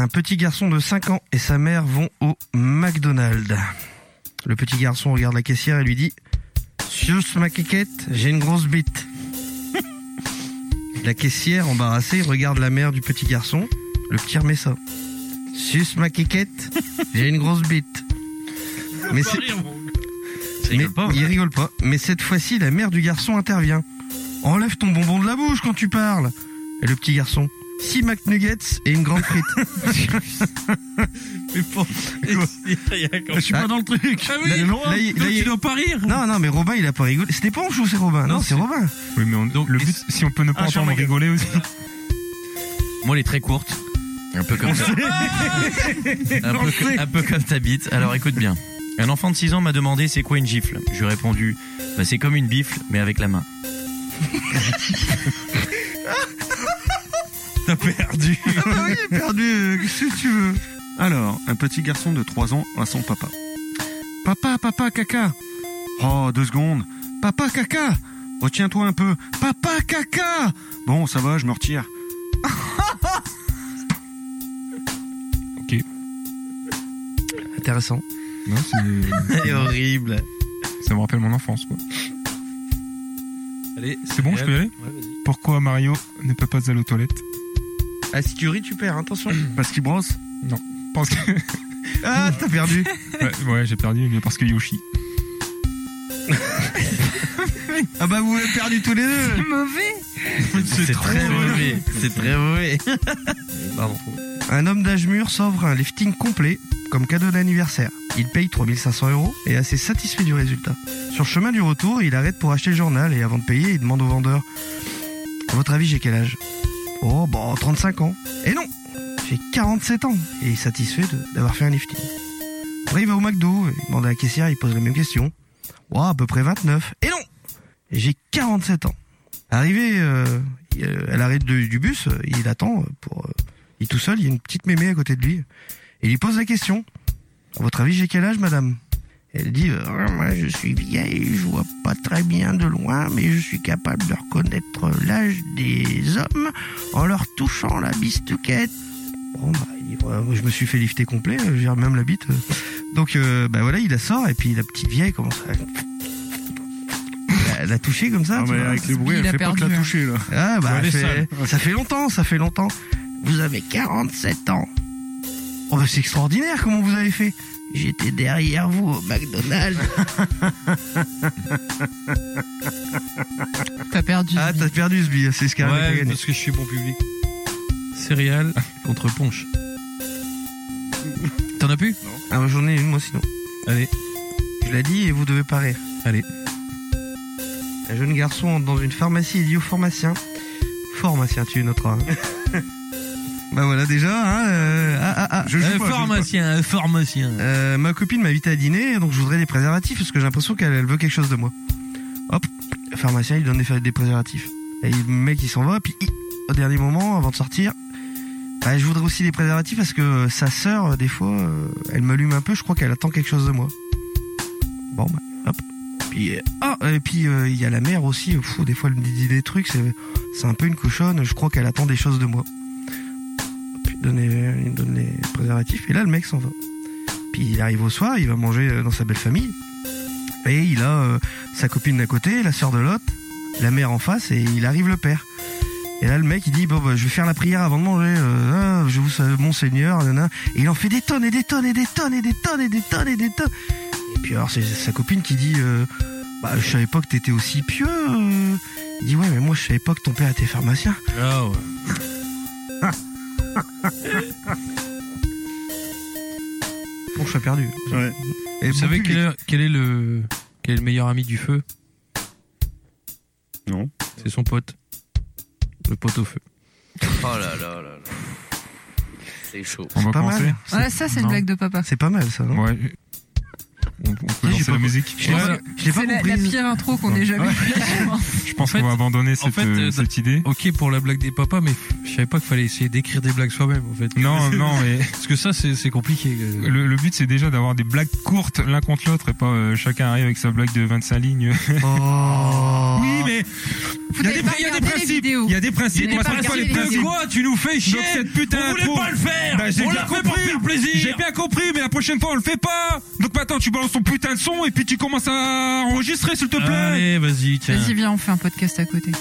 Un petit garçon de 5 ans et sa mère vont au McDonald's. Le petit garçon regarde la caissière et lui dit Suce ma quiquette, j'ai une grosse bite. La caissière, embarrassée, regarde la mère du petit garçon. Le petit remet ça. Suce ma quiquette, j'ai une grosse bite. Mais c'est... Mais il rigole pas. Mais cette fois-ci, la mère du garçon intervient. Enlève ton bonbon de la bouche quand tu parles. Et le petit garçon. Six McNuggets et une grande frite. Mais pour... Je suis pas dans le truc. Ah oui, Là, non, là, il- donc là, il- tu dois pas rire. Non, non, mais Robin, il a pas rigolé. C'était pas Anjou, c'est Robin. Non, Non, c'est Robin. Oui, mais on- le but, si on peut ne pas Ah, entendre rigoler aussi. Moi, elle est très courte. Un peu comme ça. un, peu, un peu comme ta bite. Alors écoute bien. Un enfant de 6 ans m'a demandé c'est quoi une gifle. Je lui ai répondu bah, c'est comme une bifle, mais avec la main. T'as perdu. Ah bah oui, j'ai perdu. euh, Qu'est-ce que tu veux? Alors, un petit garçon de 3 ans à son papa. Papa, papa, caca. Oh, deux secondes. Papa, caca. Retiens-toi un peu. Papa, caca. Bon, ça va, je me retire. Intéressant. Non, c'est- C'est horrible. ça me rappelle mon enfance, quoi. Allez, C'est bon, je peux y aller? Ouais. Pourquoi Mario ne peut pas aller aux toilettes? Ah, si tu ris, tu perds, attention. Parce qu'il brosse. Parce que... Ah, t'as perdu. ouais, ouais, j'ai perdu, mais parce que Yoshi. Ah bah, vous avez perdu tous les deux. Mauvais. C'est très mauvais. C'est très mauvais. Pardon. Un homme d'âge mûr s'offre un lifting complet comme cadeau d'anniversaire. Il paye 3500 euros et est assez satisfait du résultat. Sur le chemin du retour, il arrête pour acheter le journal et avant de payer, il demande au vendeur À votre avis, j'ai quel âge? Oh, bah, 35 ans. Et non J'ai 47 ans et satisfait d'avoir fait un lifting. Après, il va au McDo, il demande à la caissière, il pose la même question. Oh, à peu près 29. Et non j'ai 47 ans. Arrivé, euh, euh, elle arrête de- du bus, euh, il attend euh, pour... il est tout seul, il y a une petite mémé à côté de lui. Et il lui pose la question. À votre avis, j'ai quel âge, madame? Elle dit, euh, moi, je suis vieille, je vois pas très bien de loin, mais je suis capable de reconnaître l'âge des hommes en leur touchant la bistouquette. Bon, bah, il dit, Ouais, moi, je me suis fait lifter complet, euh, j'ai même la bite. euh. Donc, euh, bah voilà, il la sort, et puis la petite vieille commence à... La, toucher comme ça. Ah, tu mais vois. avec les bruits, elle a fait pas que perdu, la hein. toucher, là. Ah bah fait- ça fait longtemps, ça fait longtemps. Vous avez 47 ans. Oh bah c'est extraordinaire comment vous avez fait. J'étais derrière vous au McDonald's. T'as perdu. ah t'as perdu ce billet, c'est ce qui a Ouais, gagné. parce que je suis bon public. Céréales contre punch. T'en as plus Ah bah, j'en ai une moi sinon. Allez. Je l'ai dit et vous devez pas rire. Allez. Un jeune garçon entre dans une pharmacie et dit au pharmacien. Pharmacien, tu noteras. hein. Bah voilà déjà. Hein, euh, ah, ah, ah. Je joue Un pas, je joue pas. pharmacien, un pharmacien. Euh, ma copine m'a invité à dîner, donc je voudrais des préservatifs parce que j'ai l'impression qu'elle elle veut quelque chose de moi. Hop, le pharmacien il donne des, des préservatifs. Et le mec il s'en va, puis au dernier moment, avant de sortir, bah, je voudrais aussi des préservatifs parce que sa sœur, euh, des fois, euh, elle m'allume un peu, je crois qu'elle attend quelque chose de moi. Bon, bah, hop. Puis, euh, ah, et puis euh, il y a la mère aussi, des fois elle me dit des trucs, c'est un peu une cochonne, je crois qu'elle attend des choses de moi. Il donne les, il donne les préservatifs, et là le mec s'en va. Puis il arrive au soir, il va manger euh, dans sa belle famille. Et il a euh, sa copine d'un côté, la sœur de l'autre, la mère en face, et il arrive le père. Et là, le mec, il dit, bon, bah, je vais faire la prière avant de manger. Euh, ah, je vous salue, mon Seigneur, nanana. Et il en fait des tonnes et des tonnes et des tonnes et des tonnes et des tonnes et des tonnes. Et puis alors, c'est sa copine qui dit, euh, bah, je savais pas que t'étais aussi pieux. Il dit, ouais, mais moi, je savais pas que ton père était pharmacien. Ah ouais. Bon, je suis perdu. Ouais. Et Vous bon savez quel est, quel est le quel est le meilleur ami du feu? Non. C'est son pote. Le pote au feu. Oh là là là là. C'est chaud. On va pas commencer mal. Ouais, ça, c'est une blague de papa. C'est pas mal, ça, non? Ouais. On, on peut lancer pas- la musique. Je l'ai pas la, pire intro qu'on ait jamais faite. je pense. Je pense En fait- qu'on va abandonner cette, fait, euh, euh, cette idée. Ok pour la blague des papas, mais je savais pas qu'il fallait essayer d'écrire des blagues soi-même en fait. Non, non, mais Parce que ça c'est compliqué. euh. le, le but c'est déjà d'avoir des blagues courtes l'un contre l'autre et pas euh, chacun arrive avec sa blague de 25 lignes. Oh. Oui, mais il y a des, pas il y a des regardé les principes. Il y a des principes. quoi regardé les principes. Quoi Tu nous fais chier Donc cette putain On voulait pas le faire Bah, On l'a fait compris. pour faire plaisir J'ai bien compris, mais la prochaine fois on le fait pas. Donc maintenant tu balances ton putain de son et puis tu commences à enregistrer s'il te plaît. Allez, vas-y, tiens. Vas-y, viens, on fait un podcast à côté.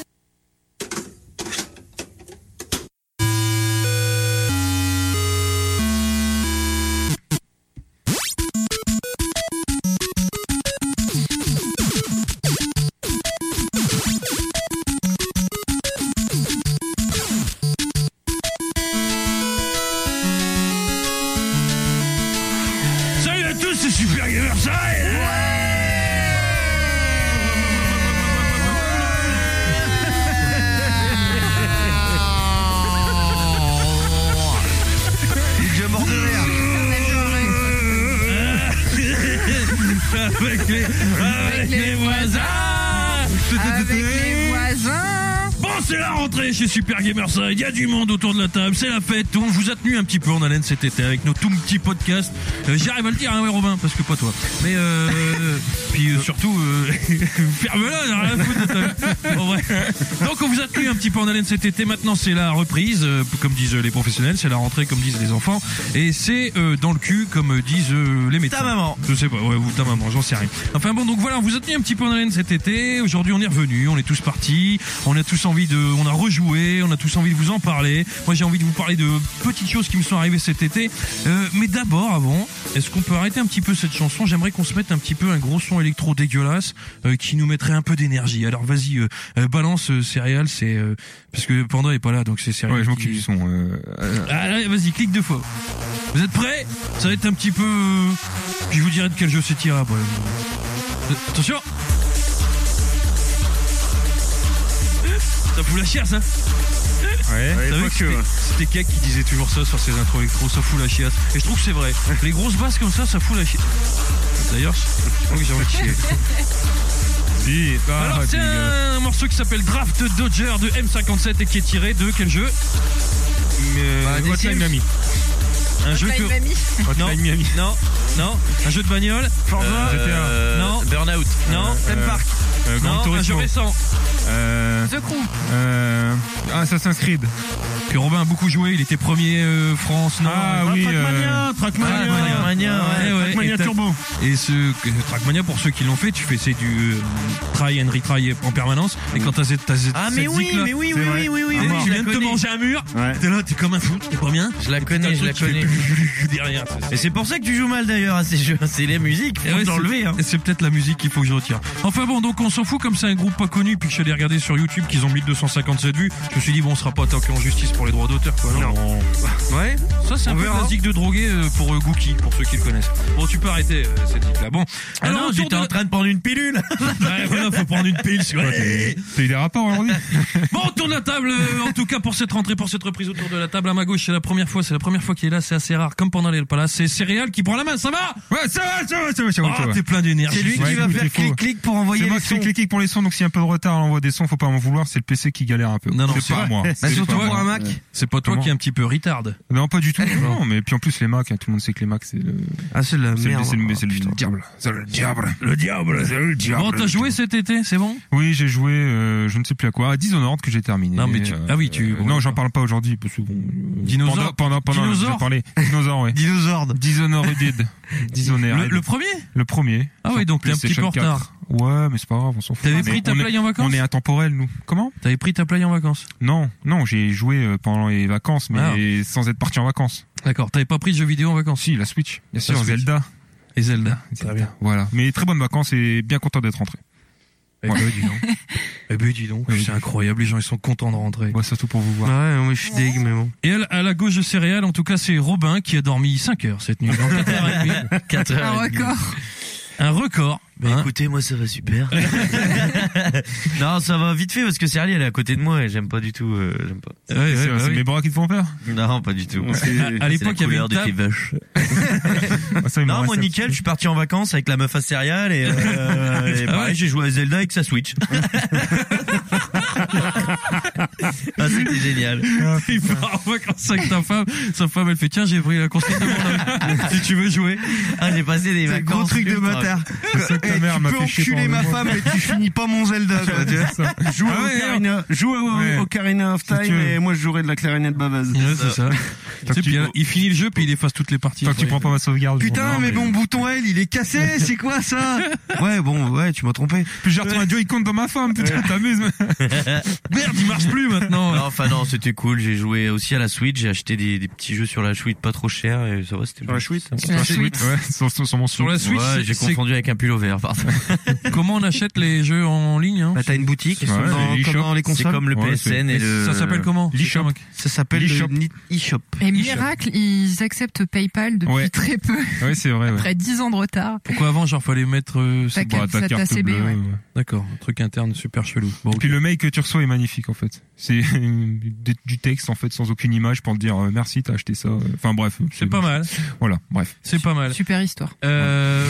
Super Il y a du monde autour de la table. C'est la fête. On vous a tenu un petit peu en haleine cet été avec nos tout petits podcasts. Euh, J'arrive à le dire, hein, ouais, Robin, parce que pas toi. Mais euh, puis euh, surtout, ferme-la, rien à foutre de ta- Bon. Donc, on vous a tenu un petit peu en haleine cet été. Maintenant, c'est la reprise, comme disent les professionnels. C'est la rentrée, comme disent les enfants. Et c'est dans le cul, comme disent les médecins. Ta maman. Je sais pas, ouais, ou ta maman, j'en sais rien. Enfin bon, donc voilà, on vous a tenu un petit peu en haleine cet été. Aujourd'hui, on est revenu, on est tous partis. On a tous envie de, on a rejoué, on a tous envie de vous en parler. Moi, j'ai envie de vous parler de petites choses qui me sont arrivées cet été. Euh, mais d'abord, avant, est-ce qu'on peut arrêter un petit peu cette chanson? J'aimerais qu'on se mette un petit peu un gros son électro dégueulasse euh, qui nous mettrait un peu d'énergie. Alors vas-y, euh, balance céréales, c'est euh, parce que Panda est pas là, donc c'est céréales. Ouais, je qui- m'occupe du son. Allez, vas-y, clique deux fois. Vous êtes prêts? Ça va être un petit peu. Puis je vous dirai de quel jeu c'est tiré après. Attention Ça fout la chiasse, hein ouais. Vous savez que c'était- C'était Kek qui disait toujours ça sur ses intros électro, ça fout la chiasse. Et je trouve que c'est vrai. Les grosses basses comme ça, ça fout la chiasse. D'ailleurs, je crois que j'ai envie de chier. Si, ah, Alors c'est dégueulasse. un morceau qui s'appelle Draft Dodger de M57 et qui est tiré de quel jeu? Mais, Bah, Hotline Sims. Miami. Un jeu que... Mamie. Non, Miami. non, non, un jeu de bagnole GTA. Non. Burnout. Non, Theme Park. Euh, non, un jeu récent Euh, The Crew. euh, Assassin's Creed. que Robin a beaucoup joué. Il était premier euh, France, non Ah oui, Trackmania, Trackmania, Trackmania, ouais, ouais. Trackmania Et t'as- Turbo. Et ce que- Trackmania, pour ceux qui l'ont fait, tu fais c'est du euh, try and retry en permanence. Et quand t'as cette, Ah cette mais oui, mais oui, oui, oui, oui, oui, tu je viens de te manger un mur. Ouais. T'es là, t'es comme un fou, t'es pas bien. Je la connais, je la connais. Derrière. Et c'est pour ça que tu joues mal d'ailleurs à ces jeux. C'est les musiques, faut ouais, t'enlever. Hein. c'est- peut-être la musique qu'il faut que je retire. Enfin bon, donc on s'en fout comme c'est un groupe pas connu, puis que je suis allé regarder sur YouTube qu'ils ont 1257 vues. Je me suis dit bon, on sera pas attaqué en justice pour les droits d'auteur, quoi. Non. Ouais, ça c'est un On peu zig de drogué euh, pour euh, Gookie, pour ceux qui le connaissent. Bon, tu peux arrêter euh, cette zig là. Bon, Ah non, autour j'étais de- en train de prendre une pilule. Ouais, voilà, faut prendre une pile. sur- T'as eu des rapports aujourd'hui Bon, autour de la table, euh, en tout cas pour cette rentrée, pour cette reprise autour de la table à ma gauche, c'est la première fois, c'est la première fois qu'il est là, c'est assez rare, comme pendant les Palace. C'est Céréal qui prend la main, ça va Ouais, ça va, ça va, ça va, ça va. Ah, t'es plein d'énergie. C'est lui qui va faire clic-clic pour envoyer C'est moi les qui fais sons. clic pour les sons, donc s'il y a un peu de retard à l'envoi des sons, faut pas m'en vouloir, c'est le PC qui galère un peu. Non, non, c'est pas moi. Surtout pour un Mac. C'est pas toi qui est un petit peu retard. Non, pas du tout. Non, mais puis en plus les Macs, hein, tout le monde sait que les Macs c'est le, Ah, c'est le, merde. c'est le, Oh, diable. C'est le diable. Le diable. C'est le diable. Bon, t'as joué cet été, c'est bon? Oui, j'ai joué, euh, je ne sais plus à quoi, à Dishonored que j'ai terminé. Non, mais tu- ah oui, tu- euh, non, j'en parle pas aujourd'hui parce que bon. Dinosaure Pendant, pendant, pendant, Dinosaure j'ai parlé. Dinosaure, ouais. Dinosaure. Dishonored. Dishonored. le, le premier? Le premier. Ah oui, donc t'es un petit peu en retard. 4. Ouais, mais c'est pas grave, on s'en fout. T'avais pris ta play en vacances? On est intemporel, nous. Comment? T'avais pris ta play en vacances? Non, non, j'ai joué euh, pendant les vacances, mais Ah. sans être parti en vacances. D'accord, t'avais pas pris de jeux vidéo en vacances? Si, la Switch, bien sûr. Zelda. Et Zelda. Zelda. Voilà. Mais très bonnes vacances et bien content d'être rentré. Eh ben, dis donc. Eh ben, dis donc, Oui. c'est incroyable, les gens ils sont contents de rentrer. Ouais, surtout pour vous voir. Ouais, moi je suis deg, mais bon. Et à la, à la gauche de Céréales, en tout cas, c'est Robin qui a dormi 5 heures cette nuit. Donc, 4h30. Un record. Un record. Bah hein. écoutez, moi ça va super. non, ça va vite fait parce que Serali elle est à côté de moi et j'aime pas du tout. euh, j'aime pas. Ouais, ouais, C'est bah c'est oui. mes bras qui te font peur. Non, pas du tout. C'est- À C'est l'époque, il y avait une de tes table. vaches. Ah, ça, il me Non, moi nickel, je suis parti en vacances avec la meuf à céréales et, euh, et Ah ouais j'ai joué à Zelda avec sa Switch. ah, c'était génial. Il part en vacances avec ta femme. Sa femme, elle fait tiens, j'ai pris la console de mon homme. si tu veux jouer. Ah, j'ai passé des vacances. gros truc de ultra- ta Eh, mère tu m'a peux fait chier enculer ma femme, mais tu finis pas mon Zelda, quoi, tu vois. Joue Ah au, ouais, Ocarina, joue au, Ouais. Ocarina of Time et moi je jouerai de la clarinette bavaise. Ouais, c'est ça. Tu sais, tu- puis, il finit le jeu, puis il efface toutes les parties. Tant que tu prends pas ma sauvegarde. Putain, mais mon bouton L, il est cassé, c'est quoi ça? Ouais, bon, ouais, tu m'as trompé. Puis j'ai retourné un Joy compte dans ma femme, putain, t'amuses. Merde, il marche plus maintenant. Non, enfin non, c'était cool. J'ai joué aussi à la Switch. J'ai acheté des, des petits jeux sur la Switch pas trop chers et ça va, c'était Sur la Switch Sur la. Ouais, sur, sur, sur mon Sur la Switch, Ouais, c'est- j'ai confondu avec un pull pardon. comment on achète les jeux en ligne hein Bah, t'as une boutique, Ouais, dans, comme dans les C'est comme le Ouais, PSN et Et le. Ça s'appelle comment l'eShop. Ça s'appelle le l'eShop. EShop. Et miracle, ils acceptent PayPal depuis Ouais. très peu, Ouais, c'est vrai, ouais. après 10 ans de retard. Pourquoi avant, genre, fallait mettre euh, Ta c'est- carte, Bah, ça t'a CB, bleue, ouais. ouais. D'accord, un truc interne super chelou. Bon, Et puis le mail que tu reçois est magnifique en fait. C'est du texte en fait sans aucune image pour te dire euh, merci t'as acheté ça. Enfin bref. c'est pas mal. Voilà, bref. C'est pas mal. Super histoire. Euh.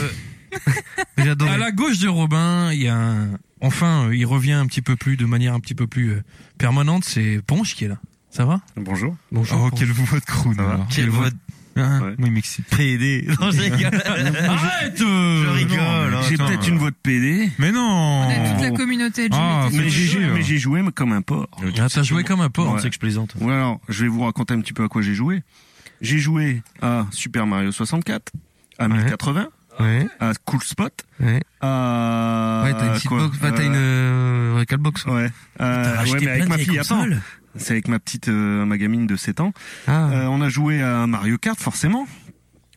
À la gauche de Robin, il y a un... enfin, euh, il revient un petit peu plus de manière un petit peu plus euh, permanente. C'est Ponche qui est là. Ça va? Bonjour. Bonjour. Oh Ponche. quelle voix de alors. Quelle voix Hein Ouais. Moi il m'excite. PD. Non, je rigole. Arrête euh, Je rigole. non, J'ai peut-être une voix de PD, Mais non. On a toute la communauté Ah, LGBT. mais j'ai sûr. mais j'ai joué comme un porc. Ah, t'as joué comme un porc. Ouais. sait que je plaisante. Ouais, alors, je vais vous raconter un petit peu à quoi j'ai joué. J'ai joué à Super Mario 64, à 1080, Ouais, à Cool Spot, ouais. à... Ouais, t'as une seatbox, enfin, t'as une, euh, recalbox. Ouais. Euh, ouais, mais avec ma fille, attends. C'est avec ma petite, euh, ma gamine de 7 ans. Ah. Euh, on a joué à Mario Kart, forcément.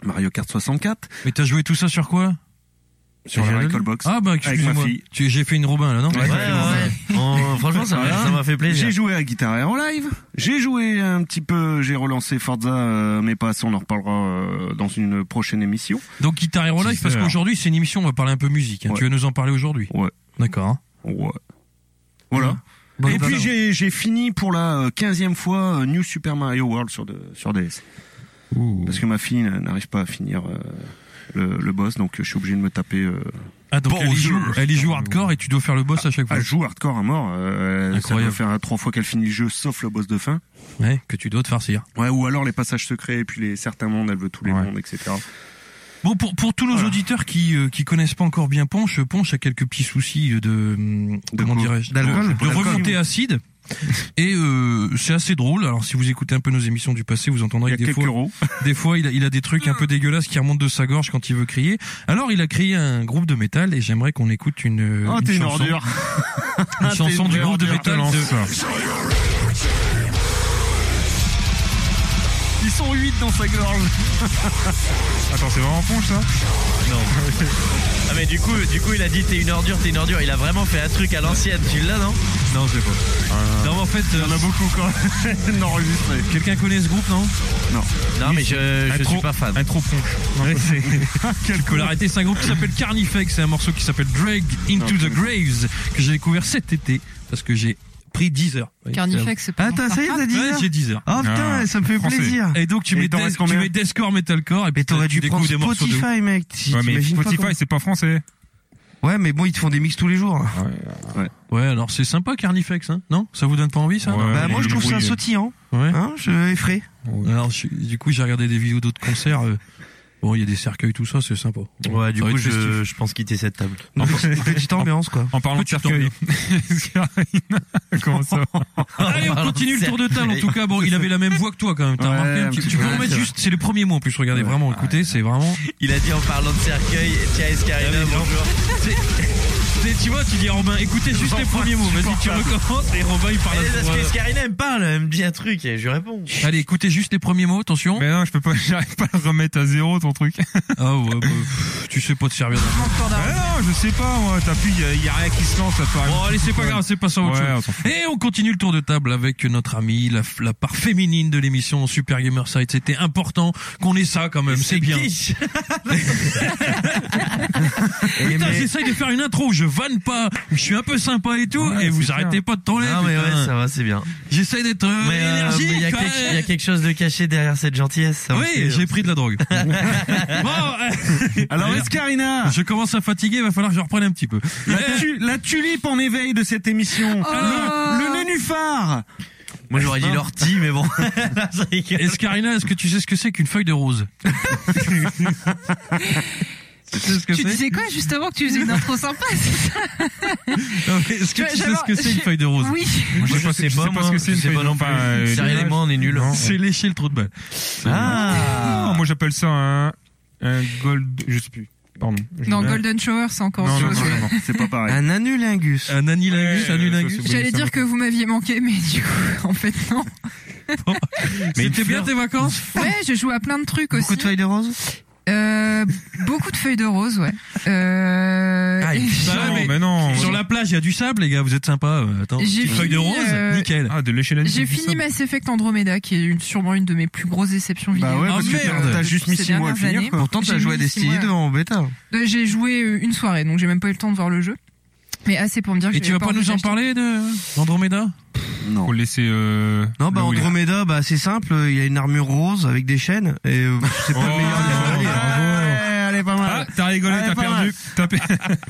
Mario Kart 64, Mais t'as joué tout ça sur quoi? Sur la rien Recalbox. Ah bah Avec ma excuse-moi. fille. J'ai fait une Robin là, non Ouais, ouais, ouais. Oh, franchement, ça m'a ça fait plaisir. J'ai joué à Guitar Hero Live. J'ai joué un petit peu, j'ai relancé Forza, euh, mais pas assez, on en reparlera euh, dans une prochaine émission. Donc Guitar Hero Live, parce qu'aujourd'hui c'est une émission, on va parler un peu musique. hein. Tu veux nous en parler aujourd'hui Ouais. D'accord. hein. Ouais. Voilà. Bon, Et bah, puis non. j'ai fini pour la euh, quinzième fois New Super Mario World sur, de, sur DS. Ouh. Parce que ma fille n'arrive pas à finir euh, le, le boss, donc euh, je suis obligé de me taper. Euh, Ah donc Bon elle, y joue, elle y joue hardcore et tu dois faire le boss à chaque fois. elle joue hardcore à mort. Euh, ça doit faire euh, trois fois qu'elle finit le jeu, sauf le boss de fin. Ouais, que tu dois te farcir. Ouais, ou alors les passages secrets, et puis les certains mondes, elle veut tous les Ouais. mondes, etc. Bon pour pour tous nos Voilà. auditeurs qui euh, qui connaissent pas encore bien Ponche, Ponche a quelques petits soucis de, hum, De comment dirais-je de, D'alcool. remontée acide. Et euh, c'est assez drôle. Alors si vous écoutez un peu nos émissions du passé, vous Il y entendrez a que des fois, euros. des fois il a, il a des trucs un peu dégueulasses qui remontent de sa gorge quand il veut crier. Alors il a créé un groupe de métal et j'aimerais qu'on écoute une, Oh, une t'es une chanson, ordure. une chanson du groupe de métal. De- Ils sont huit dans sa gorge. Attends, c'est vraiment ponche ça Ah mais du coup, du coup, il a dit t'es une ordure, t'es une ordure. Il a vraiment fait un truc à l'ancienne. Tu l'as non? Non, je sais pas. Non, mais en fait, Il y en a beaucoup quand même enregistré. quelqu'un connaît ce groupe, non? Non, mais je, je suis pas fan. Ponche. Ouais, c'est- Il faut l'arrêter, c'est un groupe qui s'appelle Carnifex, c'est un morceau qui s'appelle Drag Into the Graves, que j'ai découvert cet été, parce que j'ai pris 10 heures. Carnifex, c'est pas. Ah, t'as, ça y est, t'as dit Ouais, ça j'ai 10 heures. Oh putain, Ah, ça me fait français. plaisir. Et donc tu Et mets, tu mets deathcore, metalcore, et puis t'aurais tu dû prendre. Spotify, mec. Ouais, mais Spotify, c'est pas français. Ouais, mais bon, ils te font des mix tous les jours. Ouais, alors c'est sympa Carnifex, hein Non? Ça vous donne pas envie, ça? Ouais, Bah, moi, je trouve ça sautillant. Ouais. Hein, je effraie. Alors je- du coup, j'ai regardé des vidéos d'autres concerts. euh, bon, il y a des cercueils, tout ça, c'est sympa. Ouais, du coup, je, je pense quitter cette table. Une petite- ambiance, quoi. En parlant de cercueil. Comment ça Allez, on continue le tour de table. En tout cas, bon, il avait la même voix que toi quand même. T'as Ouais, remarqué un petit- Tu peux peu, remettre juste, c'est le premier mot en plus. Regardez vraiment, écoutez, c'est vraiment. Il a dit en parlant de cercueil, tiens Escarina, Ah bonjour. Tu vois, tu dis à Robin, écoutez juste les premiers mots. Vas-y, tu recommences. Et Robin, il parle. À Parce que Escarina, elle me parle, elle me dit un truc et je lui réponds. Allez, écoutez juste les premiers mots. Attention. Mais non, je peux pas, j'arrive pas à le remettre à zéro ton truc. Ah ouais, bah, pff, tu sais pas te servir. d'un- Je sais pas, moi. T'as plus, y, a- y a rien qui se lance, ça paraît. Bon, allez, c'est pas grave, c'est pas ça autre Ouais, chose. on. Et on continue le tour de table avec notre ami, la, la part féminine de l'émission Super Gamer Site. C'était important qu'on ait ça quand même, c'est bien. Putain, j'essaye de faire une intro où je vanne pas, où je suis un peu sympa et tout, Ouais, et vous arrêtez pas de tourner. Non mais putain. ouais, ça va, c'est bien. J'essaye d'être euh, Mais euh, énergique. il y, a ouais. quelque- il y a quelque chose de caché derrière cette gentillesse. ça Oui, j'ai pris de la drogue. bon, euh, Alors, Escarina, je commence à fatiguer, il va falloir que je reprenne un petit peu. la, tu- la tulipe en éveil de cette émission. Oh. Le, le nénuphard. Moi j'aurais dit l'ortie, mais bon. Escarina, est-ce que tu sais ce que c'est qu'une feuille de rose Tu sais ce que Tu c'est disais quoi justement que tu faisais une intro sympa c'est ça Non, mais Est-ce que tu sais ce que c'est une feuille de rose Oui. Moi, Moi, je sais pas, je sais je sais pas, ce que c'est une feuille pas de- euh, moi, on est nuls. Non. C'est lécher le trou de balle. Ah moi j'appelle ça un, un gold, je sais plus. Pardon. Non. Golden Shower, c'est encore Non, chose. non, non. C'est pas pareil. Un anulingus. Un anilingus, Ouais, anulingus. J'allais dire que vous m'aviez manqué, mais du coup, en fait, non. C'était bien tes vacances Ouais, j'ai joué à plein de trucs aussi. Beaucoup de feuilles de rose Euh, beaucoup de feuilles de rose, ouais. Euh, Ah, Bah Non, ouais, mais mais non. Sur la plage, il y a du sable, les gars, vous êtes sympas. euh, Attends, J'ai une feuille de fini, rose, euh, nickel. Ah, de lécher la J'ai fini. Mass Effect Andromeda, qui est une, sûrement une de mes plus grosses déceptions vidéo. Bah ouais, Ah, parce que merde. t'as- juste mis Ces 6 mois à dernières finir, années. quoi. Pourtant, J'ai t'as joué à Destiny mois. 2 en bêta. J'ai joué une soirée, donc j'ai même pas eu le temps de voir le jeu. Mais assez pour me dire que Et tu vas pas nous en parler de d'Andromeda? Non. Faut le laisser, euh. Non, bah il. Andromeda, bah c'est simple, il y a une armure rose avec des chaînes, et euh, c'est pas Oh, le meilleur des. Ouais, elle est pas Ah, mal. t'as rigolé, t'as perdu. T'as per-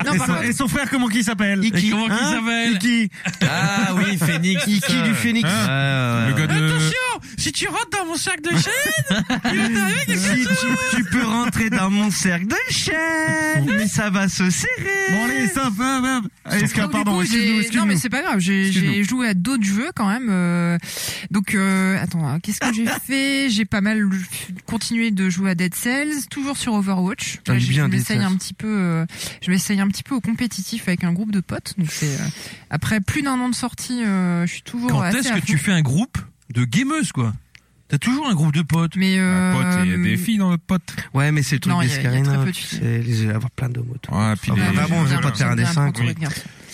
Non, et, son, et son frère, comment qu'il s'appelle? Et comment qu'il Hein? s'appelle? Iki. Ah oui, Phoenix. Iki du Phoenix. Ah, Le ouais, gars de. Attention, si tu rentres dans mon sac de chaîne, il va t'arriver quelque Si chose. tu, tu peux rentrer dans mon cercle de chaîne, mais ça va se serrer. Bon, allez, stop, hop. Allez, du pardon, j'ai- Non, mais c'est pas grave. J'ai joué à d'autres jeux quand même. euh, donc, euh, attends, hein, qu'est-ce que j'ai fait? J'ai pas mal continué de jouer à Dead Cells, toujours sur Overwatch. Dit je m'essaye un petit peu. euh, je m'essaye un petit peu au compétitif avec un groupe de potes. Donc, c'est euh, après plus d'un an de sortie, euh, je suis toujours Quand est-ce que fond. tu fais un groupe? De gameuses, quoi T'as toujours un groupe de potes. Mais Un euh, pote, il y a des filles dans notre pote. Ouais, mais c'est le truc Non, il y a- il y a très d'Escarina, peu de tu filles. sais, les avoir plein d'hommes autour. Ouais, puis Ah les- bah bon, je vais pas te faire un dessin, de.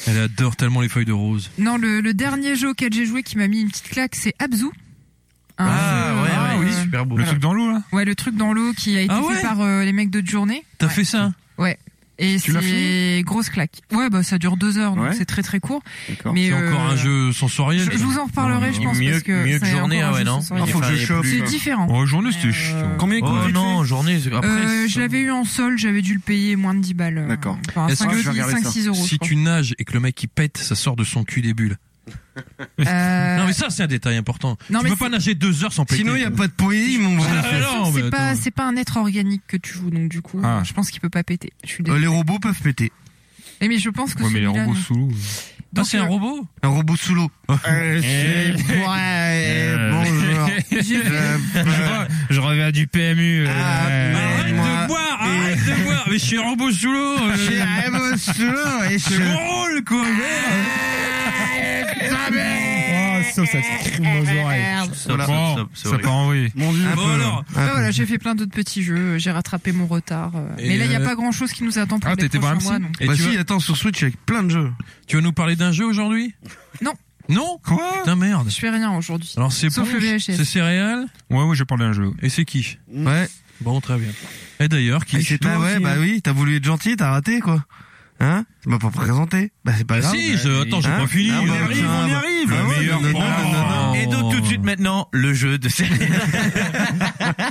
Elle adore tellement les feuilles de rose. Non, le, le dernier jeu auquel j'ai joué qui m'a mis une petite claque, c'est Abzu. Un Ah jeu, ouais, euh, ouais, super beau. Le truc dans l'eau, là? Ouais, le truc dans l'eau qui a été Ah fait ouais? par euh, les mecs de journée. T'as Ouais. fait ça Et c'est grosse claque. Ouais, bah ça dure deux heures, donc Ouais. c'est très très court. D'accord. Mais C'est euh, encore un jeu sensoriel. Je, je vous en reparlerai, je pense, mieux- parce que mieux que c'est journée, encore un ah ouais, non. Il faut que je il C'est différent. Oh, journée, c'était Euh, chiant. Combien il coûte Oh vite non, journée. c'est- Après, Euh, je l'avais eu en sol, j'avais dû le payer moins de 10 balles. euh, D'accord. Enfin, Est-ce 5, que je vais regarder ça 6 euros. Si tu nages et que le mec qui pète, ça sort de son cul des bulles. Euh, Non mais ça c'est un détail important. non, tu peux pas nager deux heures sans péter. Sinon, il n'y a pas de poésie, mon Ah, non, c'est pas, attends. c'est pas un être organique que tu joues, donc du coup, Ah. je pense qu'il peut pas péter. Je suis Euh, les robots peuvent péter. Eh, mais je pense que Ouais, mais les robots sous l'eau. Ah, Donc, c'est un euh, robot Un robot sous l'eau. Euh, Ouais, bonjour. Euh, Je reviens du PMU. euh, Ah, euh, Arrête moi- de boire, arrête de boire. Mais je suis un robot sous l'eau. euh, Je suis un robot sous l'eau et C'est je... mon rôle quoi. Oh, ça, ça se dans les oreilles. Stop, Bon, stop, stop, c'est ça part. Mon dieu. Un Bon alors. Ah, peu. voilà, j'ai fait plein d'autres petits jeux, j'ai rattrapé mon retard. euh, Et mais là, il n'y a euh, pas grand chose qui nous attend pour Ah, les t'étais pas prochains un mois. psy donc. Et Bah tu, si, attends, sur Switch, avec plein de jeux. tu vas nous parler d'un jeu aujourd'hui? Non. Non? Quoi? Putain merde. Je fais rien aujourd'hui. Alors c'est Sauf bon, le VHS. c'est céréales? Ouais, ouais, je parle d'un jeu. et c'est qui? Ouais. Bon très bien. Et d'ailleurs qui c'est toi pas, ouais, bah oui, t'as voulu être gentil, t'as raté, quoi. Hein? Tu m'as pas présenté. Bah c'est pas Ah grave. si, je, attends, j'ai Hein pas fini. Ah, On bah, y arrive, tiens, on y bah. arrive. Ah ouais, non, non, non, non, non. Et donc tout de suite maintenant, le jeu de série.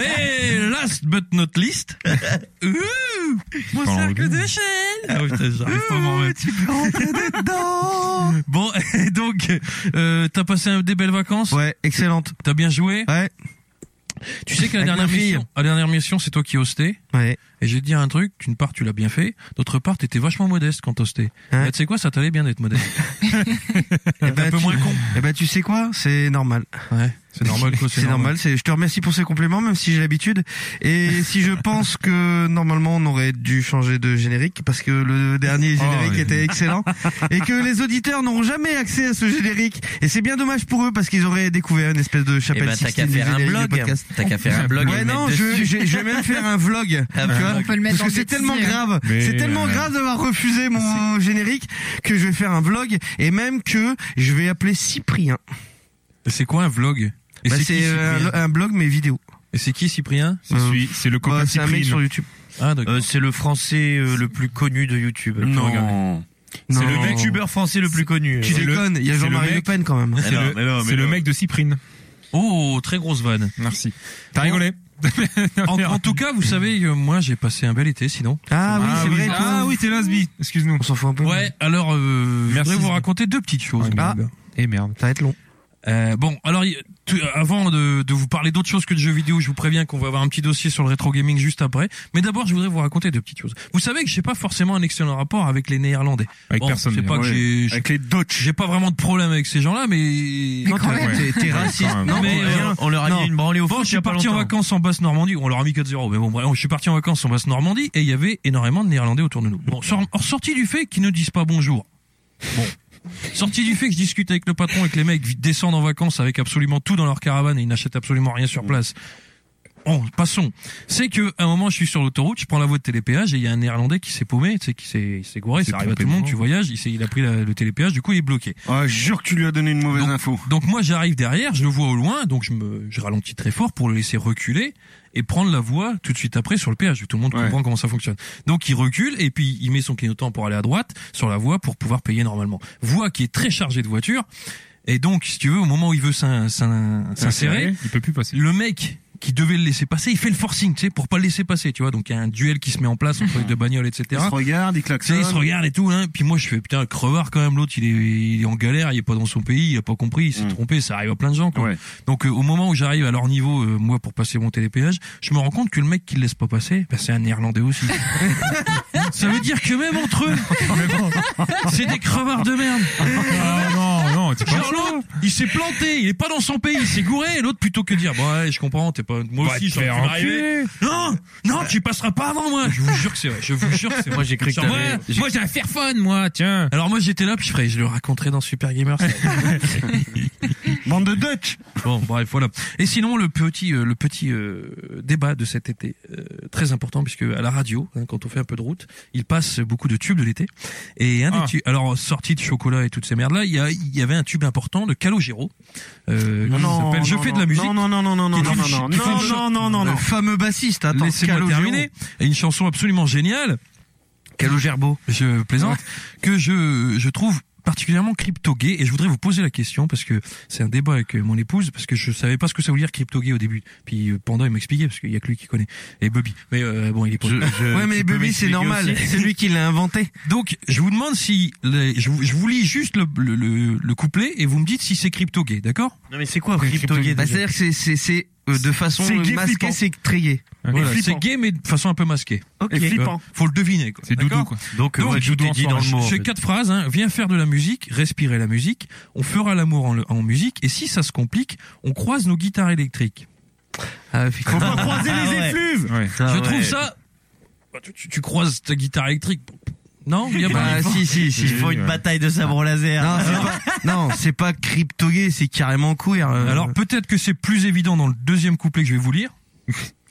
Et last but not least. Ouh, mon Pas cercle chaîne. Ah putain, j'arrive pas à m'en remettre. Tu peux rentrer dedans. Bon, et donc, euh, t'as passé un- des belles vacances? Ouais, excellente. T'as bien joué? Ouais, Tu sais qu'à la Avec dernière fille. mission, à la dernière mission, c'est toi qui hostais. ouais. Et je vais te dire un truc, d'une part tu l'as bien fait, d'autre part t'étais vachement modeste quand t'hostais. Hein Mais tu sais quoi, ça t'allait bien d'être modeste. Eh un ben, peu tu- moins con. Eh ben, tu sais quoi? C'est normal. Ouais. C'est normal quoi, C'est normal. C'est. Je te remercie pour ces compléments, même si j'ai l'habitude. Et si je pense que normalement on aurait dû changer de générique parce que le dernier générique ouais. était excellent et que les auditeurs n'auront jamais accès à ce générique. Et c'est bien dommage pour eux parce qu'ils auraient découvert une espèce de Eh chapelle ben, t'as qu'à faire un générique blog. T'as qu'à faire un blog. et Ouais non, je, dessus. je, je vais même faire un vlog. Ah, tu vois, On peut le mettre parce que c'est le tellement bêtisier. grave, c'est tellement euh, grave d'avoir refusé mon générique que je vais faire un vlog et même que je vais appeler Cyprien. Et C'est quoi un vlog? Et Bah, c'est qui, euh, un, un blog mais vidéo. Et c'est qui Cyprien? C'est le copain Bah, c'est un mec Cyprien. sur YouTube. Ah. Euh, c'est le français euh, le plus connu de YouTube. Non. C'est le youtubeur français le plus connu. Tu déconnes, il y a Jean-Marie Le Pen quand même. C'est le, mec de Cyprine. Oh, très grosse vanne. Merci. T'as rigolé En, en tout cas, vous savez moi j'ai passé un bel été sinon. Ah oui, c'est vrai. Ah oui, t'es Lasby. Excuse-nous. On s'en fout un peu. Ouais, alors euh, je Merci. voudrais vous raconter deux petites choses. Ah, Greg. Eh merde. Ça va être long. Euh, bon, alors tout- avant de, de vous parler d'autres choses que de jeux vidéo, je vous préviens qu'on va avoir un petit dossier sur le rétro gaming juste après. Mais d'abord, je voudrais vous raconter deux petites choses. Vous savez que j'ai pas forcément un excellent rapport avec les Néerlandais. Avec Bon, personne. C'est pas que Ouais. j'ai j'ai- Avec les Dutch. j'ai pas vraiment de problème avec ces gens-là, mais Mais Non, quand t'es- raciste. Non, Mais, euh. On leur a Non. mis une branlée au Bon, foot je suis parti en vacances en basse Normandie. On leur a mis 4-0, mais bon, bref, je suis parti en vacances en basse Normandie et il y avait énormément de Néerlandais autour de nous. Bon, hors sorti du fait qu'ils ne disent pas bonjour. Bon. Sorti du fait que je discute avec le patron et que les mecs descendent en vacances avec absolument tout dans leur caravane et ils n'achètent absolument rien sur place. Bon, passons. C'est que à un moment, je suis sur l'autoroute, je prends la voie de télépéage et il y a un Néerlandais qui s'est paumé, tu sais, qui s'est, il s'est gouré, ça arrive à tout le monde. de Tu voyages, il, s'est- il a pris la- le télépéage, du coup, il est bloqué. Ah, jure que tu lui as donné une mauvaise Donc- info. Donc moi j'arrive derrière, je le vois au loin, donc je me je ralentis très fort pour le laisser reculer et prendre la voie tout de suite après sur le péage. Tout le monde Ouais. comprend comment ça fonctionne. Donc il recule et puis il met son clignotant pour aller à droite sur la voie pour pouvoir payer normalement. Voie qui est très chargée de voitures. Et donc si tu veux au moment où il veut s'in- s'in- s'insérer, Il peut plus passer. le mec qui devait le laisser passer, il fait le forcing, tu sais, pour pas le laisser passer, tu vois. Donc il y a un duel qui se met en place entre les deux bagnoles, etc. Il se regarde, il Tu sais, klaxonne. il se regarde et tout, hein. Puis moi, je fais, putain, crevard quand même, l'autre, il est, il est en galère, il est pas dans son pays, il a pas compris, il s'est Mm. trompé, ça arrive à plein de gens, quoi. Ouais. Donc, euh, au moment où j'arrive à leur niveau, euh, moi, pour passer mon télépéage, je me rends compte que le mec qui le laisse pas passer, bah, c'est un néerlandais aussi. ça veut dire que même entre eux, c'est des crevards de merde. Ah non, non, pas l'autre, il s'est planté, il est pas dans son pays, il s'est gouré, et l'autre, plutôt que de dire, bon, ouais, je comprends, t'es pas, moi Va aussi, pu faire m'arriver. Non, non, tu passeras pas avant moi. Je vous jure que c'est vrai. Je vous jure que c'est vrai. Moi, j'ai cru que j'ai- moi j'ai un Fairphone, moi, tiens. Alors moi j'étais là, puis je ferais, je le raconterai dans Super Gamer. Bande de Dutch. bon, bref, voilà. Et sinon le petit, euh, le petit euh, débat de cet été, euh, très important puisque à la radio, hein, quand on fait un peu de route, il passe beaucoup de tubes de l'été. Et un Ah. des tubes, alors sorti de chocolat et toutes ces merdes là, il y, a, il y avait un tube important de Calogero euh, qui s'appelle Je fais de la musique. Non, non, non, non, non, non, non, non, non, non, non, non, non, Le fameux bassiste, attends. Laissez-moi Calogero. terminer. Et une chanson absolument géniale Calogerbo. je plaisante, que je, je trouve particulièrement crypto-gay et je voudrais vous poser la question parce que c'est un débat avec euh, mon épouse parce que je savais pas ce que ça voulait dire crypto-gay au début. Puis euh, Panda il m'expliquait parce qu'il y a que lui qui connaît. Et Bobby. Mais euh, bon il est pas Ouais, mais Bobby, c'est normal. C'est lui qui l'a inventé. donc je vous demande si les- je, vous, je vous lis juste le, le, le, le couplet et vous me dites si c'est crypto-gay d'accord? Non, mais c'est quoi crypto-gay Bah, c'est-à-dire que c'est, c'est, euh, de façon C'est gay masquée, flippant. c'est très gay. voilà, flippant. c'est gay mais de façon un peu masquée Ok. Et flippant. faut le deviner quoi C'est doudou, d'accord quoi. Donc, euh, Donc, ouais, dit dans le mot. en J'ai fait. quatre phrases. Hein. Viens faire de la musique, respirer la musique. On fera l'amour en, en musique. Et si ça se complique, on croise nos guitares électriques. Ah, Faut effectivement. pas croiser Ah les ouais. effluves. Ouais. Ah je ouais. trouve ça. Bah, tu, tu- tu croises ta guitare électrique. Non, il y a pas. Bah, si, si, si. Il faut une bataille de sabre laser. Non, c'est pas, non, c'est pas crypto-gay, c'est carrément queer. euh. Alors peut-être que c'est plus évident dans le deuxième couplet que je vais vous lire.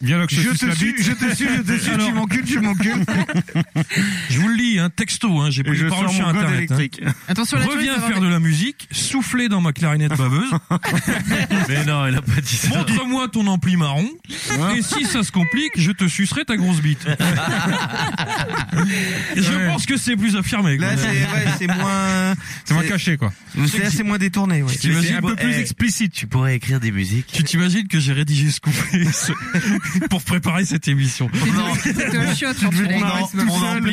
Viens là que je, je te suis, je te suis, je te suis, Alors. tu m'encules, tu m'encules. Je vous le lis, hein, texto. Hein, J'ai pris paroles sors sur internet. hein. électrique. Attention, là, tu Reviens faire de la musique, souffler dans ma clarinette baveuse, Mais non, il a pas dit ça. montre-moi ton ampli marron, et si ça se complique, je te sucerai ta grosse bite. je Ouais. pense que c'est plus affirmé. quoi. Là, c'est, ouais, moins, C'est moins caché, quoi. c'est, c'est moins détourné, ouais. Tu C'est un peu plus eh, explicite. Tu pourrais écrire des musiques. Tu t'imagines que j'ai rédigé ce couplet pour préparer cette émission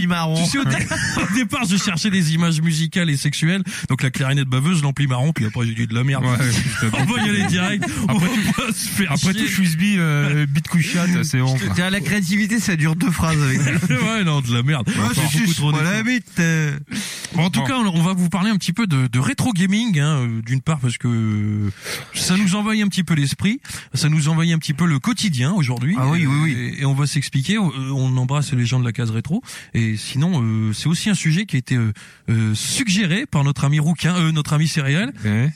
tu marron. Au, dé- au départ, je cherchais des images musicales et sexuelles. Donc la clarinette baveuse, l'ampli marron, puis après j'ai dit de la merde. On va y aller direct. Se faire Après tout. Frisbee, euh, beat c'est bon, la créativité, ça dure deux phrases avec. ouais, non, de la merde. Euh. En tout Bon. cas, on va vous parler un petit peu de, de rétro gaming, hein, euh, d'une part parce que ça nous envahit un petit peu l'esprit, ça nous envahit un petit peu le quotidien aujourd'hui. Ah oui, oui, oui. Et, et on va s'expliquer. euh, On embrasse les gens de la case rétro. Et sinon, euh, c'est aussi un sujet qui a été euh, suggéré par notre ami Rouquin, euh, notre ami Céréal. Ouais.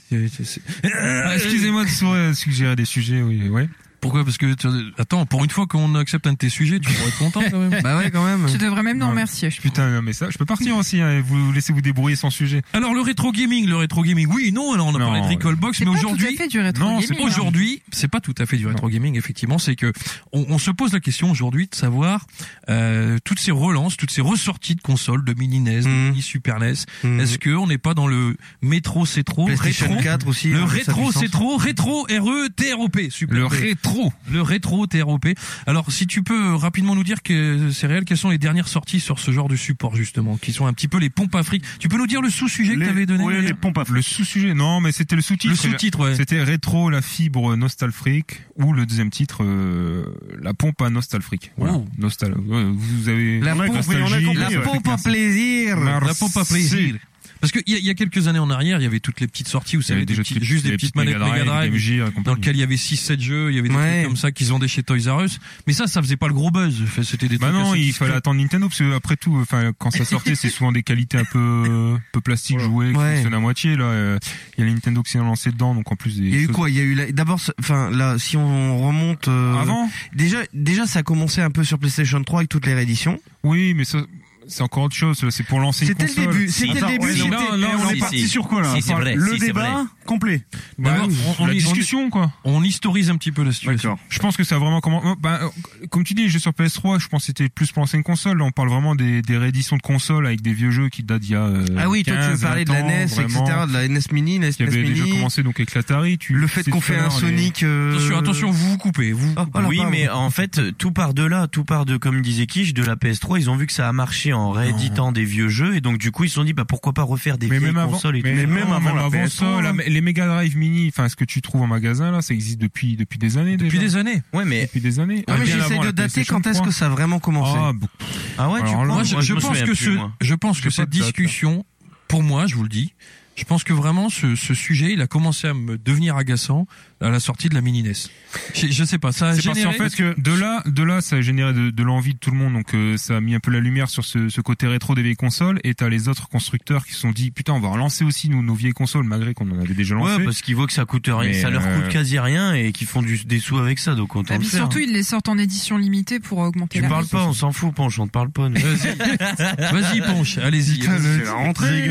Ah, Excusez-moi de suggérer des sujets, oui, ouais. Pourquoi? Parce que tu- attends, pour une fois qu'on accepte un de tes sujets, tu pourrais être content quand même. Bah ouais, quand même. Tu devrais même nous remercier. je. Putain, non, mais ça, je peux partir aussi, hein, et vous laissez vous débrouiller sans sujet. Alors le rétro gaming, le rétro gaming, oui, non. Alors on a Non, parlé de Recallbox, C'est mais pas tout à aujourd'hui, fait du rétro non. Aujourd'hui, c'est pas tout à fait du rétro gaming, effectivement. C'est que on, on se pose la question aujourd'hui de savoir euh, toutes ces relances, toutes ces ressorties de consoles, de mini NES, de Mhm. mini Super NES. Mhm. Est-ce que on n'est pas dans le métro c'est trop, rétro 4 aussi. le hein, rétro c'est trop, rétro RE TROP, super. Le rétro. Le rétro TROP. Alors si tu peux rapidement nous dire que c'est réel, quelles sont les dernières sorties sur ce genre de support justement, qui sont un petit peu les pompes afriques. Tu peux nous dire le sous-sujet que tu avais donné ouais, hier les pompes à Le sous-sujet, non, mais c'était le sous-titre. Le sous-titre, ouais. C'était rétro, la fibre nostalfrique, ou le deuxième titre, euh, la pompe à nostalfrique. Voilà. Oh. Nostal. Vous avez La pompe, nostalgie, La pompe à plaisir. La pompe à plaisir. Parce qu'il y, y a quelques années en arrière, il y avait toutes les petites sorties, Il y avait des déjà petits- juste les des petites manettes Mega Drive, et dans lequel il y avait 6-7 jeux, il y avait des Ouais. trucs comme ça qu'ils vendaient chez Toys R Us. Mais ça, ça faisait pas le gros buzz. Enfin, C'était des Bah trucs non, il fallait attendre Nintendo parce que après tout, enfin quand ça sortait, c'est souvent des qualités un peu, peu plastiques jouées, qui fonctionnent à moitié. Là, euh, il y a les Nintendo qui s'est lancé dedans, donc en plus des. Il y a eu quoi? Il y a eu d'abord, enfin là, si on remonte euh, Avant? déjà, déjà ça a commencé un peu sur PlayStation 3 avec toutes les rééditions. Oui, mais ça, c'est encore autre chose. C'est pour lancer une C'était le début. C'était le début. ouais, non, non, non, on est parti sur quoi là Enfin, vrai, Le débat complet. Bah, D'abord, on- on la discussion, quoi. On historise un petit peu la situation. D'accord. Je pense que ça a vraiment comment. Bah, comme tu dis, les jeux sur PS3, je pense que c'était plus pour lancer une console. Là, on parle vraiment des, des rééditions de consoles avec des vieux jeux qui datent d'il y a. euh, Ah oui, toi 15, tu veux parler de la 20 ans, NES, etc., de la NES Mini, la Qui SNES avait déjà Mini. commencé donc avec l'Atari. Le fait qu'on fait un Sonic. euh, Attention, attention, vous vous coupez. Vous. Ah, voilà, oui, mais en fait, tout part de là, tout part de, comme disait Kish, de la PS3. Ils ont vu que ça a marché en rééditant des vieux jeux, et donc du coup, ils se sont dit, bah pourquoi pas refaire des Mais vieilles même avant, consoles et mais tout. même non, avant la PS3, ça, la- les Mega Drive Mini, enfin ce que tu trouves en magasin là, ça existe depuis depuis des années Depuis déjà. des années. Ouais, mais Depuis des années. Ah, mais j'essaie de dater quand est-ce 3. que ça a vraiment commencé. Ah, bon, ah ouais, tu Alors là, crois Moi, je, Moi, je me pense que plus, ce, moi. je pense que J'ai pas cette discussion, pour moi, je vous le dis, je pense que vraiment ce, ce sujet, il a commencé à me devenir agaçant à la sortie de la mini NES. Je, je sais pas, ça a C'est parce généré. qu'en fait que de là, de là, ça a généré de, de l'envie de tout le monde, donc euh, ça a mis un peu la lumière sur ce, ce côté rétro des vieilles consoles. Et t'as les autres constructeurs qui se sont dit putain, on va relancer aussi nous, nos vieilles consoles malgré qu'on en avait déjà lancé. Ouais, parce qu'ils voient que ça coûte rien, Mais, ça leur euh, coûte quasi rien et qu'ils font du, des sous avec ça, donc autant Et le puis faire. surtout, ils les sortent en édition limitée pour augmenter Tu la parles pas, on s'en fout, Ponche, on te parle pas. Vas-y, vas-y, Ponche, allez-y. C'est la rentrée.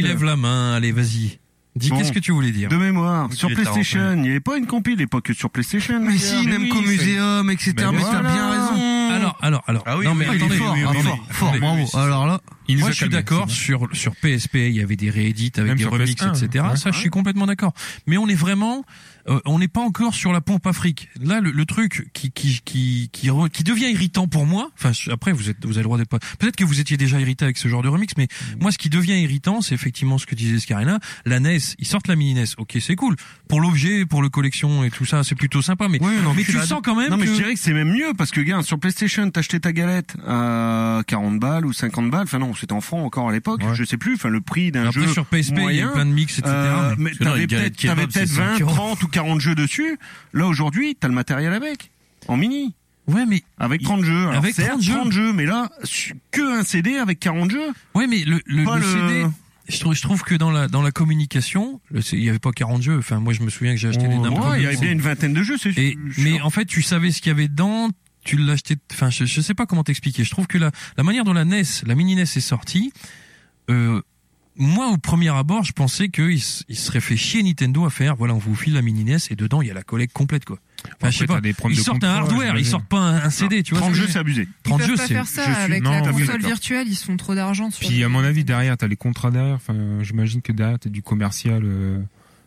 Il lève la main, allez, vas-y. Dis, Bon. qu'est-ce que tu voulais dire De mémoire, sur PlayStation, il n'y avait pas une compile, pas que sur PlayStation. Mais si, oui, c'est- Museum, etc. Mais t'as bien raison. Alors, alors, alors. Ah oui, non, mais Ah, il est attendez, fort, oui, ah, attendez, fort, fort, bravo. Alors là, Il nous Moi, a je suis d'accord sur sur PSP, il y avait des réédits avec Même des remixes, PS1, etc. ouais. Ça, je suis complètement d'accord. Mais on est vraiment, euh, on n'est pas encore sur la pompe Afrique. Là, le, le truc qui qui qui qui, re- qui devient irritant pour moi. Enfin, après, vous êtes, vous avez le droit d'être pas. Peut-être que vous étiez déjà irrité avec ce genre de remix, mais moi, ce qui devient irritant, c'est effectivement ce que disait Scarina. La NES, ils sortent la mini NES. Ok, c'est cool pour l'objet, pour le collection et tout ça, c'est plutôt sympa. Mais Oui, non, mais tu sens quand même Non mais je dirais que c'est même mieux parce que gars sur PlayStation t'achetais ta galette à 40 balles ou 50 balles enfin non c'était en francs encore à l'époque Ouais. je sais plus enfin le prix d'un jeu sur PSP, il y a plein de mix, etc. euh, mais- t'avais peut-être kebab, t'avais peut-être c'est 5 20 euros. 30 ou 40 jeux dessus là aujourd'hui t'as le matériel avec en mini Ouais, mais avec 30 jeux Alors, Avec certes, 30 jeux. mais là que un CD avec 40 jeux ouais, mais le le, Pas le le- CD. Je trouve, je trouve que dans la dans la communication, il y avait pas 40 jeux. Enfin, moi, je me souviens que j'ai acheté des Ouais, Namco il y avait bien une vingtaine de jeux c'est sûr. mais en fait, tu savais ce qu'il y avait dedans. Tu l'achetais. Enfin, je, je sais pas comment t'expliquer. Je trouve que la la manière dont la NES, la mini NES est sortie. Euh, moi, au premier abord, je pensais qu'il s- il serait fait chier Nintendo à faire. Voilà, on vous file la mini NES et dedans il y a la collecte complète, quoi. Enfin, je sais pas. des Ils de sortent un hardware, ils sortent pas un, un CD, tu vois. 30 ce que jeux je c'est veux dire abusé Ils 30 peuvent jeux, pas c'est. faire ça je suis- avec non, la oui, console virtuelle, ils se font trop d'argent. Puis les- à mon avis derrière t'as les contrats derrière. Enfin, j'imagine que derrière t'as du commercial. euh,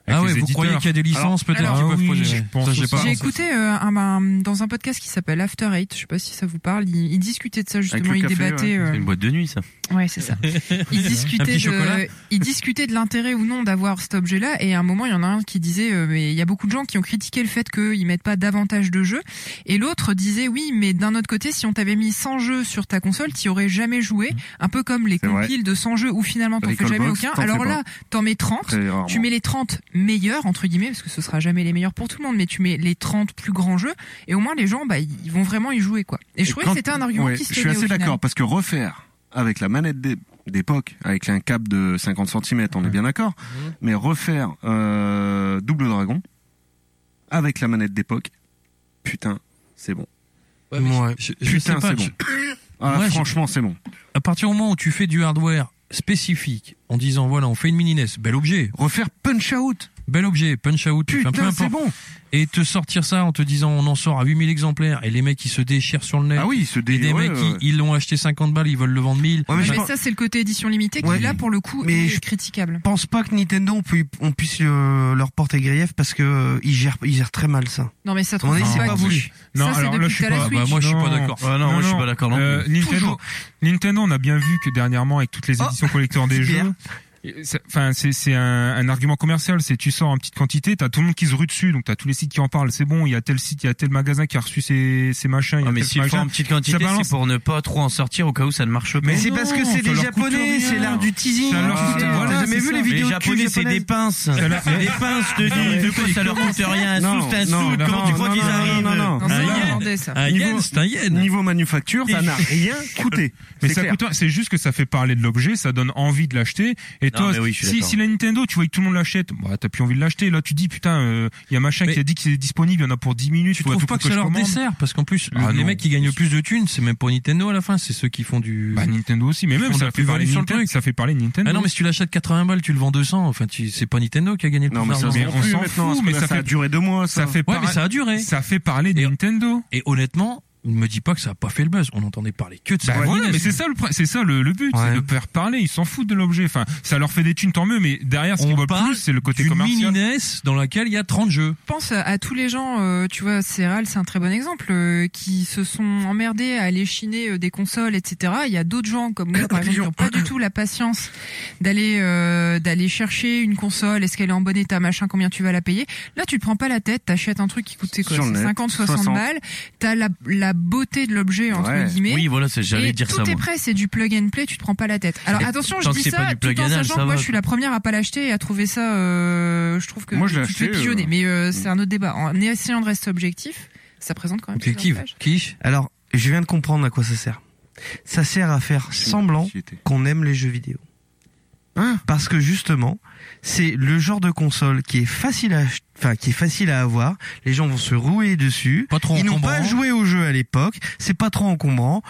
Ah ouais, vous croyez qu'il y a des licences peut-être alors- qui Ah peuvent oui, poser ouais. j'ai écouté euh, un, un- dans un podcast qui s'appelle After Eight, je sais pas si ça vous parle, il, il discutait de ça justement, le il café, débattait. ouais. euh, C'est une boîte de nuit, ça. Ouais, c'est ça. Ils Un discutaient petit chocolat de, ils discutaient de l'intérêt ou non d'avoir cet objet-là. Et à un moment, il y en a un qui disait, euh, mais il y a beaucoup de gens qui ont critiqué le fait qu'ils mettent pas davantage de jeux. Et l'autre disait, oui, mais d'un autre côté, si on t'avait mis 100 jeux sur ta console, tu aurais jamais joué. Un peu comme les vrai. compiles de 100 jeux où finalement t'en fais jamais aucun. Alors là, t'en mets 30. Très rarement. Tu mets les 30 meilleurs, entre guillemets, parce que ce sera jamais les meilleurs pour tout le monde, mais tu mets les 30 plus grands jeux, et au moins les gens, bah, ils vont vraiment y jouer, quoi. Et je trouvais que c'était un argument ouais, qui se Je suis assez d'accord parce que refaire avec la manette d'é- d'époque, avec un cap de 50 cm, on est bien d'accord. Mais refaire euh, Double Dragon avec la manette d'époque, putain, c'est bon. Ouais, mais Ouais. je, je Putain, c'est bon. je- Ah, Ouais, franchement, c'est bon. à partir du moment où tu fais du hardware spécifique en disant voilà on fait une mini bel objet, Refaire Punch Out, bel objet, punch out, enfin, peu putain, c'est importe. bon. Et te sortir ça en te disant on en sort à 8000 exemplaires et les mecs ils se déchirent sur le net. Ah oui, ce Et des mecs, ils- ils l'ont acheté 50 balles, ils veulent le vendre 1000. Ouais, mais ça, c'est le côté édition limitée qui, là, pour le coup, Mais est je- critiquable. pense pas que Nintendo on, pu- on puisse euh, leur porter grief parce que euh, ils gèrent ils gèrent très mal ça. Non, mais ça, trouve c'est pas pas qui- voulu. Non, ça, c'est alors là, je suis pas- bah, moi, je suis pas Non. d'accord. Ah non, moi je suis pas d'accord non. Euh, Nintendo. Nintendo, on a bien vu que dernièrement, avec toutes les Oh, éditions collector des jeux, enfin, c'est c'est un, un argument commercial. C'est tu sors en petite quantité, t'as tout le monde qui se rue dessus, donc t'as tous les sites qui en parlent. C'est bon, il y a tel site, il y a tel magasin qui a reçu ses, ses machins. il y a Ah, mais s'ils font en petite quantité, c'est pour ne pas trop en sortir au cas où ça ne marche pas. Mais c'est parce que c'est des japonais, c'est l'art du teasing. Ça leur tu coûte- sais. voilà, T'as jamais vu ça. les vidéos les de japonais, c'est des pinces. Ça leur- C'est des pinces, te dis. Du coup, ça leur coûte rien. Un sou. Comment tu crois qu'ils arrivent Un yen. Un c'est un yen. Niveau manufacture, ça n'a rien coûté. Mais C'est ça coûte, c'est juste que ça fait parler de l'objet, ça donne envie de l'acheter. Et toi, oui, si, si la Nintendo, tu vois que tout le monde l'achète, bah, t'as plus envie de l'acheter. Là, tu dis, putain, euh, il y a machin Mais- qui a dit qu'il est disponible, il y en a pour 10 minutes. Tu trouves pas que ça je leur commande. dessert Parce qu'en plus, Ah, les non. mecs qui gagnent le plus de thunes, c'est même pas Nintendo à la fin, c'est ceux qui font du. Bah, Nintendo aussi, mais même ça fait parler sur le Nintendo, truc. ça fait parler Nintendo. ah non, mais si tu l'achètes 80 balles, tu le vends 200. Enfin, tu... c'est pas Nintendo qui a gagné le Non, plus mais ça d'argent. se Mais on s'en fout, que mais ça a fait- duré deux mois, ça. fait mais ça a duré. ça fait parler de Nintendo. Et honnêtement, ne me dis pas que ça a pas fait le buzz. On entendait parler que de ça. Bah voilà, mais c'est ça le, c'est ça le, le but, Ouais. c'est de faire parler. Ils s'en foutent de l'objet. Enfin, ça leur fait des thunes, tant mieux. Mais derrière, ce veulent parle plus, c'est le côté d'une mini commercial. NES dans laquelle il y a 30 jeux. Je pense à tous les gens, euh, tu vois, Céral, c'est un très bon exemple, euh, qui se sont emmerdés à aller chiner euh, des consoles, etc. Il y a d'autres gens comme moi, par exemple, qui n'ont pas du tout la patience d'aller euh, d'aller chercher une console, est-ce qu'elle est en bon état, machin, combien tu vas la payer? Là, tu te prends pas la tête, t'achètes un truc qui coûte c'est quoi, Sur le c'est net, 50, 60, 60. balles, t'as la, la beauté de l'objet entre Ouais. guillemets. Oui, voilà, c'est- j'allais dire tout ça. est moi. prêt, c'est du plug and play, tu te prends pas la tête. Alors Et attention, je dis c'est pas ça du tout plug en sachant que moi va, je suis la première à pas l'acheter et à trouver ça, euh, je trouve que Moi, je tu te fais pigeonner. euh, Mais euh, c'est un autre débat. En essayant de rester objectif, ça présente quand même. Objectif. Quiche. Alors, je viens de comprendre à quoi ça sert. Ça sert à faire semblant qu'on aime les jeux vidéo. Hein Parce que justement, c'est le genre de console qui est facile à, enfin qui est facile à avoir. Les gens vont se rouer dessus. Pas trop Ils n'ont pas joué au jeu à l'époque. C'est pas trop encombrant.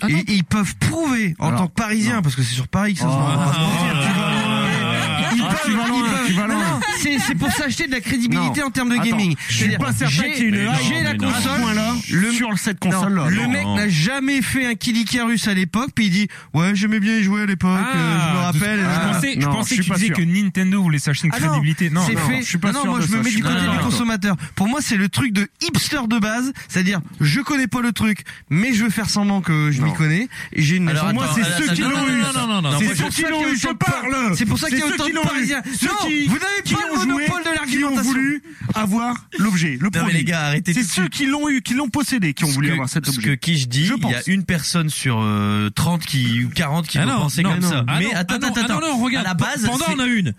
Ah et, et ils peuvent prouver en Alors, tant que Parisien, non. parce que c'est sur Paris que ça se Oh, oh, oh, oh, Ils oh, peuvent- ils peuvent- c'est c'est pour s'acheter de la crédibilité Non. en termes de Attends, gaming. Je suis C'est-à-dire, pas certain j'ai- qu'il y ait une Mais non, hype j'ai la console. point-là Le- sur cette Non, console-là. le mec n'a jamais fait un Kid Icarus à l'époque, puis il dit ouais j'aimais bien y jouer à l'époque, Ah, euh, je me rappelle. Je Ah, pensais, je pensais que tu disais que Nintendo voulait s'acheter une Ah crédibilité. Non, c'est non, fait. je suis pas non, moi je me mets du côté du consommateur. Pour moi, c'est le truc de hipster de base, c'est-à-dire je connais pas le truc, mais je veux faire semblant que je m'y connais. Et j'ai une. Alors, moi, c'est ceux qui l'ont non, eu. non, non, non, non, C'est qu'il y a autant je parle. C'est pour ça qu'il y a autant ceux de qui l'ont eu. Parisiens. Ceux Non, qui- vous n'avez qui pas ont le joué, monopole de qui ont voulu avoir l'objet, le Non, mais produit. les gars, arrêtez C'est ceux qui l'ont eu, qui l'ont possédé, qui ont Ce voulu que- avoir cet Ce que objet. qui je dis, Je il y a une personne sur euh, 30 qui ou 40 qui Ah vont non, penser non, comme non. ça. Ah mais non, attends, ah attends, ah non, attends. non, regarde. À la base, Pendant, on a une.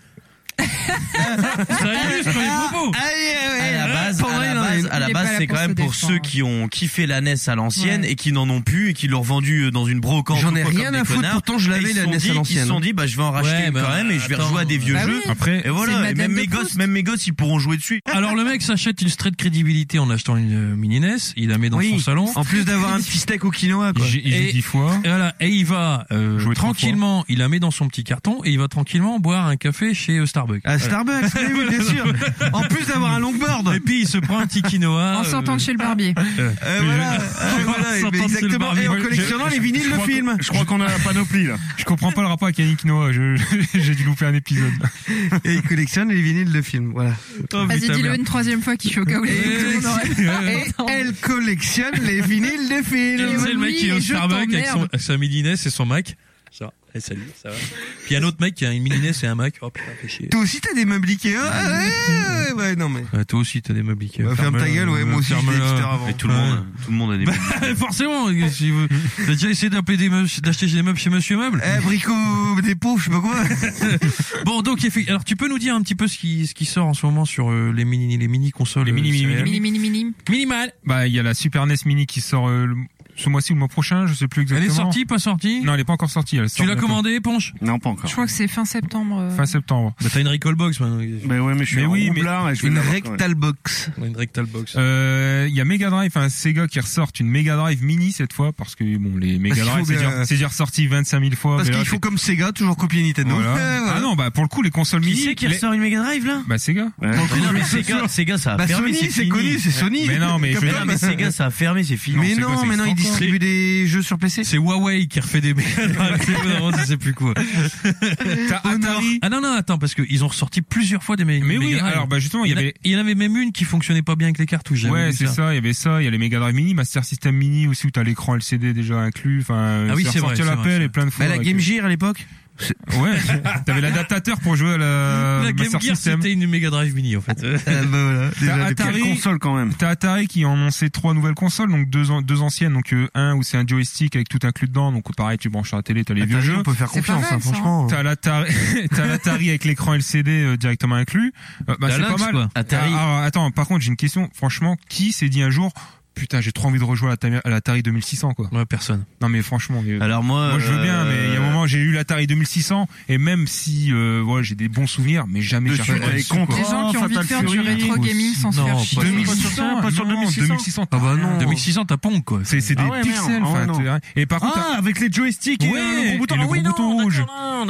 Ça illustre les propos. à la base, à il la à la Il c'est quand même pour défendre. ceux qui ont kiffé la NES à l'ancienne Ouais. et qui n'en ont plus et qui l'ont vendu dans une brocante. J'en ai rien comme à foutre, pourtant je l'avais la NES à dit- Ils se l'ancienne. sont dit, bah, je vais en racheter Ouais, une bah, quand même et je vais rejouer à des vieux Bah jeux. oui. Après, Et voilà, même mes gosses, même mes gosses, ils pourront jouer dessus. Alors le mec s'achète une straight crédibilité en achetant une euh, mini NES, il la met dans Oui. son salon. En plus d'avoir un petit steak au quinoa, quoi. j'ai dix fois. Et voilà, et il va euh, tranquillement, il la met dans son petit carton et il va tranquillement boire un café chez euh, Starbucks. À Starbucks, oui, oui, bien sûr. En plus d'avoir un longboard. Et puis il se prend un petit quinoa. En sortant de chez le barbier. Euh, voilà, Ah, voilà, mais exactement. Et en collectionnant je- les vinyles de films. Je crois qu'on a la panoplie, là. Je comprends pas le rapport avec Yannick Noah. Je- J'ai dû louper un épisode. Et il collectionne les vinyles de films. Voilà. Oh, Vas-y, dis-le une troisième fois qui fait au cas où les Et, elle collectionne les vinyles de films. sais, le mec qui est au Starbucks avec, son, sa mini NES et son Mac. Ça va. Eh, salut, ça va. Puis il y a un autre mec qui a une mini NES et un Mac. Oh putain, fait chier. Toi aussi, t'as des meubles Ikea Ah, ouais, ouais, ouais, non mais. Ouais, toi aussi, t'as des meubles Ikea. Bah, ferme ta gueule, ouais, moi aussi, à l'heure avant. Et tout le monde, tout le monde a des. Bah, forcément, si vous, t'as déjà essayé d'appeler des meubles, d'acheter des meubles chez Monsieur Meuble Eh, Brico, des pauvres, je sais pas quoi. Bon, donc, alors tu peux nous dire un petit peu ce qui, ce qui sort en ce moment sur euh, les mini, les mini consoles, Les mini, euh, mini, Mini, mini, mini. minimal. Bah, il y a la Super NES Mini qui sort euh, le- ce mois-ci ou le mois prochain, je sais plus Elle exactement. est sortie, pas sortie? Non, elle est pas encore sortie. Elle Tu l'as commandée, Ponche? Non, pas encore. Je crois que c'est fin septembre. euh. Fin septembre. Bah, t'as une recall box maintenant. Mais ouais, mais je suis Mais un oui, mais- et je Une rectal box. Une rectal box. Euh, Il y a Mega Drive, enfin Sega qui ressortent une Mega Drive Mini cette fois parce que bon les Mega Drive c'est déjà, déjà ressorti 25 000 fois. Parce là, qu'il faut comme Sega, toujours copier Nintendo. Voilà. Ouais. Ah non bah pour le coup les consoles Qui mini. c'est qui les- ressort une Mega Drive là? Bah Sega. Non, mais Sega, Sega, ça a Bah fermé, Sony, c'est connu, c'est Sony. Mais non, mais Sega, ça a fermé, c'est fini. Mais non, mais non, distribuent des jeux sur PC. C'est Huawei qui refait des vraiment, je sais plus quoi. T'as Atari. Ah non, non, attends, parce qu'ils ont ressorti plusieurs fois des Mega Mais oui, Drive. alors bah justement il y avait. il y en avait même une qui fonctionnait pas bien avec les cartouches. j'avais Ouais, c'est ça. Il y avait ça. Il y a les Mega Drive Mini, Master System Mini aussi où t'as l'écran LCD déjà inclus. Enfin, Ah oui, c'est vrai, l'appel et plein de fois. La Game Gear à l'époque. Ouais. T'avais l'adaptateur pour jouer à la, La Game Master Gear, System. c'était une Mega Drive Mini, en fait. Euh, bah voilà. Déjà, Atari. Console quand même. T'as Atari qui a annoncé trois nouvelles consoles, donc deux, deux anciennes, donc euh, un où c'est un joystick avec tout inclus dedans, donc pareil tu branches sur la télé, t'as les vieux jeux. on peut faire confiance, mal, hein, franchement. T'as l'Atari, t'as l'Atari avec l'écran LCD euh, directement inclus. Euh, bah, c'est pas mal. quoi. Atari. Ah, alors, attends, par contre j'ai une question. Franchement, qui s'est dit un jour, putain j'ai trop envie de rejouer à l'Atari- à l'Atari 2600 quoi. Ouais, personne. Non mais franchement. euh, Alors moi, moi je veux bien, euh, mais il y a un moment j'ai eu l'Atari 2600 et même si euh, ouais, j'ai des bons souvenirs, mais jamais j'ai les gens qui ont envie de faire du rétro gaming sans se Non, faire chier. sur- 2600, pas sur non, 2600. 2600. Ah bah non. 2600, t'as Pong, quoi. C'est c'est des Ah pixels. Ah enfin, tu- et par contre, Ah, avec les joysticks et euh, le gros bouton, et Ah rouge.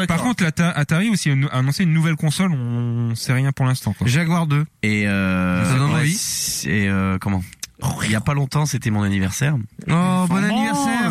Par contre, Atari aussi a annoncé une nouvelle console, on sait rien pour l'instant. quoi. Jaguar 2. Et euh, Ça donne envie c'est euh, comment? Il y a pas longtemps, c'était mon anniversaire. Oh, bon Bon, anniversaire.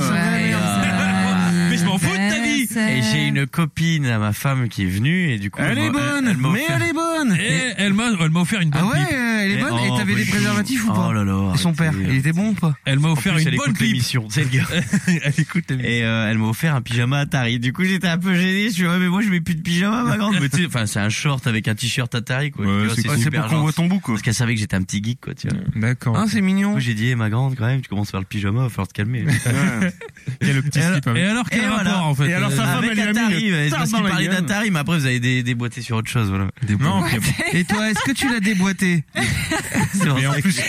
Et j'ai une copine à ma femme qui est venue et du coup Elle est m'a- bonne, elle m'a mais offert- elle est bonne. Et elle m'a, elle m'a offert une bonne Ah ouais, pipe. elle est bonne. Oh, Et t'avais bah, des préservatifs ou pas Oh là là. Et son père, il était bon ou pas Elle m'a offert plus, une elle bonne pipe. sais, le gars. elle écoute l'émission. Et euh, elle m'a offert un pyjama Atari. Du coup, j'étais un peu gêné. Je suis ouais, mais moi, je mets plus de pyjama, ma grande. Mais tu sais, enfin, c'est un short avec un t-shirt Atari, quoi. Ouais, c'est c'est cool. C'est pour qu'on voit ton bout, quoi. Parce qu'elle savait que j'étais un petit geek, quoi, tu vois. Du D'accord. Ah, c'est mignon. coup, j'ai dit, eh, ma grande, quand même, tu commences à faire le pyjama, va falloir te calmer. Le petit Et alors, slip et alors, quel rapport, en fait Et alors, euh, sa femme, Avec elle lui a mis Atari, tarte parce qu'il la parlait d'Atari, mais après, vous avez dé- déboîté sur autre chose, voilà. Non, Et toi, est-ce que tu l'as déboîté mais en plus,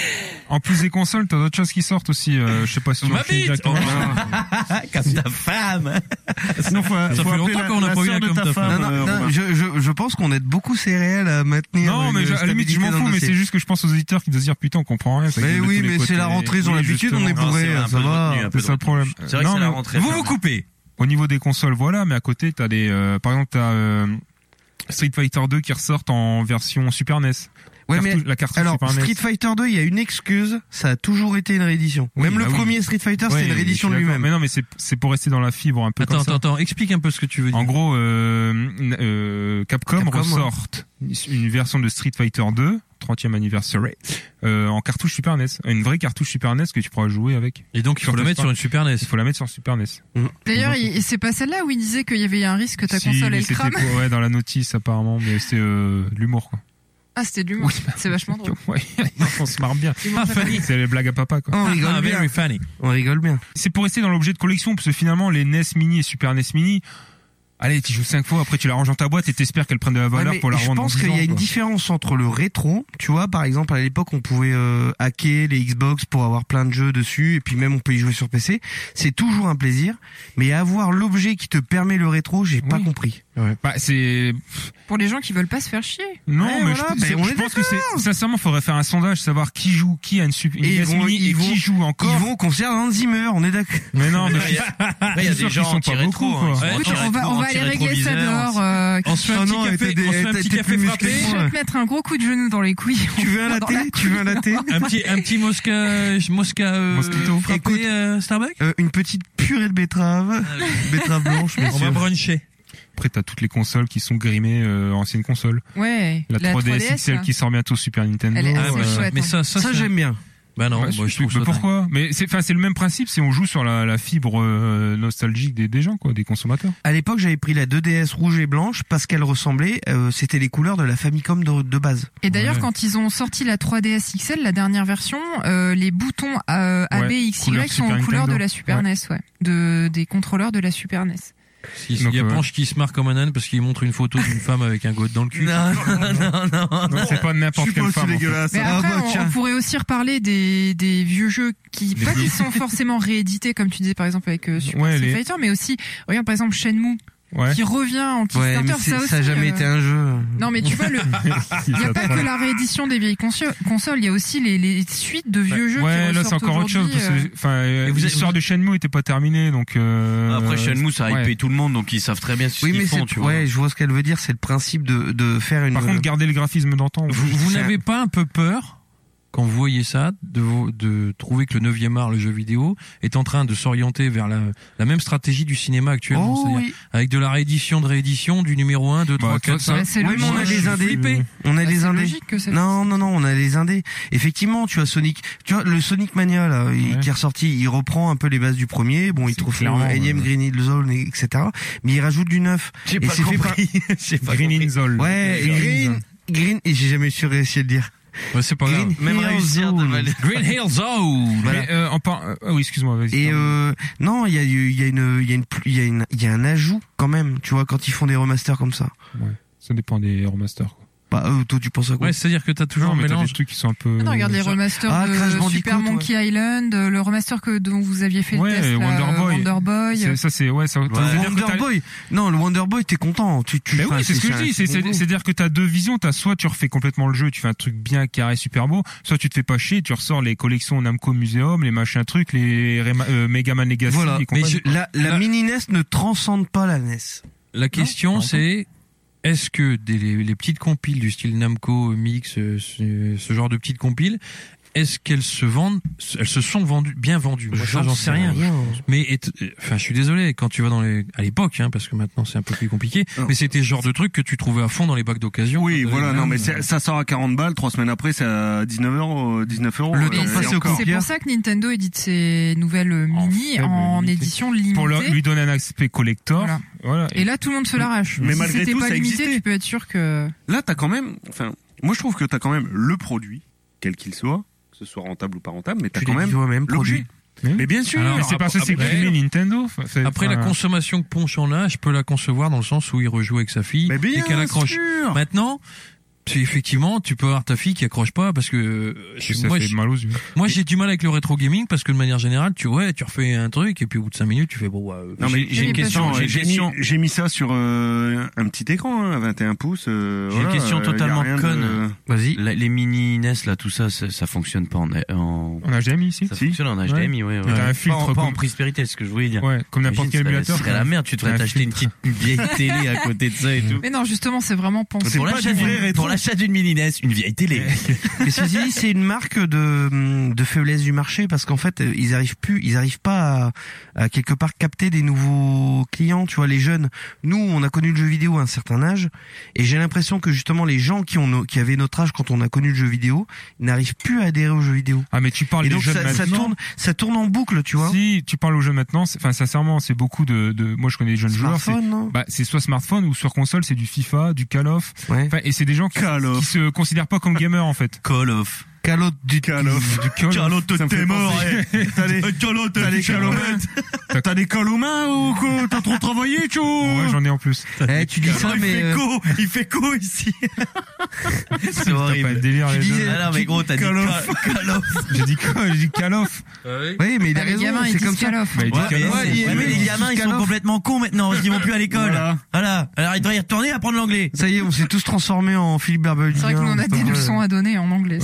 en plus des consoles, t'as d'autres choses qui sortent aussi. euh, je sais pas si tu Ma bite directement. Comme ta femme. Sinon, faut, Ça faut fait longtemps la- qu'on n'a la pas eu de comme ta femme. Non, non, euh, non, je, je, je pense qu'on aide beaucoup céréales à maintenir. Non, mais à la limite, je m'en fous, mais c'est juste que je pense aux auditeurs qui doivent se dire putain, on comprend rien. Mais oui, mais c'est la rentrée, ils ont l'habitude, on est bourré, ça va. retenue, un peu C'est ça le problème. C'est vrai que Non, c'est la rentrée. Vous vous coupez. Au niveau des consoles, voilà, mais à côté, t'as des, euh, par exemple, t'as euh, Street Fighter 2 qui ressortent en version Super NES. Ouais, Cartouche- mais la carte alors. Street Fighter 2, il y a une excuse, ça a toujours été une réédition. Oui, Même bah le oui. premier Street Fighter, Ouais, c'était une réédition lui-même. Mais non, mais c'est c'est pour rester dans la fibre un peu Attends, comme attends, ça. attends, explique un peu ce que tu veux dire. En gros, euh, euh, Capcom, Capcom, ressort une version de Street Fighter 2, 30e anniversaire, euh, en cartouche Super NES. Une vraie cartouche Super NES que tu pourras jouer avec. Et donc, il faut le ta mettre sur une Super NES. Il faut la mettre sur Super NES. D'ailleurs, il- c'est pas celle-là où il disait qu'il y avait un risque que ta Si, console elle c'était crame. pour- ouais, dans la notice apparemment, mais c'était euh, l'humour quoi. Ah, c'était de l'humour. C'est vachement drôle. Ouais, on se marre bien. Ah, Fanny. C'est les blagues à papa quoi. On rigole Ah, bien. very funny. On rigole bien. C'est pour rester dans l'objet de collection parce que finalement les NES Mini et Super NES Mini, allez, tu joues cinq fois, après tu la ranges dans ta boîte et t'espères qu'elle prenne de la valeur pour la je revendre. pense dans 10 qu'il y a une différence entre le rétro, tu vois, par exemple à l'époque on pouvait euh, hacker les Xbox pour avoir plein de jeux dessus et puis même on peut y jouer sur PC, c'est toujours un plaisir, mais avoir l'objet qui te permet le rétro, j'ai pas Oui. Compris. Bah c'est Pour les gens qui veulent pas se faire chier. non, Ouais, mais voilà, je, c'est- on je est pense que c'est sincèrement faudrait faire un sondage, savoir qui joue, qui a une, Super- Et ils vont- ils et vont- qui joue encore. Ils vont au concert d'Hans Zimmer, on est d'accord. Mais non, mais Il y a- des gens sont pas anti-rétro, beaucoup, hein, quoi. Ouais, anti-rétro, on va, on va aller régler ça dehors. euh, On se fait un petit café, on se fait un petit café frappé. Je vais te mettre un gros coup de genou dans les couilles. Tu veux un latte la Tu veux un latte Un petit, un petit Mosca, Mosca, euh, frappé, Écoute. euh, Starbucks. Euh, Une petite purée de betterave, betterave blanche, On va bruncher. Après t'as toutes les consoles qui sont grimées euh, anciennes consoles. Ouais. La, 3DS, XL là. qui sort bientôt Super Nintendo. Elle est Ah, assez mais, chouette, mais hein. ça, ça, Ça c'est- j'aime bien. Bah non, Ouais, moi, je trouve ça pourquoi? Mais c'est, enfin, c'est le même principe si on joue sur la, la fibre euh, nostalgique des, des gens, quoi, des consommateurs. À l'époque, j'avais pris la 2DS rouge et blanche parce qu'elle ressemblait, euh, c'était les couleurs de la Famicom de, de base. Et d'ailleurs, Ouais. quand ils ont sorti la 3DS XL, la dernière version, euh, les boutons euh, A, B, Ouais, X, couleur Y sont aux Super couleurs de la Super Ouais. NES, ouais. De, des contrôleurs de la Super NES. Si, Donc, il y a. Panche qui se marre comme un âne parce qu'il montre une photo d'une femme avec un gosse dans le cul. Non, non, non, non. Donc, c'est pas n'importe quelle femme. en fait. Mais après, on- pourrait aussi reparler des, des vieux jeux qui, pas qui sont forcément réédités, comme tu disais par exemple avec euh, Super Ouais, Street les- Fighter, mais aussi, regarde par exemple Shenmue, Ouais. qui revient en Ouais, Kickstarter, mais ça c'est- aussi. ça a jamais euh, été un jeu. Non, mais tu vois, le, il n'y a pas que la réédition des vieilles consoles, il y a aussi les, les suites de vieux jeux Ouais, qui là c'est encore autre chose euh, que enfin euh, Et vous êtes- l'histoire de Shenmue était pas terminée donc euh, Après, Shenmue, ça a ouais. hypé tout le monde, donc ils savent très bien ce Oui, qu'ils font, tu vois. ouais, je vois ce qu'elle veut dire. C'est le principe de, de faire une. Par contre, garder le graphisme d'antan. Vous, vous n'avez pas un peu peur quand vous voyez ça de, de trouver que le 9e art, le jeu vidéo, est en train de s'orienter vers la, la même stratégie du cinéma actuellement, oh c'est-à-dire oui. avec de la réédition de réédition du numéro 1, 2, 3, Bah, 4, ça- 5. bah, c'est Oui, on a des indés. flippé. On a Bah, des c'est indés. logique que Non, non, non, on a les indés. Effectivement, tu as Sonic, tu vois, le Sonic Mania, là, il- Ouais. qui est ressorti, il reprend un peu les bases du premier, bon, il trouve clairement, le énième ouais. Green Hill Zone, et- etc. Mais il rajoute du neuf. J'ai Et pas c'est fait par- compris. J'ai pas Green compris. Inzol. Ouais, Green, Green, et j'ai jamais su réussir à le dire. Ouais, c'est pas grave. Green Même Hill réussir de Zone. mal- Green Hill Zone Voilà. Mais euh, en par... euh, ah oui, excuse-moi, vas-y. Et euh, non, il y a, il y a une, il y a une, il y a une, il y a un ajout quand même, tu vois, quand ils font des remasters comme ça. Ça dépend des remasters. Quoi. Bah, euh, toi, tu penses à quoi Ouais, c'est-à-dire que t'as toujours Non, un mais t'as mélange. des trucs qui sont un peu. Ah non, regarde les remasters Ah, de Super ouais. Monkey Island, euh, le remaster que dont vous aviez fait Ouais, le test, là, Wonder Boy. Wonder Boy. C'est- Ça c'est ouais, ça. Wonder Boy. Non, le Wonder Boy, t'es content. Tu, tu, Mais oui, c'est ce que je dis. C'est-à-dire que t'as deux visions. T'as soit tu refais complètement le jeu, tu fais un truc bien carré, super beau. Soit tu te fais pas chier, tu ressors les collections Namco Museum, les machins trucs, les Rema- euh, Mega Man Legacy Voilà. et Mais je- La, la mini NES ne transcende pas la NES. La question c'est est-ce que les petites compiles du style Namco, Mix, euh, ce, ce genre de petites compiles, est-ce qu'elles se vendent Elles se sont vendues, bien vendues? Moi, j'en sais rien. Mais euh, enfin, je suis désolé quand tu vas dans les à l'époque, hein, parce que maintenant c'est un peu plus compliqué. Non. Mais c'était le genre de truc que tu trouvais à fond dans les bacs d'occasion. Oui, voilà, non, mais c'est- ça sort à 40 balles, trois semaines après, c'est à 19 euros, 19 euros. Le euh, temps passé au encore. C'est pour ça que Nintendo édite ses nouvelles euh, En mini en limité. édition limitée. pour leur- lui donner un aspect collector. Voilà. Voilà. Et là, tout le monde se l'arrache. Mais si malgré c'était tout, pas ça limité, existait. tu peux être sûr que. Là, t'as quand même, enfin, moi je trouve que t'as quand même le produit, quel qu'il soit, que ce soit rentable ou pas rentable, mais Tu quand les même toi-même l'objet. Mais bien sûr. Alors, Mais c'est parce que c'est après- crimé Nintendo. C'est- Après la consommation que Ponche en a, je peux la concevoir dans le sens où il rejoue avec sa fille mais bien et qu'elle accroche. sûr. Maintenant, c'est effectivement, tu peux avoir ta fille qui accroche pas parce que euh, ça moi, fait mal aux yeux. moi j'ai du mal avec le rétro gaming parce que de manière générale, tu ouais, tu refais un truc et puis au bout de 5 minutes, tu fais bon. ouais, euh, Non mais J'ai une une question, j'ai une mis, j'ai mis ça sur euh, un petit écran, hein, 21 pouces. euh, J'ai une voilà, question euh, totalement rien de- conne. Vas-y. La- les mini NES là, tout ça, ça, ça fonctionne pas en, en On a jamais ici. ça Si. fonctionne en HDMI, ouais. ouais. T'as un Pas, filtre en, pas en comme- prospérité, c'est ce que je voulais dire. Ouais, comme n'importe quel émulateur. Ce serait la merde, tu devrais t'acheter une petite une vieille télé à côté de ça et tout. Mais non, justement, c'est vraiment pensé. Pour pas vrai d'une- mini NES, une vieille télé. Mais ceci dit, c'est une marque de, de faiblesse du marché parce qu'en fait, euh, ils arrivent plus, ils arrivent pas à, à quelque part capter des nouveaux clients. Tu vois, les jeunes. Nous, on a connu le jeu vidéo à un certain âge, et j'ai l'impression que justement les gens qui ont, qui avaient notre âge quand on a connu le jeu vidéo, n'arrivent plus à adhérer au jeu vidéo. Ah mais tu parles Et des donc jeunes ça, ça maintenant. tourne, ça tourne en boucle, tu vois. Si tu parles aux jeunes maintenant, enfin sincèrement, c'est beaucoup de, de moi je connais des jeunes joueurs, c'est Smartphone, non? bah c'est soit smartphone ou sur console, c'est du FIFA, du Call of. Ouais. Et c'est des gens qui, Call of. qui se considèrent pas comme gamers en fait. Call of. Of. Du of. Ça me fait penser- T'as des, t'as des calomètres. T'as des cales aux mains ou quoi T'as trop travaillé, Tcho Ouais, j'en ai en plus. Eh, tu dis ça, il mais fait euh, co, il fait co ici. C'est T'as pas horrible. de délire. Tu les jeunes. Ah non, mais gros, t'as dit Call of. Call Call of. J'ai dit quoi J'ai dit Call of. oui, mais il a Bah, les raison. gamins, ils C'est comme. Bah, il Ouais, mais, c'est- il- il- les il- gamins, ils Call sont complètement cons maintenant, parce qu'ils vont plus à l'école. Voilà. Alors, ils doivent y retourner apprendre l'anglais. Ça y est, on s'est tous transformés en Philippe Barbelivien. C'est vrai que nous, on a des leçons à donner en anglais.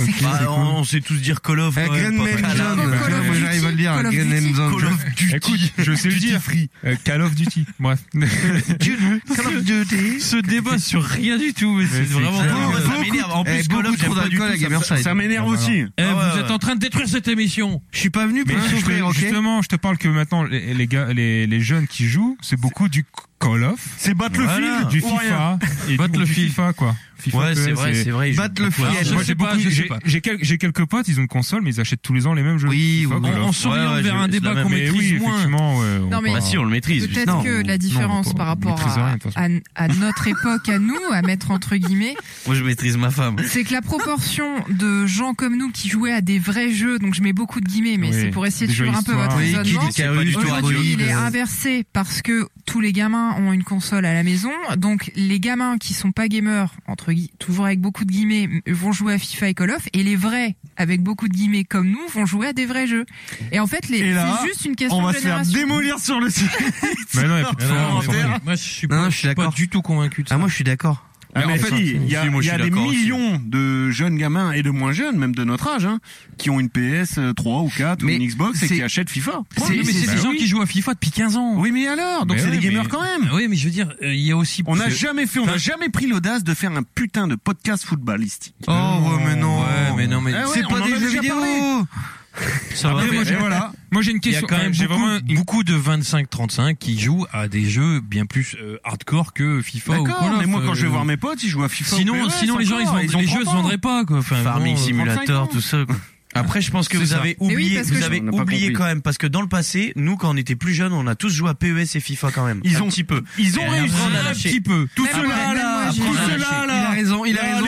Clair. Bah, on, on sait tous dire Call of. Eh, Man Call of. Duty, j'arrive à le dire. Call of Green Duty. Man Zone. Call of Duty. Écoute, je sais le dire. Euh, Call of Duty. Bref. Call of Duty. Ce débat sur rien du tout, mais c'est vraiment. Ah ça m'énerve. En plus, Call of, j'aime trop pas du tout. ça m'énerve aussi. Eh, Ah vous ouais. êtes en train de détruire cette émission. Je suis pas venu pour souffrir, ok justement, je te parle que maintenant les, gars, les jeunes qui jouent, c'est beaucoup du Call of, C'est Battlefield Voilà. du. FIFA et Battlefield. du FIFA quoi. FIFA, Ouais, c'est PES, vrai, c'est vrai. Battlefield. Moi, j'ai beaucoup, j'ai quelques potes, ils ont une console, mais ils achètent tous les ans les mêmes jeux. Oui, FIFA, s'orientant Ouais, ouais, vers un c'est débat qu'on maîtrise oui, moins. effectivement, ouais. on Non, mais- Bah si, on le maîtrise. Peut-être que la différence on par rapport à, notre époque, à nous, à mettre entre guillemets, Moi, je maîtrise ma femme. c'est que la proportion de gens comme nous qui jouaient à des vrais jeux, donc je mets beaucoup de guillemets, mais c'est pour essayer de suivre un peu votre raisonnement. Aujourd'hui, il est inversé parce que tous les gamins ont une console à la maison. Donc, les gamins qui sont pas gamers, entre toujours avec beaucoup de guillemets, vont jouer à FIFA et Call of. Et les vrais, avec beaucoup de guillemets comme nous, vont jouer à des vrais jeux. Et en fait, les, c'est juste une question On va de se faire génération. démolir sur le site. Mais non, Moi, je suis Non, pas, non, je suis pas d'accord. du tout convaincu de ça. Ah, moi, je suis d'accord. Ah, mais en fait, il y a, y a des aussi. millions de jeunes gamins et de moins jeunes, même de notre âge, hein, qui ont une PS 3 ou 4 ou Mais une Xbox et qui achètent FIFA. C'est- Oui, mais c'est c'est- des gens oui. qui jouent à FIFA depuis 15 ans. Oui, mais alors Donc Mais c'est ouais, des gamers mais- quand même. Oui, mais je veux dire, euh, il y a aussi. On n'a jamais fait, on n'a jamais pris l'audace de faire un putain de podcast footballistique. Oh, ouais, mais non. Ouais, mais non, mais ouais, c'est pas des jeux vidéo. Ça va. Après, moi, j'ai- voilà. Moi, j'ai une Il y a question. quand même j'ai beaucoup, vraiment beaucoup de 25-35 qui jouent à des jeux bien plus euh, hardcore que FIFA ou D'accord, Call of. mais moi quand euh, je vais voir mes potes, ils jouent à FIFA. Sinon, ou PES sinon les gens, ils, vendent- ont les jeux 30 se vendraient pas, quoi. Enfin, Farming bon, euh, Simulator, 35 tout ça. quoi. Après, je pense que C'est vous ça. avez oui, oublié, vous je- avez oublié quand même, parce que dans le passé, nous, quand on était plus jeunes, on a tous joué à PES et FIFA quand même. Ils un ont- petit peu. Ils ont réussi. un petit peu. Tout cela là, tout cela lâché. Il a là. raison, il a Là, raison.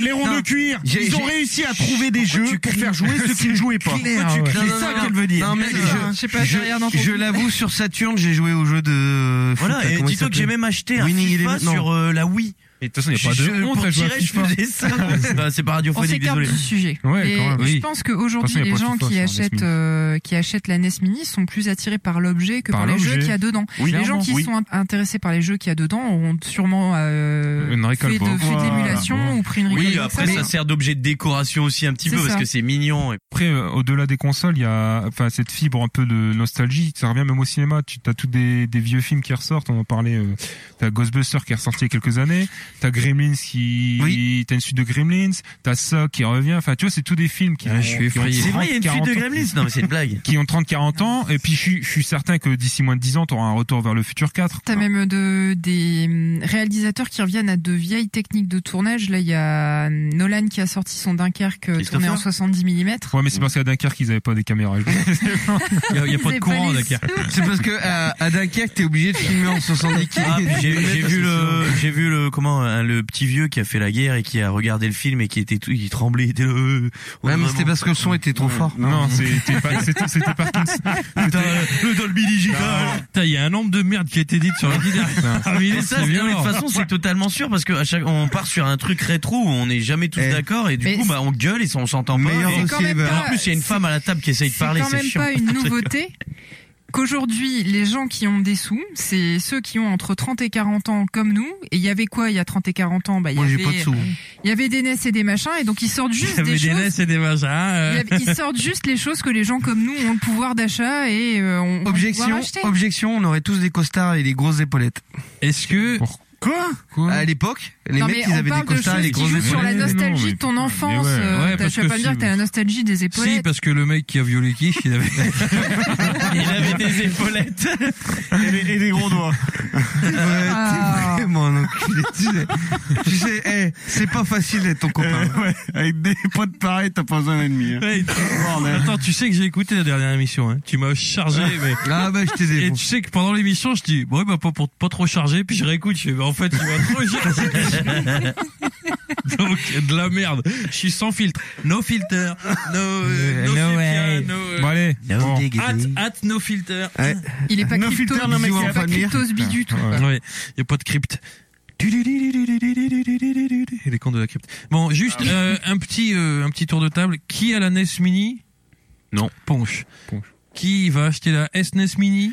les ronds, de cuir, ils ont réussi à trouver des jeux pour faire jouer ceux qui ne jouaient pas. Non, non, ça qu'elle veut dire Non, mais Je l'avoue, sur Saturn, j'ai joué au jeu de. Voilà, là, et dis-toi que j'ai même acheté un Winning FIFA sur euh, la Wii. Et de toute façon, il n'y a pas Je- de honte à jouer à tirer, je FIFA. faisais ça. Bah, c'est pas On radiophonique, désolé. du sujet. Ouais, Et quand même, je pense qu'aujourd'hui, les gens qui achètent, euh, qui achètent la NES Mini sont plus attirés par l'objet que Par par, les jeux qu'il y a dedans. Oui, les gens qui oui. sont int- intéressés par les jeux qu'il y a dedans ont sûrement euh, Une récolte, fait l'émulation ou pris une Oui, après, ça sert d'objet de décoration aussi un petit peu, parce que c'est mignon. Après, euh, au-delà des consoles, il y a enfin cette fibre un peu de nostalgie. Ça revient même au cinéma. Tu as tous des, des vieux films qui ressortent. On en parlait. Euh, t'as Ghostbusters qui est ressorti il y a quelques années. T'as Gremlins qui, Oui. t'as une suite de Gremlins. T'as ça qui revient. Enfin, tu vois, c'est tous des films qui, Ah, ont, je suis qui ont effrayé. C'est vrai, il y a une 30, fuite de 40 ans. Gremlins. Non, mais c'est une blague. qui ont 30-40 ans, et puis je suis, je suis certain que d'ici moins de 10 ans, tu auras un retour vers le futur 4. T'as même de, des hum, réalisateurs qui reviennent à de vieilles techniques de tournage. Là, il y a Nolan qui a sorti son Dunkerque euh, tourné en Christopher 70 mm. Ouais, mais c'est parce qu'à Dunkerque, ils avaient pas des caméras. Il y a, il y a pas de courant, Dakar. sous. C'est parce que à, à Dunkerque, t'es obligé de filmer en 70 Ah, puis j'ai km. vu le, j'ai vu le, comment, hein, le petit vieux qui a fait la guerre et qui a regardé le film et qui était tout, il tremblait, il était là, euh, on Ouais, mais c'était parce que le son était trop fort. non, c'était pas, c'était, c'était Parkinson. Putain, le Dolby Digital. Putain, il y a un nombre de merde qui a été dit sur la guitare. Ah, mais ça, de toute façon, c'est totalement sûr parce que à chaque, on part sur un truc rétro où on n'est jamais tous d'accord et du Mais coup, bah, on gueule et on s'entend pas. Et- bah, en plus, il y a une femme à la table qui essaye de parler, C'est c'est quand même chiant. pas une nouveauté. Qu'aujourd'hui, les gens qui ont des sous, c'est ceux qui ont entre 30 et 40 ans comme nous. Et il y avait quoi il y a 30 et 40 ans? Bah, il, y Moi, j'ai avait, pas de sous. il y avait des NES et des machins. Et donc ils sortent Il juste y avait des, des choses. NES et des machins. il euh. y avait- ils sortent juste les choses que les gens comme nous ont le pouvoir d'achat et euh, on, Objection, acheter. objection, on aurait tous des costards et des grosses épaulettes. Est-ce que Pour- Quoi? Quoi? À l'époque, les non mecs, ils avaient des de costards et des qui grosses jouent sur la non, nostalgie mais de ton enfance. ouais. euh, Ouais, tu vas pas me dire si- que t'as la nostalgie des si, épaulettes. parce que le mec qui a violé il avait. Il avait des épaulettes. et, des, et des gros doigts. Ouais, Ah. t'es vraiment un enculé. Tu sais, tu sais eh, c'est pas facile d'être ton copain. ouais, avec des potes pareils, t'as pas besoin d'ennemis. Hein. Ouais. Attends, tu sais que j'ai écouté la dernière émission. Hein. Tu m'as chargé, mais. Ah bah je t'ai Et tu sais que pendant l'émission, je dis, bon, bah, pas, pour, pas trop charger, puis je réécoute, je fais, bah, en fait, il va trop charger. Donc, de la merde. Je suis sans filtre. No filter. No, euh, no, No way. no, euh, Bon, allez. Bon. At, at no filter. Il est pas crypto, il est il pas cryptos bi du tout. Quoi. Ouais, y a pas de crypte. Les cons de la crypte. Bon, juste un petit un petit tour de table. Qui a la NES Mini Non. Ponche. Ponche. Qui va acheter la SNES Mini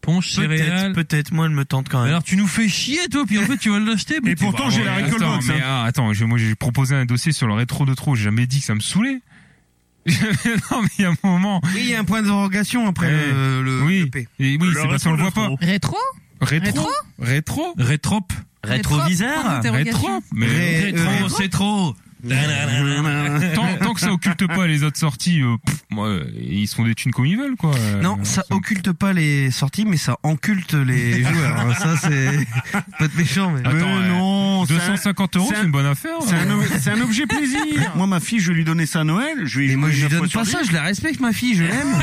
Ponche céréales. Peut-être, moi, elle me tente quand même. Alors tu nous fais chier toi, puis en fait tu vas l'acheter. Et pourtant, j'ai la récolte Attends, ah, attends, moi j'ai proposé un dossier sur le rétro de trop. J'ai jamais dit que ça me saoulait. non, mais il y a un moment. Oui, il y a un point d'interrogation après Eh, le, le, oui. le P. Et oui, c'est parce qu'on le voit pas. Rétro? Rétro. Rétro? Rétrope. Rétroviseur. Rétro Rétro. Mais Ré- Rétro, euh, c'est trop. Tant, tant que ça occulte pas les autres sorties, euh, pff, moi, euh, ils se font des thunes comme ils veulent, quoi. Non, Euh, ça occulte pas les sorties, mais ça enculte les joueurs. hein. Ça, c'est pas être méchant, mais. Attends, Mais non, c'est un- 250 euros, c'est c'est un- une bonne affaire. c'est un, hein. ob- c'est un objet plaisir. Moi, ma fille, je vais lui donner ça à Noël. Je vais Mais moi, je lui donne pas ça, je la respecte, ma fille, je l'aime.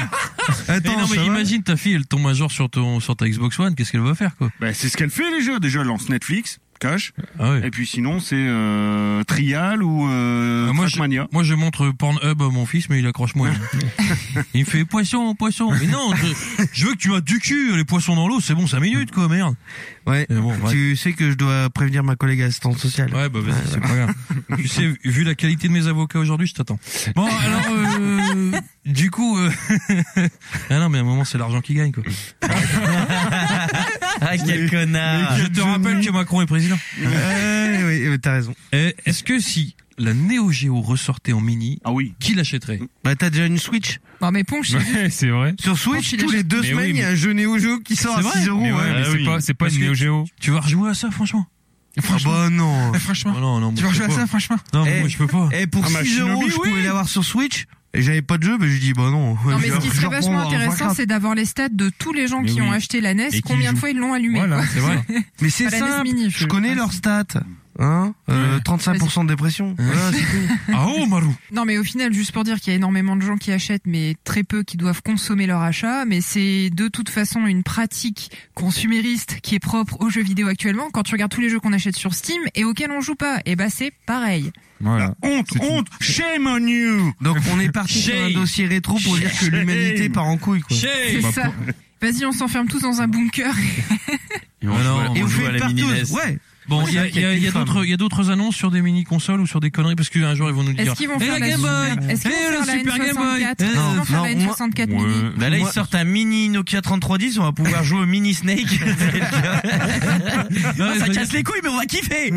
Attends, non, mais imagine ta fille, elle tombe un jour sur ton, sur ta Xbox One, qu'est-ce qu'elle va faire, quoi? Ben, c'est ce qu'elle fait déjà. Déjà, elle lance Netflix, cash. Ah ouais. Et puis sinon, c'est euh, Trial ou euh, Ah, moi, Trackmania. Moi, je montre Pornhub à mon fils, mais il accroche moins. il me fait poisson, poisson. Mais non, je, je veux que tu m'as du cul, les poissons dans l'eau, c'est bon, 5 minutes, quoi, merde. Ouais. Mais bon, ouais. Tu sais que je dois prévenir ma collègue assistante sociale. Ouais, bah vas-y, c'est pas grave. Tu sais, vu la qualité de mes avocats aujourd'hui, je t'attends. Bon, alors, euh, du coup, euh, ah non, mais à un moment, c'est l'argent qui gagne, quoi. Ah, quel connard. Je te rappelle que Macron est président. Ouais, oui, oui, t'as raison. Eh, Est-ce que si la Neo Geo ressortait en mini, Ah oui. qui l'achèterait? Bah, t'as déjà une Switch Non mais Ponche, Ouais, c'est vrai. Sur Switch, tous les deux Mais semaines, oui, il y a un jeu Neo Geo qui sort C'est à vrai 6 euros. Mais ouais, ouais. mais Ah c'est oui. pas, c'est pas Parce une que Neo Geo. Tu vas rejouer à ça, franchement Ah bah non. franchement. Oh Non, non, Tu moi, vas je jouer à ça, franchement. Non, mais Eh, moi, je peux pas. Et pour Ah, bah, 6 euros, Shinobi, je oui. pouvais l'avoir sur Switch. Et j'avais pas de jeu, bah je dis bah non. Non mais ce qui serait vachement intéressant, c'est d'avoir les stats de tous les gens Mais qui oui. ont acheté la NES, Et combien de fois ils l'ont allumé. Voilà, c'est vrai. Mais c'est simple. Mini, Je connais leurs stats. Hein euh, 35% de dépression. Voilà, c'est tout. Ah oh, Marou Non mais au final, juste pour dire qu'il y a énormément de gens qui achètent, mais très peu qui doivent consommer leur achat, mais c'est de toute façon une pratique consumériste qui est propre aux jeux vidéo actuellement. Quand tu regardes tous les jeux qu'on achète sur Steam et auxquels on joue pas, et bah c'est pareil. Voilà. Honte, C'est honte, shame on you. Donc on est parti sur un Shame. dossier rétro pour dire que l'humanité part en couille quoi. C'est bah, ça. Vas-y, on s'enferme tous dans un bunker. Et on Ah joue non, à- on joue à la mini. NES. Ouais. Bon, il y a, y a- il y a d'autres, il y a d'autres annonces sur des mini consoles ou sur des conneries parce qu'un jour ils vont nous dire. Est-ce qu'ils vont Eh, faire la Game Boy Super- Est-ce qu'ils Eh, vont faire la Super Game Boy N64 Est-ce qu'ils vont non, faire la moi- N64 Ouais. mini Bah là, Moi- ils sortent un mini Nokia 3310, on va pouvoir jouer au mini Snake. Non, ça casse les couilles, mais on va kiffer.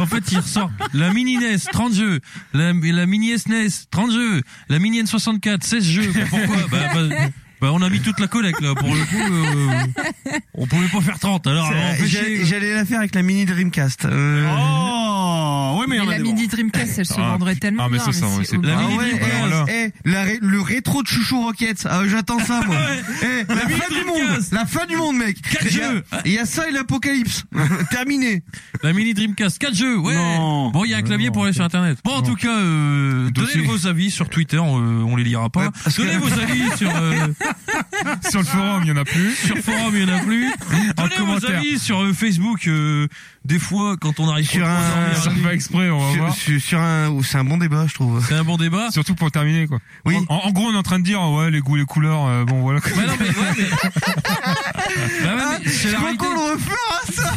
En fait, il ressort la mini NES, 30 jeux, la, la mini SNES, 30 jeux, la mini N64, 16 jeux. Pourquoi? Bah, bah, bah, on a mis toute la collecte là. Pour le coup, euh, on pouvait pas faire 30. Alors, alors, on fait J'allais chier. j'allais la faire avec la mini Dreamcast. Euh, Oh, ouais, mais il y Mais en a la des mini. Dreamcast, elle se Ah, vendrait tellement ah, mais bien. ça, ça, ouais, c'est. La Ah mini ouais, Dreamcast. eh, voilà. eh, la ré- le rétro de Chouchou Rockets. Ah, j'attends ça, moi. Eh, la mini fin du Dreamcast. monde. La fin du monde, mec. Quatre Il y a- jeux. Il y a ça et l'apocalypse. Terminé. La mini Dreamcast, 4 jeux, ouais. Non. Bon, il y a un clavier pour aller sur internet. Bon, en tout cas, euh, donnez Dossier. vos avis sur Twitter, on, euh, on les lira pas. Ouais, parce que- donnez vos avis sur euh, Sur le forum, il y en a plus. sur forum, il y en a plus. Donnez vos commentaire. avis sur euh, Facebook. euh, des fois, quand on arrive Sur un- Ça exprès, on va Sur, voir. sur- sur un, c'est un bon débat, je trouve. c'est un bon débat. Surtout pour terminer, quoi. Oui. En, en gros, on est en train de dire, ouais, les goûts, les couleurs, euh, bon, voilà. Bah non, mais, ouais, mais... Bah ouais, mais c'est Je la crois réalité. qu'on le refera, ça.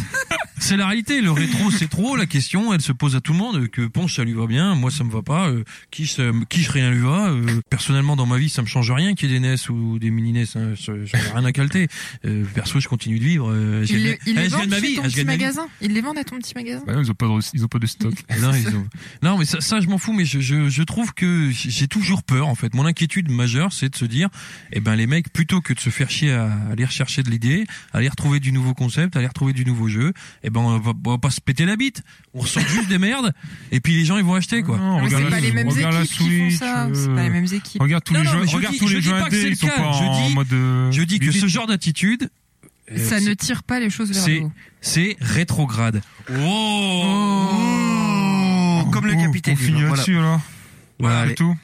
C'est la réalité. Le rétro, c'est trop. La question, elle se pose à tout le monde. Que Ponche, ça lui va bien. Moi, ça me va pas. Euh, qui, ça, qui, rien lui va. Euh, personnellement, dans ma vie, ça me change rien qu'il y ait des NES ou des mini NES. Hein. J'en ai rien à calter. Euh, perso, je continue de vivre. Euh, je Ils gagne- les, ils Ah, les vendent chez ton Ah, petit magasin Ils les vendent à ton petit magasin Bah, ils ont pas de, ils ont pas de stock. Non, ils ont- non, mais ça, ça je m'en fous. Mais je, je, je trouve que j'ai toujours peur. En fait, mon inquiétude majeure, c'est de se dire, eh ben les mecs, plutôt que de se faire chier à aller rechercher de l'idée, aller retrouver du nouveau concept, aller retrouver du nouveau jeu, eh ben on va, on va pas se péter la bite. On ressort juste des merdes, et puis les gens ils vont acheter quoi. Non, Mais regarde c'est la- pas les mêmes regarde équipes qui font ça. euh, C'est pas les mêmes équipes. Regarde tous Non, les non, jeux, je regarde dis- tous je les jeux indés, ils sont pas je en dis- mode, euh, Je dis que ce genre d'attitude, Ça ne tire pas les choses vers le haut. c'est rétrograde. Oh. Oh, comme le Oh, capitaine. On finit Voilà. là-dessus, alors. Voilà, tout.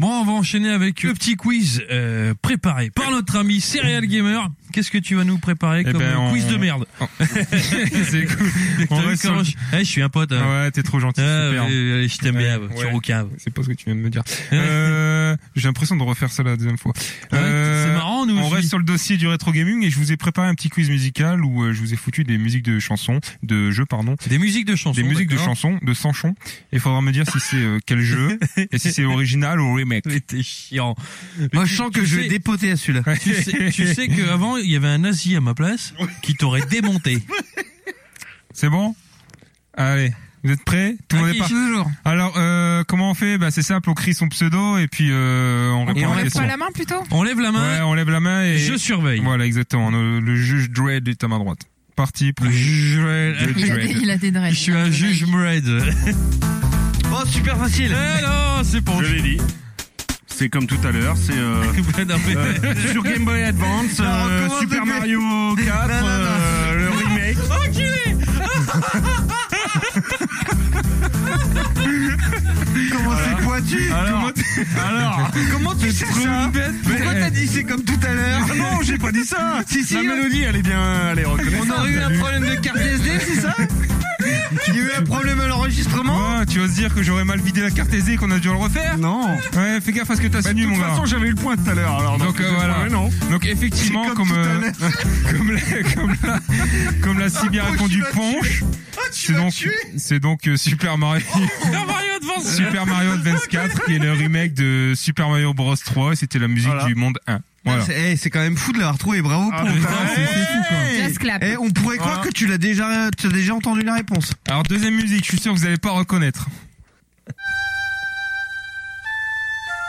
Bon, on va enchaîner avec le petit quiz euh, préparé par notre ami Serial Gamer. Qu'est-ce que tu vas nous préparer Eh comme ben, quiz de merde C'est cool. On reste sur je... Eh, je suis un pote. hein. Ouais, t'es trop gentil, Ah, super. ouais, ouais, je t'aime bien, Ouais, tu ouais. roucave. C'est pas ce que tu viens de me dire. Euh, j'ai l'impression de refaire ça la deuxième fois. Euh, c'est marrant, nous. On reste sur le dossier du rétro gaming et je vous ai préparé un petit quiz musical où euh, je vous ai foutu des musiques de chansons, de jeux pardon, Des musiques de chansons. des musiques de chansons, de Sanchon. Et il faudra me dire si c'est euh, quel jeu et si c'est original ou remake. Mais t'es chiant. Moi, Tu- je sens que je sais- vais dépoter à celui-là. Tu sais, tu sais qu'avant, il y avait un nazi à ma place qui t'aurait démonté. C'est bon? Allez, vous êtes prêts? Tout le monde est parti. Toujours. Alors, euh, comment on fait? Bah c'est simple, on crie son pseudo et puis euh, on Et répond on à la lève question. pas la main plutôt? On lève la main, Ouais, on lève la main et je surveille. voilà exactement. Le, le juge Dread est à ma droite. Parti pour il a, des, il a des dreads. je suis un juge Mred. Oh, super facile. Eh non, c'est Ponche. Je l'ai dit. C'est comme tout à l'heure, c'est euh, mais- euh, sur Game Boy Advance, Non, euh, Super. Mario 4, Non, non, non. euh, le remake. Comment c'est pointu Alors, alors, Comment tu sais ça Pourquoi t'as dit c'est comme tout à l'heure Ah non, j'ai pas dit ça. Si, si, La on- mélodie, elle est bien, elle est reconnaissable. On aurait eu un problème de carte SD, c'est ça Il y a eu un problème à l'enregistrement Ah, tu vas se dire que j'aurais mal vidé la carte aisée et qu'on a dû le refaire Non. Ouais, fais gaffe à ce que t'as Bah, de signé, toute mon gars. façon, j'avais eu le point tout à l'heure. Alors, Donc, euh, voilà. non. Donc effectivement, C'est comme comme euh, comme l'a comme l'a comme l'a si bien Ponche, répondu Ponche, c'est m'as donc c'est donc euh, Super Mario Super Mario Advance. Super Mario Advance 4 qui est le remake de Super Mario Bros 3 et c'était la musique Voilà. du monde 1. Voilà. C'est eh, c'est quand même fou de l'avoir trouvé, bravo Ah, pour putain, Eh, c'est fou, quoi. eh, Just clap. eh, on pourrait croire Voilà. que tu l'as déjà, tu as déjà entendu la réponse. Alors deuxième musique, je suis sûr que vous allez pas reconnaître.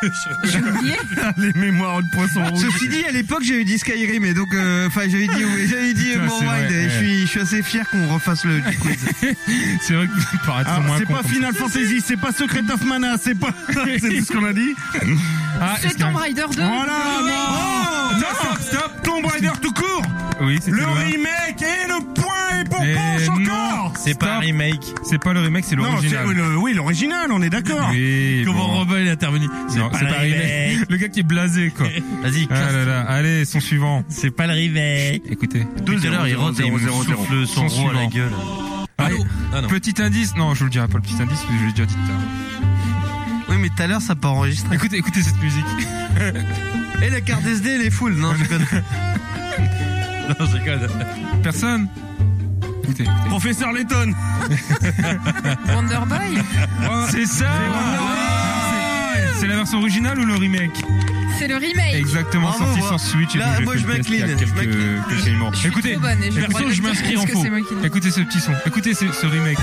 Les mémoires de poisson rouge. Ceci dit, à l'époque, j'avais dit Skyrim, et donc, euh, enfin, j'avais dit, j'avais dit Putain, euh, c'est vrai, et je suis, je suis assez fier qu'on refasse le du quiz. C'est vrai que paraîtrez Ah, moins c'est pas Final Fantasy, c'est pas Secret of Mana, c'est pas. c'est tout ce qu'on a dit. Ah, C'est Tomb Raider 2. Voilà, Oh, non Non, stop, stop Tomb Raider tout court Oui, c'était Le remake et le point est pour Ponche encore C'est pas un remake. C'est pas le remake, c'est Non, c'est l'original. oui, le- oui, l'original, on est d'accord. Oui, Comment bon. Robin est intervenu c'est pas le remake. Le gars qui est blasé quoi. Vas-y, Ah là là, allez, son suivant. C'est pas le remake. Écoutez. Tout à l'heure, il rentre et il me 0, 0, souffle son roi à la gueule. Allez, Ah petit indice. Non, je vous le dirai pas le petit indice je l'ai déjà dit tout à l'heure. Oui, mais tout à l'heure, ça n'a pas enregistré. Écoutez, écoutez cette musique. Et la carte SD, elle est full. Non, je connais. Non, je déconne. Personne Écoutez, écoutez. Professeur Letton. Wonder Boy. C'est ça C'est la version originale ou le remake C'est le remake. Exactement, Bravo, sorti bravo. sur Switch. et Là, moi, je m'incline, Écoutez, perso, je m'inscris en faux. c'est moi qui l'ai. écoutez ce petit son. Écoutez ce, ce remake.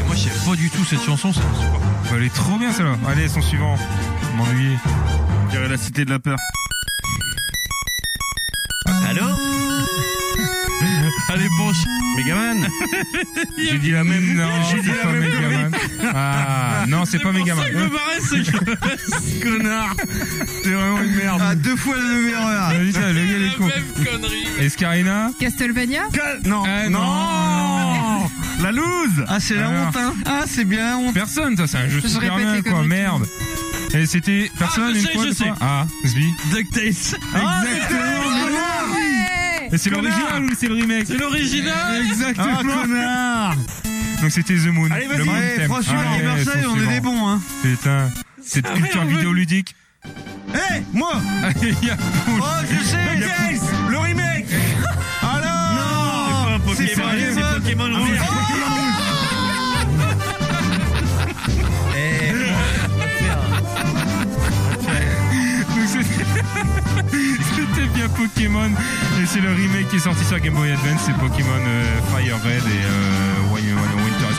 Et moi, je sais pas du tout cette chanson. ça. Bah, elle est trop bien celle-là. Allez, son suivant. M'ennuyer. Je dirais la cité de la peur. Megaman. J'ai dit la même. Non, J'ai dit c'est la pas même Megaman. Ah, non, c'est pas Megaman. C'est pour ça que je me Connard. T'es vraiment une merde. Ah, deux fois la même erreur. Le gars, même connerie. Escarina Castlevania. Non. Ah, non. non. La loose. Ah, c'est la honte, hein. Ah, c'est bien la honte. Personne, ça, c'est un jeu Je super bien, quoi. Merde. Et c'était personne je une fois, Ah, Sbi. DuckTales. Ah, Et c'est l'original ou c'est le remake C'est l'original. Exactement. Ah, connard. Donc c'était The Moon. Allez, vas-y. Ouais, franchement, les Marseille, on est des bons, hein. Putain, cette Ah, culture vidéoludique. Eh, moi. Allez, il y a Oh, je sais. DuckTales, le remake. Alors. Non, c'est Pokémon. c'est Pokémon Pokémon et c'est le remake qui est sorti sur Game Boy Advance, c'est Pokémon euh, Fire Red et euh, Win- Win- Winter.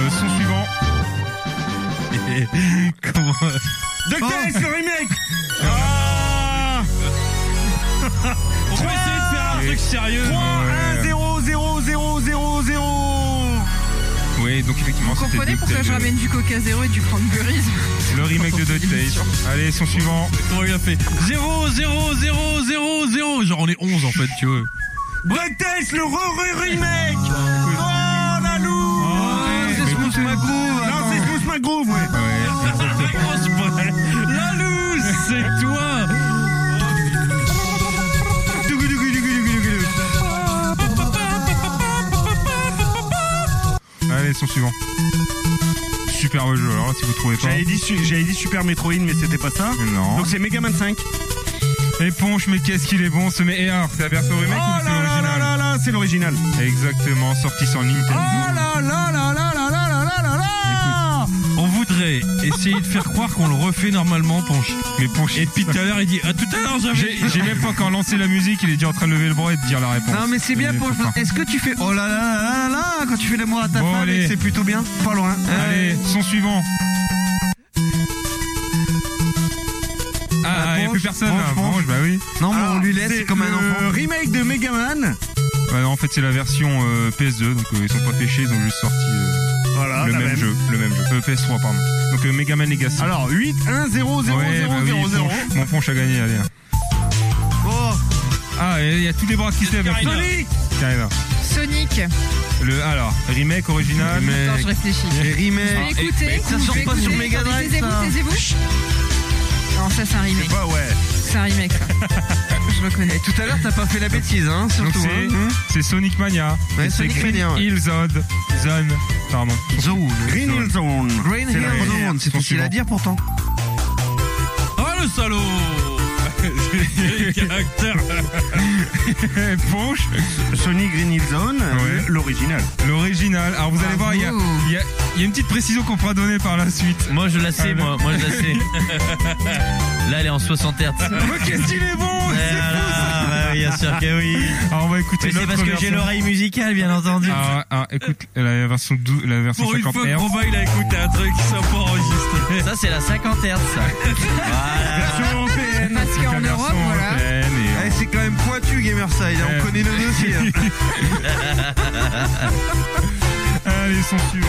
Euh, son suivant. Comment DuckTales, le remake. Ah. On peut essayer de faire un truc sérieux. 3, 1, Oui, donc effectivement Vous comprenez pourquoi je ramène du Coca Zéro et du Cranberries le remake de DuckTales. Allez, son suivant. Comment il a fait 0, 0, 0, 0, 0. Genre, on est 11 en fait, tu vois. DuckTales, le re-re-remake. Oh, la loose. ouais, C'est mais Smooth écoutez- McGroove. Non, c'est Smooth McGroove, ouais. Ouais, Allez, son suivant. Super jeu. Alors là, si vous trouvez pas. J'avais dit, su- j'avais dit Super Metroid, mais c'était pas ça. Non. Donc c'est Mega Man 5. Éponge, mais qu'est-ce qu'il est bon ce mais et alors, c'est la version remake Oh ou c'est là là l'original là là, c'est l'original. Exactement, sorti sur Nintendo. Oh là là On voudrait essayer de faire croire qu'on le refait normalement, Ponche. Mais Ponche, Et depuis tout à l'heure, il dit Ah, tout à l'heure, j'avais. j'ai j'ai même pas encore lancé la musique, il est déjà en train de lever le bras et de dire la réponse. Non mais c'est bien fort. Est-ce que tu fais oh là là là là là quand tu fais l'amour à ta Bon, femme c'est plutôt bien Pas loin. Allez, son suivant. Ah, il n'y a Ponche, plus personne Ponche. Ponche. Ponche, bah oui. Non mais Alors, on lui laisse comme un le enfant. remake de Mega Man Ouais, non, en fait, c'est la version euh, PS2, donc euh, ils sont pas péchés, ils ont juste sorti euh, Voilà, le la même, même. jeu, le même jeu, Euh, PS3 pardon. Donc euh, Mega Man Legacy. Alors, 8, 1, 0, 0, ouais, 0, bah oui, 0, 0. Ponche, mon ponche a gagné, allez. Oh, Ah, il y a tous les bras qui se lèvent. Sonic Scarina. Sonic. Le alors remake original. Attends, je réfléchis. les remakes. Je vais écouter. ça sort pas sur. Mega Drive, Taisez-vous, ça. taisez-vous. Non, ça c'est un remake. Bah ouais. C'est un remake, ça. je reconnais. Tout à l'heure, t'as pas fait la bêtise, hein, surtout. c'est hein. c'est Sonic Mania. Ouais, Et c'est Sonic Green Mania, ouais. Hill Zone. Zone. Pardon. Zone. Green Hill Zone. Green Hill. Zone, c'est facile à dire pourtant. Ah le salaud caractère. Ponche. Sonic Green Hill Zone, Ouais. l'original. L'original. Alors vous allez voir, il y a, Bravo. il y, a, il y a une petite précision qu'on pourra donner par la suite. Moi, je la sais, Ah, moi. Moi, je la sais. Là, elle est en 60 Hz. Mais qu'est-ce qu'il est bon Ouais, voilà, bah oui, bien sûr que oui. Alors on va écouter Mais c'est parce que j'ai l'oreille musicale, bien entendu. Ah, ah, écoute la version, dou- la version Pour une 50 fois que Hz. Robin il a écouté un truc qui pas enregistré. Ça, c'est la 50 Hz, ça. Voilà. Version Europe, voilà. Eh, c'est quand même pointu, Gamerside. hein, Ouais. On connaît le dossier. hein. Allez, son suivant.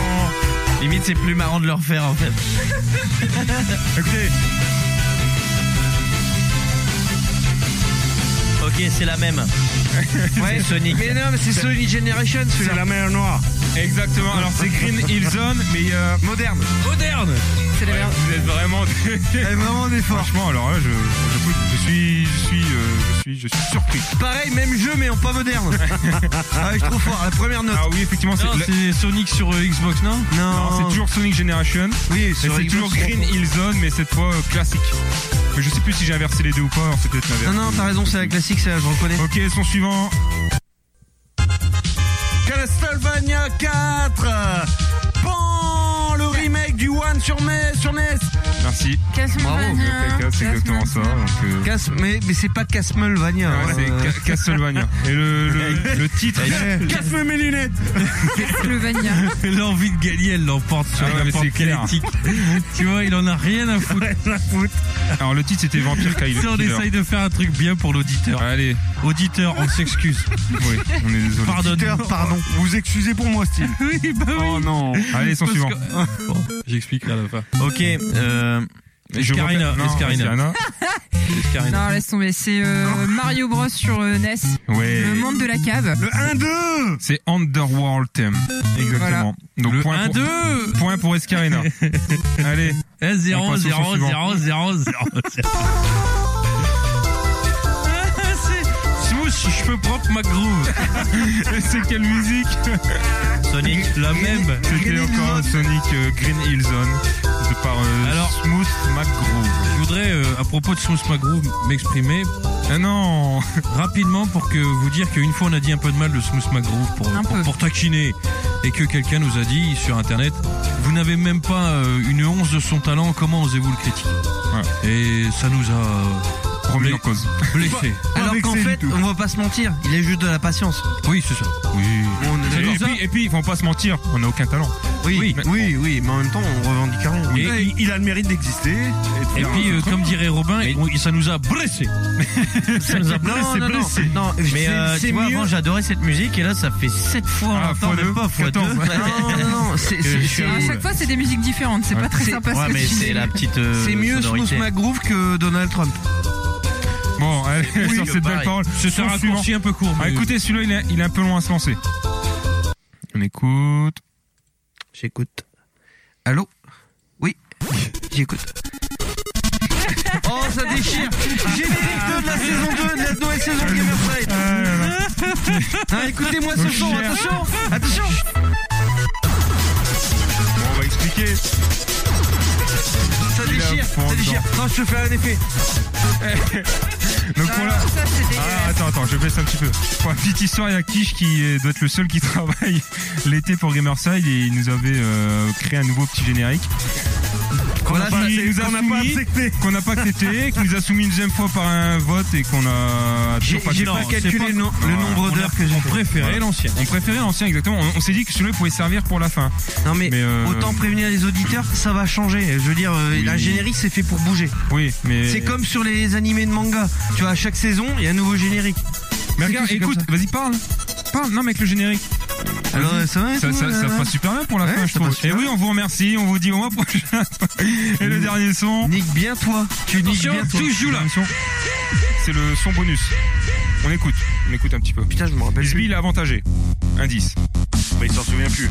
Limite, c'est plus marrant de le refaire, en fait. Écoutez, Ok, c'est la même. Ouais, Sonic. Mais non, mais c'est Sonic Generation C'est celui-là. la mer noire. exactement. Alors c'est Green Hill Zone, mais euh, Moderne. Moderne Vous êtes vraiment. Eh, vraiment des forts. Franchement, alors là, je, je, je suis, je suis, euh, je suis, je suis surpris. Pareil, même jeu, mais en pas moderne. ah, je suis trop fort. La première note. Ah oui, effectivement, c'est Sonic sur euh, Xbox, non? Non, non, c'est toujours Sonic Generation. Oui, c'est toujours Green. Hill Zone, mais cette fois euh, classique. Mais je sais plus si j'ai inversé les deux ou pas, alors c'est peut-être la Non, version. non, t'as raison, c'est la classique, ça, je reconnais. Ok, son suivant. Castlevania 4. Remake du One sur, NES, sur NES. Merci. Castlevania. C'est exactement ça. Donc, euh, Casse, mais, mais c'est pas Castlevania. ouais, hein, c'est euh, Ca- Castlevania. Et le, le, le titre. Casse-moi mes lunettes. Castlevania. L'envie de gagner, elle l'emporte sur Ah ouais, n'importe tu vois, il en a rien à foutre. Alors le titre c'était Vampire Killer. Si on essaye de faire un truc bien pour l'auditeur. Allez, Auditeur, on s'excuse. oui, on est désolé. Auditeur, pardon. Vous excusez pour moi, Steve. Oui, bah oui. Oh non. Allez, son Parce suivant. que- j'expliquerai à la fin. Ok, euh, Escarina, non, Escarina. Escarina. Escarina. Non, laisse tomber. C'est euh, Mario Bros sur euh, NES. Ouais. Le monde de la cave. Le 1-2. C'est Underworld Theme. Exactement. Donc Le point 1, pour, 2 point pour Escarina. Allez. 1, 0, On passe au 0, son suivant. 0, 0, 0, 0. Smooth, si je peux propre ma groove. Et c'est quelle musique Sonic. La même. C'était encore. Sonic euh, Green Hill Zone. De par euh, Alors- Smooth McGroove. Je voudrais, euh, à propos de Smooth McGroove, m'exprimer Ah non rapidement pour que vous dire qu'une fois on a dit un peu de mal de Smooth McGroove pour, Un pour, peu. pour taquiner et que quelqu'un nous a dit sur internet vous n'avez même pas euh, une once de son talent comment osez-vous le critiquer? Et ça nous a Remis en cause. blessés Alors qu'en fait, on va pas se mentir, il est juste de la patience. oui c'est ça oui On est Et, puis, et puis, il faut pas se mentir, on n'a aucun talent. Oui, oui, oui, oui, mais en même temps, on revendique rien. Et- il, il a le mérite d'exister. de et puis euh, comme dirait Robin on- ça nous a blessés Ça nous a Non, blessé, non, non, blessé. non, Mais c'est- euh, c'est tu vois, mieux. avant j'adorais cette musique et là ça fait 7 fois en Ah, même temps, même pas fois 2. 14. Non, non, non, À chaque fois, c'est des musiques différentes. C'est pas très sympa Ouais, ce que mais tu c'est dis. la petite euh, c'est mieux Smooth. McGroove que Donald Trump. Bon, allez, sur cette belle parole. c'est un raccourci un peu court Ah, mais- écoutez, celui-là, il, est- il est un peu loin à se lancer. On écoute. J'écoute. Allô? Oui, j'écoute. Oh, ça déchire Générique 2 de la saison 2 de la nouvelle saison de Gamerside Ah, là, là. Ah, Écoutez-moi ce son, attention Attention expliquer. Ça déchire, fond ça déchire Non, je te fais un effet Donc. Ah, ça, Ah, attends, attends, je baisse un petit peu. Pour la petite histoire, il y a Kish qui doit être le seul qui travaille l'été pour Gamerside et il nous avait euh, créé un nouveau petit générique. Voilà, Qu'on n'a pas accepté. qu'on n'a pas accepté, qui nous a soumis une deuxième fois par un vote et qu'on a J'ai toujours pas calculé le, nombre d'heures que j'ai on préférait l'ancien On préférait l'ancien exactement. On, on s'est dit que celui-là pouvait servir pour la fin. Non mais, Mais, euh, autant prévenir les auditeurs, ça va changer. Je veux dire, euh, Oui. un générique c'est fait pour bouger. Oui, mais. C'est comme sur les animés de manga. Tu vois, à chaque saison, il y a un nouveau générique. Mais regarde, écoute, vas-y parle. parle. Non, mais avec le générique. Alors, ça va Ça, ça, ça passe super bien pour la Ouais, fin, je trouve. Et oui, on vous remercie, on vous dit au mois prochain. Et le dernier son. Nique bien toi. Tu niques bien toi. joue là. C'est le son bonus. On écoute, on écoute un petit peu. Putain, je me rappelle. Bisbee, il est avantagé. Indice. Bah, il s'en souvient plus.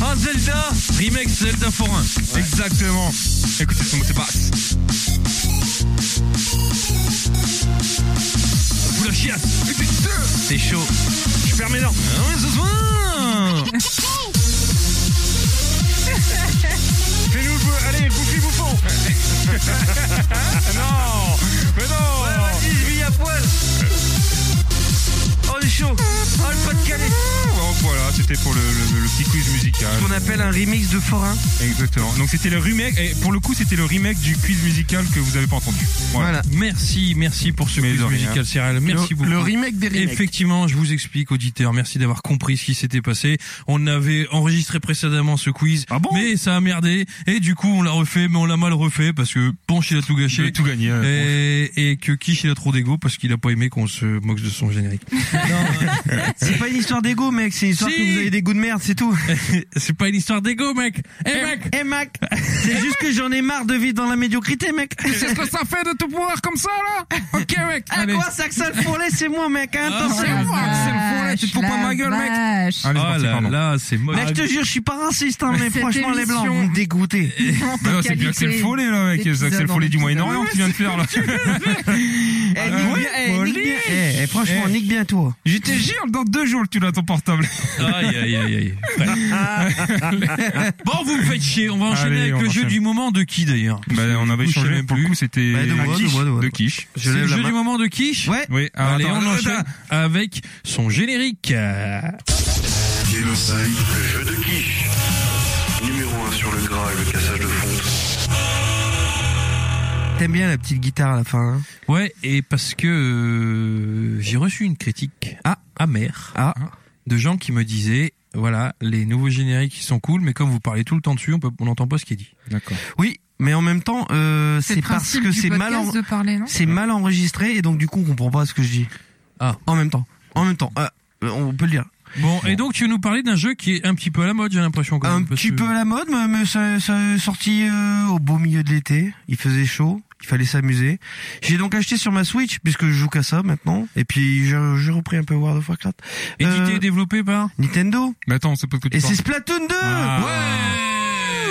Ah, Zelda Remake Zelda Forain. Exactement. Écoutez ce son, c'est basse. Vous la chiasse. C'est chaud. Je perds mes dents. Ah ouais, ce soir. Fais-nous bou- Allez, bouffi bouffon. non Mais non Bisbee à poil. Oh, il est chaud. Oh, le pas de calais. Voilà, c'était pour le, le- le petit quiz musical. Ce qu'on appelle un remix de forain. Exactement. Donc c'était le remake, et pour le coup c'était le remake du quiz musical que vous avez pas entendu. Voilà. Voilà. Merci, merci pour ce Mais quiz musical céréal. Merci beaucoup. Le remake des remakes. Effectivement, je vous explique, auditeurs, merci d'avoir compris ce qui s'était passé. On avait enregistré précédemment ce quiz, Ah bon? mais ça a merdé, et du coup on l'a refait, mais on l'a mal refait parce que Ponche il a tout gâché. tout gagné. Et, et que Kish il a trop d'ego parce qu'il a pas aimé qu'on se moque de son générique. C'est pas une histoire d'ego, mec. C'est histoire Si. que vous avez des goûts de merde, c'est tout. C'est pas une histoire d'ego, mec. Eh mec, Eh, mec. C'est juste que j'en ai marre de vivre dans la médiocrité, mec. C'est ce que ça fait de te pouvoir comme ça là Ok mec À Allez. quoi ça que ça le fourlet, c'est moi, mec. Hein, Ah, attention. c'est moi, c'est le fourret, tu te fous pas de ma gueule, mec. Allez, oh parti, là pardon. là, c'est moche. Mec, je te jure, je suis pas raciste, hein, mais Cette franchement, les blancs, vous me non, c'est bien que c'est le follet là mec, c'est le follet du en Moyen-Orient que tu viens de faire là. Eh, eh. Eh, eh, franchement, Eh. nique bien toi. Je te jure, dans deux jours tu l'as ton portable. Aïe aïe aïe aïe. bon, vous me faites chier. On va enchaîner Allez, avec on le jeu enchaîne. du moment de qui d'ailleurs? Bah on avait même pour le coup c'était Bah, de moi, Quiche, de moi, de moi. de Quiche. Je C'est le la jeu main. du moment de quiche? Ouais. Oui, Allez, attends, on attends, enchaîne avec son générique. Le jeu de quiche. Numéro 1 sur le gras et le cassage de fonte. T'aimes bien la petite guitare à la fin, hein? Ouais, et parce que euh, j'ai reçu une critique ah, amère Ah. De gens qui me disaient voilà, les nouveaux génériques ils sont cool, mais comme vous parlez tout le temps dessus, on peut- on n'entend pas ce qui est dit. D'accord. Oui, mais en même temps, euh, C'est parce que c'est mal, en- c'est enregistré et donc du coup on comprend pas ce que je dis. Ah. En même temps. En même temps. Ah, euh, on peut le dire. Bon, et donc tu veux nous parler d'un jeu qui est un petit peu à la mode, j'ai l'impression. quand Un même, parce petit que- peu à la mode, mais, mais ça, ça est sorti euh, au beau milieu de l'été. Il faisait chaud, il fallait s'amuser. J'ai donc acheté sur ma Switch, puisque je joue qu'à ça maintenant. Et puis j'ai j'ai repris un peu World of Warcraft. Édité Euh, et développé par Nintendo. Mais attends, c'est pas de quoi tu Et c'est Splatoon 2 Ah.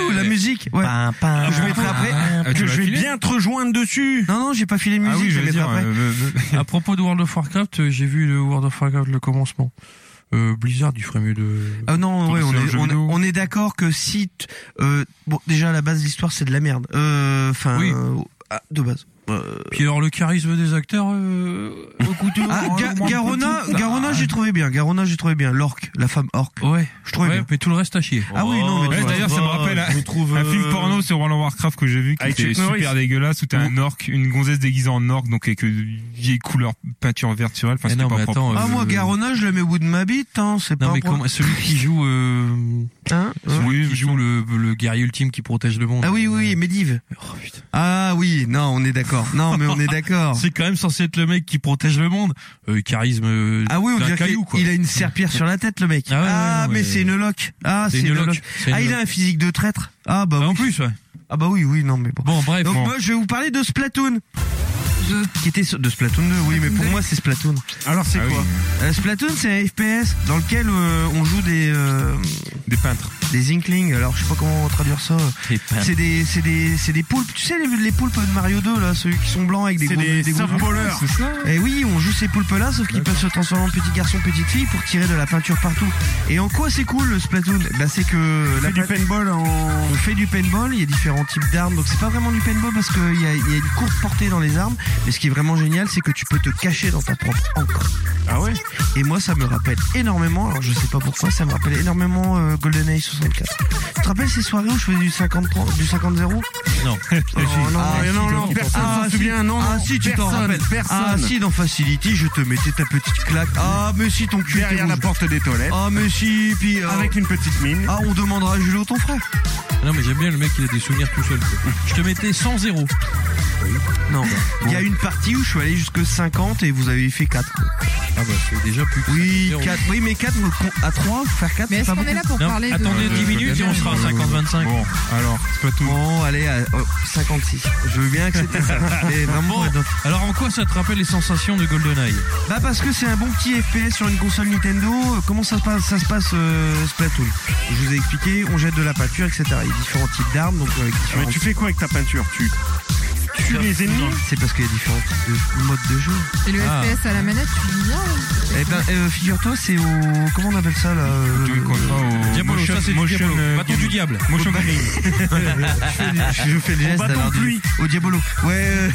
Ouh, La musique ouais. Pam, pam, Je mettrai après. Ah, que je vais filé bien te rejoindre dessus. Non, non, j'ai pas filé musique, Ah oui, je je vais dire. après. euh, euh, À propos de World of Warcraft, euh, j'ai vu le World of Warcraft le commencement. Euh, Blizzard, il ferait mieux de. Ah non, ouais, on est, on, est d'accord que si, euh, bon, déjà à la base l'histoire c'est de la merde. Euh, Enfin, Oui. Ah, de base. Euh, Puis alors le charisme des acteurs, euh, écoutez, ah, euh, Ga- moins Garona, petit. Garona, j'ai trouvé bien. Garona, j'ai trouvé bien. L'orque, la femme orque, Ouais, je trouvais ouais, bien. mais tout le reste à chier. Ah oui, non, mais Ouais, d'ailleurs, ça me rappelle un, trouve, un euh, film porno sur World of Warcraft que j'ai vu qui était Norris. super dégueulasse où t'as un orc, une gonzesse déguisée en orc, donc avec une vieille couleur peinture verte sur elle. Enfin, c'était non, pas mais propre. attends, Ah euh, moi, Garona, je le mets au bout de ma bite, hein. C'est pas Non un mais comment celui qui joue euh, Hein Euh, Oui, qui joue le, le guerrier ultime qui protège le monde. Ah oui, oui, Medivh. Oh, putain. Ah oui, non, on est d'accord. Non, mais on est d'accord. C'est quand même censé être le mec qui protège le monde. Euh, charisme. euh, Ah oui, on dirait qu'il quoi. il a une serpillère sur la tête, le mec. Ah ouais, ouais, non, mais mais- c'est une loque. Ah, C'est une une loque. Ah, il a un physique de traître. Ah bah Ah, en oui. plus ouais. Ah bah oui, oui, non mais bon. Bon bref. Donc bon. moi je vais vous parler de Splatoon. De- Qui était sur- de Splatoon 2, oui, mais pour moi c'est Splatoon. Alors c'est Ah quoi Euh, Splatoon c'est un FPS dans lequel euh, on joue des euh, Des peintres. des inklings. Alors je sais pas comment traduire ça. C'est des c'est des c'est des poulpes. Tu sais les, les poulpes de Mario 2 là, ceux qui sont blancs avec des C'est gros des des gros- softballers. C'est ça Et oui, on joue ces poulpes là, sauf qu'ils peuvent se transformer en petits garçons, petites filles pour tirer de la peinture partout. Et en quoi c'est cool le Splatoon Bah c'est que la Fait du paintball en... On fait du paintball, il y a différents types d'armes, donc c'est pas vraiment du paintball parce qu'il y a, il y a une courte portée dans les armes, mais ce qui est vraiment génial, c'est que tu peux te cacher dans ta propre encre. Ah ouais? Et moi, ça me rappelle énormément, alors je sais pas pourquoi, ça me rappelle énormément euh, GoldenEye 64. Tu te rappelles ces soirées où je faisais du 50-30, du 50-0 Non. Oh, non, Ah, non, si, non, donc, personne ah, s'en si. souvient, non, Ah non, si, tu t'en personne, rappelles. personne. Ah si, dans Facility, je te mettais ta petite claque. Ah mais si, ton cul Derrière la porte des toilettes, Ah mais si, puis... euh, avec une petite mine. Ah, on demandera à Julot, ton frère. Non mais j'aime bien le mec il a des souvenirs tout seul. Je te mettais 100 0. Non. Il y a une partie où je suis allé jusque 50 et vous avez fait 4. Ah bah c'est déjà plus Oui, zéro. 4. Oui, mais 4 à 3, faire 4, Mais c'est est-ce qu'on est là pour Non, parler de... attendez 10 minutes et on sera à 50-25. Bon, alors, Splatoon. Bon, allez, à oh, 56. Je veux bien accepter ça. Vraiment, Bon, euh, alors en quoi ça te rappelle les sensations de GoldenEye Bah parce que c'est un bon petit FPS sur une console Nintendo. Euh, Comment ça se passe, ça se passe euh, Splatoon? Je vous ai expliqué, on jette de la peinture, etc. Il y a différents types d'armes, donc euh, Mais tu fais quoi avec ta peinture Tu? Tues les ennemis C'est parce qu'il y a différents types de modes de jeu. Et le Ah. FPS à la manette, tu dis bien Eh ben, euh, figure-toi, c'est au comment on appelle ça là euh, au Diabolo, motion- ça c'est du motion, Diabolo. euh, Bâton du diable. Motion gaming. Je fais le geste bâton alors pluie. au Diabolo. Ouais, euh,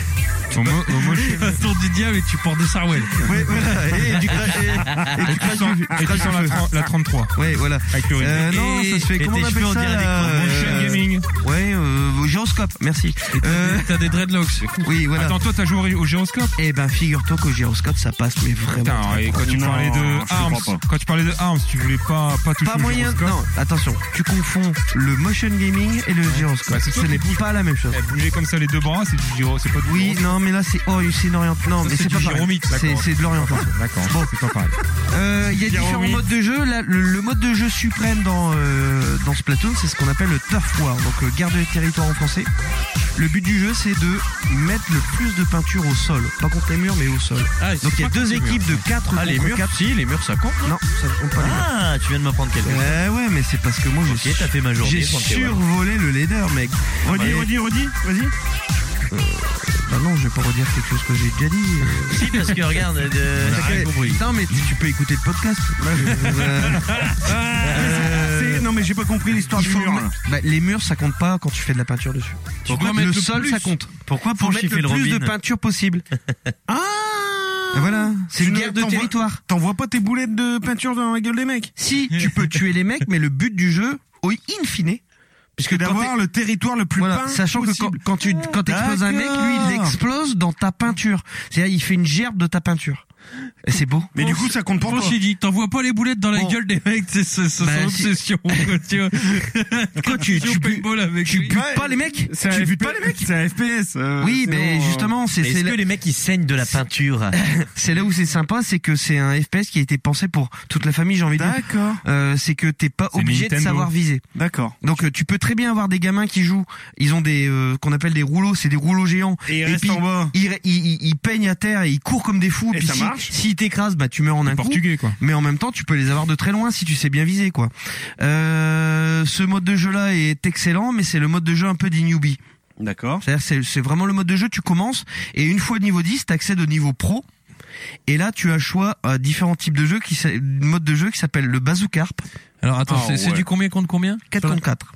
Au mo- au motion- Bâton du diable et tu portes des sarouels. ouais, voilà. Et, et- du crash et tu du la feu. tren- la 33 Ouais, voilà. avec le Euh, non, ça se fait comment on appelle ça crânes. Motion euh, gaming. Ouais, euh, gyroscope. Merci. Euh, T'as des dreadlocks. oui, voilà. Attends, toi, t'as joué au, au gyroscope Eh ben, figure-toi qu'au gyroscope, ça passe, mais vraiment. Putain, très et quand tu parlais de Arms, quand tu parlais de Arms, tu voulais pas, pas toucher Pas au moyen. gyroscope Non, attention. Tu confonds le motion gaming et le gyroscope. Bah, Ce n'est pas la même chose. Eh, bouger comme ça les deux bras, c'est du gyro, c'est pas du Oui, non, mais là, c'est oh, c'est une orientation. Non, Ça, mais c'est pas gyromix, C'est de l'orientation. D'accord, bon, c'est pas pareil. Euh, Il y a différents modes de jeu. Là, le, le mode de jeu suprême dans euh, dans Splatoon, c'est ce qu'on appelle le turf war, donc euh, garde de territoire en français. Le but du jeu, c'est de mettre le plus de peinture au sol, pas contre les murs, mais au sol. Ah, Donc il y a deux équipes de 4 Ah, les murs, 4. si, les murs ça compte. Non, ça compte pas. Ah, tu viens de m'apprendre quelque chose. Ouais, ouais, mais c'est parce que moi Ok, j'ai t'as fait ma journée, j'ai survolé le leader, mec. Redis, Ouais. redis, redis, vas-y. Bah non, je vais pas redire quelque chose que j'ai déjà dit. euh. Si, parce que regarde, euh, compris. Non, mais tu, tu peux écouter le podcast. Euh, euh, C'est- Non, mais j'ai pas compris l'histoire du mur. là. bah, les murs, ça compte pas quand tu fais de la peinture dessus. Pourquoi le mettre le sol, plus ça compte. pourquoi Faut pour mettre chiffrer le le plus de Robin peinture possible. Ah Et voilà, c'est une ne guerre de territoire. T'envoies pas tes boulettes de peinture dans la gueule des mecs Si, tu peux tuer les mecs, mais le but du jeu, au in fine, puisque quand d'avoir le territoire le plus Voilà, peint sachant que quand, possible. quand tu quand t'exploses un mec, lui, il D'accord. explose dans ta peinture. C'est-à-dire, il fait une gerbe de ta peinture. C'est beau. Mais du coup, ça compte pour toi. Franchement, dit, t'envoies pas les boulettes dans la Bon. gueule des mecs, c'est c'est- c'est Bah, son si. obsession. quoi, tu vois. Quoi, tu, tu, Tu butes- paintball avec tu lui. butes Ouais. pas les mecs Tu butes pas les mecs C'est un FPS. euh, Oui, mais bon, justement, c'est Est-ce là, que les mecs ils saignent de la peinture c'est là où c'est sympa, c'est que c'est un FPS qui a été pensé pour toute la famille, j'ai envie de dire. D'accord, Euh, c'est que t'es pas obligé de savoir viser. d'accord. Donc euh, tu peux très bien avoir des gamins qui jouent, ils ont des euh, qu'on appelle des rouleaux, c'est des rouleaux géants. Et il Et reste puis, en bas. Ils, ils, ils- ils peignent à terre et ils courent comme des fous. Et puis ça si, marche S'ils t'écrasent, bah tu meurs en un coup. Portugais, quoi. Mais en même temps, tu peux les avoir de très loin si tu sais bien viser, quoi. Euh, ce mode de jeu-là est excellent, mais c'est le mode de jeu un peu des newbies. D'accord. C'est-à-dire, c'est, vraiment le mode de jeu. Tu commences et une fois niveau 10, t'accèdes au niveau pro. Et là, tu as choix à différents types de jeux qui, mode de jeu qui s'appelle le bazookarp, Alors attends, Ah, c'est c'est ouais. du combien contre combien? 4 contre 4.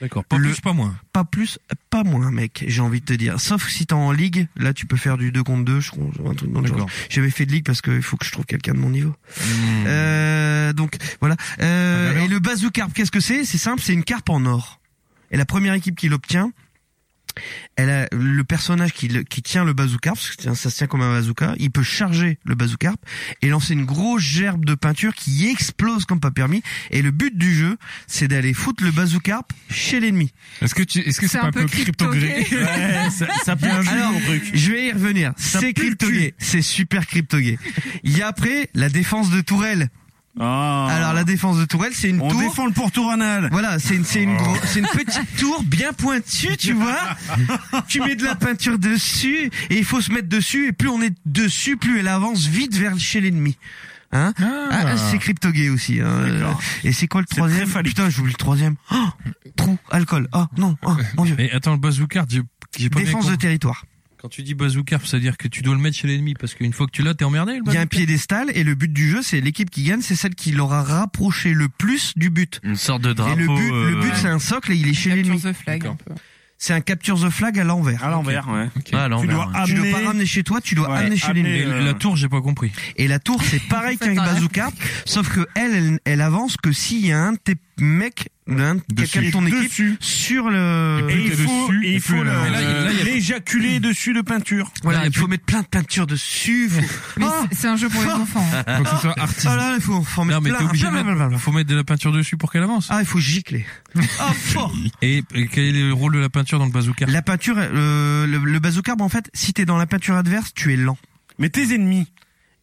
D'accord, pas Le- plus, pas moins. Pas plus, pas moins, mec, j'ai envie de te dire. Sauf si t'es en ligue, là, tu peux faire du 2 contre 2, je crois, un truc dans le genre. D'accord. J'avais fait de ligue parce qu'il faut que je trouve quelqu'un de mon niveau. Hmm. Euh, donc voilà. Euh, Ah, et le bazookarp, qu'est-ce que c'est? C'est simple, c'est une carpe en or. Et la première équipe qui l'obtient, elle a le personnage qui, le- qui tient le bazookarp, parce que ça se tient comme un bazooka, il peut charger le bazookarp et lancer une grosse gerbe de peinture qui explose comme pas permis. Et le but du jeu, c'est d'aller foutre le bazookarp chez l'ennemi. Est-ce que tu, est-ce que c'est pas un peu cryptogé Ouais, ça, ça bien joué, Alors, mon truc. je vais y revenir. C'est crypto-gay. C'est super crypto-gay. Il y a après la défense de tourelle. Ah. Alors la défense de tourelle, c'est une On tour. défend le pourtour anal. Voilà, c'est une, c'est une, gro- c'est une petite tour bien pointue, tu vois. tu mets de la peinture dessus et il faut se mettre dessus et plus on est dessus, plus elle avance vite vers chez l'ennemi. Hein ah, c'est crypto-gay aussi. Hein. Et c'est quoi le troisième. Putain, j'oublie le troisième. Oh, trou, alcool. Oh non, oh, mon dieu. Mais attends, le bazooka, j'ai pas bien Défense de territoire. Quand tu dis bazooka, c'est-à-dire que tu dois le mettre chez l'ennemi parce qu'une fois que tu l'as, t'es emmerdé. Le Il y a un piédestal et le but du jeu, c'est l'équipe qui gagne, c'est celle qui l'aura rapproché le plus du but. Une sorte de drapeau. et le but, le euh, but, c'est un socle et il est chez Capture l'ennemi. the flag un peu. C'est un capture the flag à l'envers. À l'envers, ouais. Ah, à Tu dois ouais. Tu amener. dois pas ramener chez toi, tu dois Ouais, amener chez l'ennemi. Et euh, la tour, j'ai pas compris. Et la tour, c'est pareil qu'un bazooka, sauf que elle, elle, elle avance que s'il y a un de tes mecs quelqu'un de ton équipe dessus. sur le. Et il faut, dessus, et il faut l'éjaculer dessus de peinture. Voilà, Là, il faut plus- mettre plein de peinture dessus. Faut... Mais Ah c'est- un jeu pour les enfants. hein. Faut que ce soit Ah là, il faut, faut Non, mettre mais plein, t'es obligé de plein, plein, plein, mettre, plein. faut mettre de la peinture dessus pour qu'elle avance. Ah, il faut gicler. Ah, fort. Et, et quel est le rôle de la peinture dans le bazooka? La peinture, euh, le, le bazooka, en fait, si t'es dans la peinture adverse, tu es lent. Mais tes ennemis,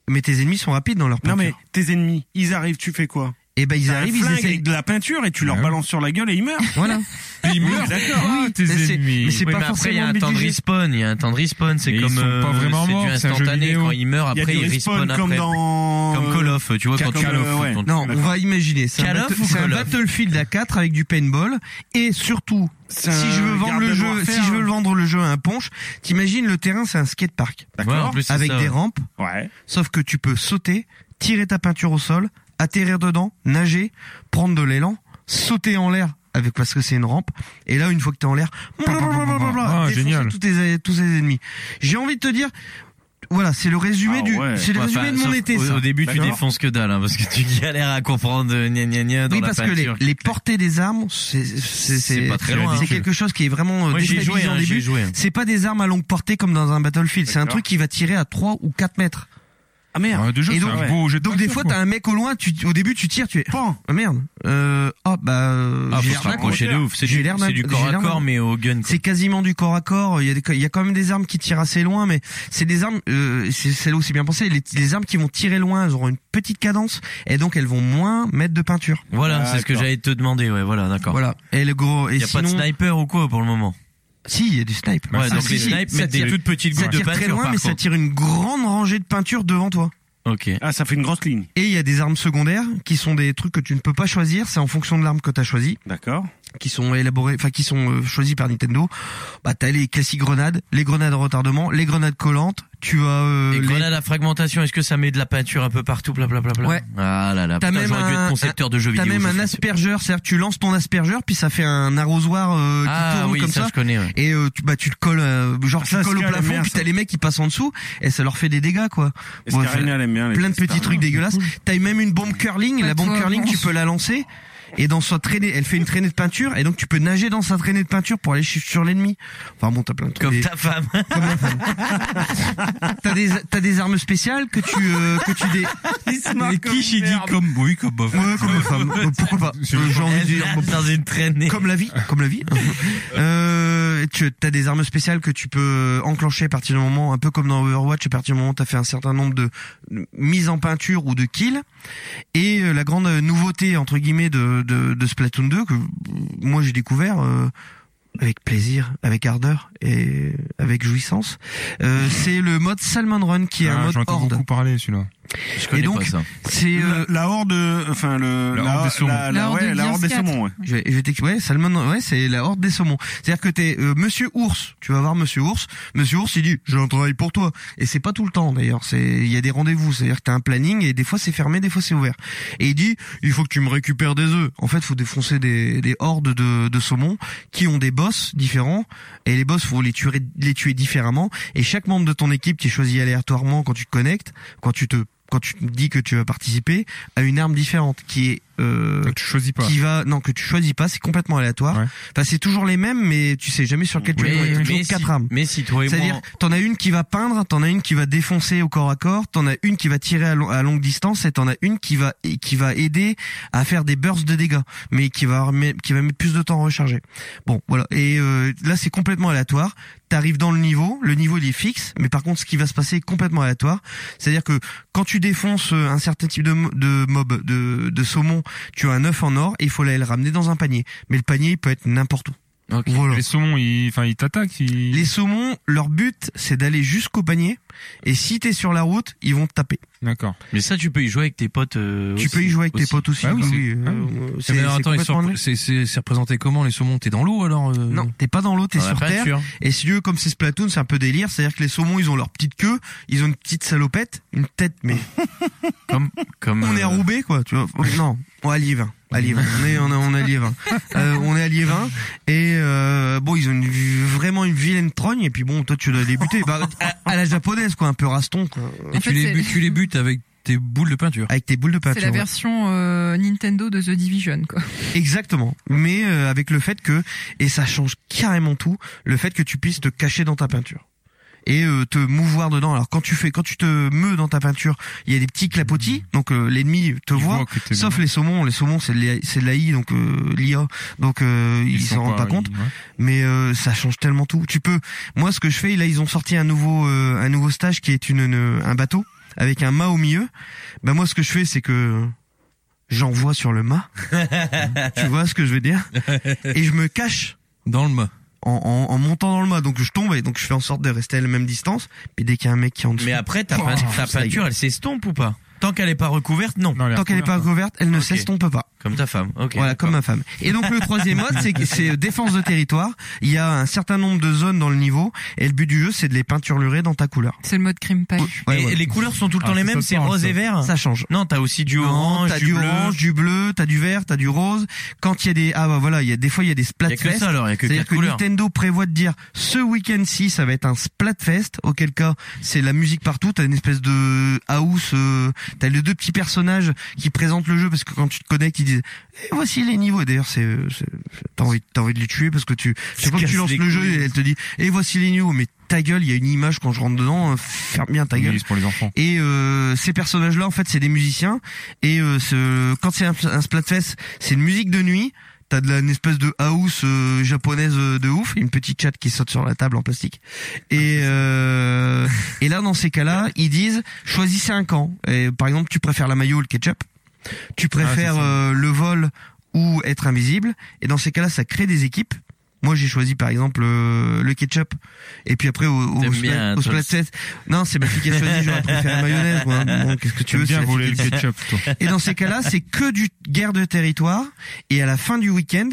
Mais tes ennemis sont rapides dans leur non peinture. mais tes ennemis, ils arrivent, tu fais quoi? Et ben ils arrivent, ils essayent. avec de la peinture et tu leur balances sur la gueule et ils meurent. Voilà. Ils meurent d'accord. pas, tes mais c'est- ennemis. mais c'est pas après, il y a forcément un temps de respawn, il y a un temps de respawn, c'est comme, pas euh, vraiment morts, c'est instantané, quand ils meurent, après ils respawn après. dans Comme Call of, tu vois, quand tu ouais. Non, on va imaginer. C'est un, ou c'est un Battlefield à 4 avec du paintball et surtout si je veux vendre le jeu, si je veux vendre le jeu à un ponche, t'imagines le terrain c'est un skatepark D'accord. avec ça, des rampes, Ouais. sauf que tu peux sauter, tirer ta peinture au sol, atterrir dedans, nager, prendre de l'élan, sauter en l'air avec parce que c'est une rampe et là une fois que t'es en l'air, Ah, génial. tous tes tous tes ennemis. J'ai envie de te dire voilà, c'est le résumé Ah du ouais. c'est le Ouais, résumé enfin, de mon été au, ça. au début, tu défonces que dalle, hein, parce que tu galères à comprendre euh, gna gna gna dans Oui, la parce que les, portées des armes, c'est c'est C'est pas très loin, C'est hein. quelque chose qui est vraiment euh, joué, déstabilisant hein, au ai début. hein. C'est pas des armes à longue portée comme dans un Battlefield. C'est un truc qui va tirer à 3 ou 4 mètres. Ah merde. Ouais, déjà, Et c'est donc- un beau jet de Donc des fois, t'as un mec au loin, tu, au début, tu tires, tu es, Pan. oh merde, euh, oh bah, euh, Ah, j'ai l'air d'un rapprocher con. de ouf. C'est J'ai du, l'air c'est du corps j'ai à l'air corps, mais au gun. quoi. C'est quasiment du corps à corps. Il y a des, il y a quand même des armes qui tirent assez loin, mais c'est des armes, euh, c'est c'est là aussi bien pensé. Les, les armes qui vont tirer loin, elles auront une petite cadence, et donc elles vont moins mettre de peinture. Voilà, c'est ce que j'allais te demander, ouais, voilà, d'accord. Voilà. Et le gros, et y a pas de sniper ou quoi pour le moment? Si, il y a du snipe. Ouais, Ah, donc si, les si, snipes ça mettent des toutes petites Ça gouttes de tire très peinture loin, mais ça tire une grande rangée de peinture devant toi. Ok. Ah, ça fait une grosse ligne. Et il y a des armes secondaires qui sont des trucs que tu ne peux pas choisir. C'est en fonction de l'arme que tu as choisi, D'accord. qui sont élaborées, enfin qui sont euh, choisis par Nintendo. Bah t'as les classiques grenades, les grenades à retardement, les grenades collantes. Tu as euh, Les les- grenades à fragmentation, est-ce que ça met de la peinture un peu partout, bla bla bla bla Ouais. Ah là là, T'as même j'aurais dû un- être concepteur de jeux T'as vidéo. même ça, un c'est- aspergeur, c'est-à-dire que tu lances ton aspergeur, puis ça fait un arrosoir euh, qui Ah tourne oui, comme ça, ça. je connais. ouais. Et euh, tu, bah tu le colles, euh, genre Ah, tu ça, le colles au plafond, puis t'as les mecs qui passent en dessous, et ça leur fait des dégâts quoi. Ouais, Escarina, elle aime bien. les plein de petits trucs dégueulasses. T'as même une bombe curling, la bombe curling, tu peux la lancer. Et dans sa traînée, elle fait une traînée de peinture, et donc tu peux nager dans sa traînée de peinture pour aller sur l'ennemi. Enfin bon, t'as plein de trucs. Comme ta femme. T'as des, t'as des armes spéciales que tu, euh, que tu dé... Et qui il dit comme, oui, comme bof. Ouais, comme femmes. Euh, Pourquoi pas C'est J'ai envie de dire. dans une traînée. Comme la vie, comme la vie. euh, tu as des armes spéciales que tu peux enclencher à partir du moment, un peu comme dans Overwatch, à partir du moment où tu as fait un certain nombre de mises en peinture ou de kills. Et euh, la grande nouveauté entre guillemets de, de, de Splatoon 2 que moi j'ai découvert euh, avec plaisir, avec ardeur et avec jouissance, euh, c'est le mode Salmon Run qui est un Ah, mode J'entends horde. beaucoup parler, celui-là. Je connais Et donc, pas ça. C'est euh, La, la horde, enfin le, La horde des saumons. la, La la, horde ouais, de la horde des Gears 4. saumons, ouais. Je vais, je vais. Ouais, Salmon, ouais, c'est la horde des saumons. C'est-à-dire que t'es euh, Monsieur Ours. Tu vas voir Monsieur Ours. Monsieur Ours, il dit, j'ai un travail pour toi. Et c'est pas tout le temps d'ailleurs. C'est, il y a des rendez-vous. C'est-à-dire que t'as un planning et des fois c'est fermé, des fois c'est ouvert. Et il dit, il faut que tu me récupères des œufs. En fait, faut défoncer des, des hordes de, de saumons qui ont des boss différents. Et les boss, faut les tuer, les tuer différemment. Et chaque membre de ton équipe qui est choisi aléatoirement quand tu te connectes, quand tu te quand tu te dis que tu vas participer, a une arme différente qui est euh, Donc, tu choisis pas. qui va non que tu choisis pas c'est complètement aléatoire. Ouais. enfin c'est toujours les mêmes mais tu sais jamais sur lequel tu. T'as toujours mais, quatre si, armes mais si toi et c'est-à-dire moi, t'en as une qui va peindre t'en as une qui va défoncer au corps à corps t'en as une qui va tirer à, lo- à longue distance et t'en as une qui va qui va aider à faire des bursts de dégâts mais qui va qui va mettre plus de temps à recharger. Bon voilà. Et euh, là c'est complètement aléatoire. T'arrives dans le niveau. Le niveau il est fixe. Mais par contre ce qui va se passer est complètement aléatoire. C'est-à-dire que quand tu défonces euh, un certain type de mob de, de saumon tu as un œuf en or et il faut aller le ramener dans un panier. Mais le panier il peut être n'importe où Voilà Les saumons, ils, enfin, ils t'attaquent. Ils... les saumons, leur but, c'est d'aller jusqu'au panier. Et si t'es sur la route, ils vont te taper. D'accord. mais ça, tu peux y jouer avec tes potes. euh, tu aussi. peux y jouer avec tes potes aussi. Ah oui, c'est- euh, ah euh, représenté comment les saumons? T'es dans l'eau alors euh? Non, t'es pas dans l'eau, t'es sur terre. Et si tu veux, comme c'est Splatoon, c'est un peu délire. C'est-à-dire que les saumons, ils ont leur petite queue, ils ont une petite salopette, une tête, mais Comme, comme. on est euh, à Roubaix, quoi. Tu vois Non, on à Liévin. À Liévin. On est, on est, on est à Liévin. Euh, on est à Liévin. Et euh, bon, ils ont une, vraiment une vilaine trogne. Et puis bon, toi, tu dois les buter. Bah, à, à la japonaise, quoi, un peu raston. Quoi. Et tu fait, les c'est- butes, tu les butes avec tes boules de peinture. avec tes boules de C'est peinture. la ouais. version euh, Nintendo de The Division, quoi. Exactement. Mais euh, avec le fait que et ça change carrément tout, le fait que tu puisses te cacher dans ta peinture et euh, te mouvoir dedans. Alors quand tu fais quand tu te meus dans ta peinture, il y a des petits clapotis, donc euh, l'ennemi te Ils voit. Sauf les saumons, les saumons c'est de l'AI donc euh, l'IA donc euh, ils sont s'en rendent pas compte ils- ouais. mais euh, ça change tellement tout. Tu peux moi ce que je fais là ils ont sorti un nouveau euh, un nouveau stage qui est une, une- un bateau avec un mât au milieu. Ben moi ce que je fais c'est que j'envoie sur le mât. tu vois ce que je veux dire? Et je me cache Dans le mât. En, en, en montant dans le mât. Donc je tombe et donc je fais en sorte de rester à la même distance. Puis dès qu'il y a un mec qui est en dessous, Mais après, ta, Oh, ta peinture, elle s'estompe ou pas? Tant qu'elle est pas recouverte, non. Non, elle est tant qu'elle n'est pas recouverte, elle ne s'estompe pas. Comme ta femme. Ok. voilà, comme ma femme. Et donc le troisième mode, c'est c'est défense de territoire. Il y a un certain nombre de zones dans le niveau, et le but du jeu, c'est de les peinturer dans ta couleur. C'est le mode crime pie. Ouais, et ouais. les couleurs sont tout le Ah, temps les mêmes, c'est rose ça. et vert. Ça change. Non, t'as aussi du Non, orange, t'as du, du bleu. orange, du bleu, t'as du vert, t'as du rose. Quand il y a des ah bah voilà, il y a des fois il y a des Y a que splatfest. ça alors, y a que C'est-à-dire que. Nintendo prévoit de dire ce week-end-ci ça va être un Splatfest, auquel cas c'est la musique partout, t'as une espèce de house, euh, t'as les deux petits personnages qui présentent le jeu parce que quand tu te connectes ils disent eh, voici les niveaux et d'ailleurs c'est t'as envie t'as envie de les tuer parce que tu chaque fois que tu lances le jeu couilles. elle te dit et voici les niveaux mais ta gueule il y a une image quand je rentre dedans euh, ferme bien ta gueule pour les enfants. et euh, ces personnages-là, en fait, c'est des musiciens. Et euh, ce, quand c'est un, un Splatfest, c'est une musique de nuit. T'as de la, une espèce de house euh, japonaise euh, de ouf, une petite chatte qui saute sur la table en plastique. Et euh, et là, dans ces cas-là, ils disent choisissez un camp. Et, par exemple, tu préfères la maillot ou le ketchup? Tu préfères c'est ça. euh, le vol ou être invisible? Et dans ces cas-là, ça crée des équipes. Moi, j'ai choisi par exemple euh, le ketchup. Et puis après au, au, bien, au le- Splatfest. Non, c'est ma fille qui a choisi. J'aurais préféré la mayonnaise. Moi. Bon, qu'est-ce que tu veux bien voler le ketchup, toi. Et dans ces cas-là, c'est que du guerre de territoire. Et à la fin du week-end,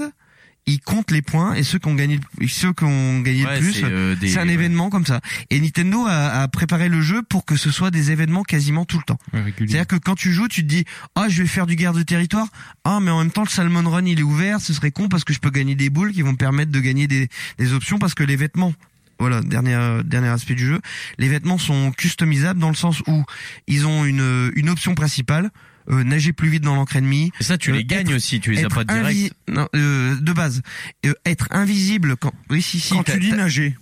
ils comptent les points et ceux qui ont gagné, le- ceux qui ont gagné Ouais, le plus. c'est, euh, des- C'est un ouais. événement comme ça. Et Nintendo a, a préparé le jeu pour que ce soit des événements quasiment tout le temps. Ouais, régulier. C'est-à-dire que quand tu joues, tu te dis ah je vais faire du guerre de territoire. Ah mais en même temps le Salmon Run il est ouvert, ce serait con parce que je peux gagner des boules qui vont me permettre de gagner des, des options parce que les vêtements voilà, dernier euh, dernier aspect du jeu. Les vêtements sont customisables dans le sens où ils ont une une option principale, euh, nager plus vite dans l'encre ennemie, Et ça, tu Euh, les gagnes être- aussi, tu les as pas direct. non, euh, de base, Euh, être invisible quand oui si si Quand tu dis nager.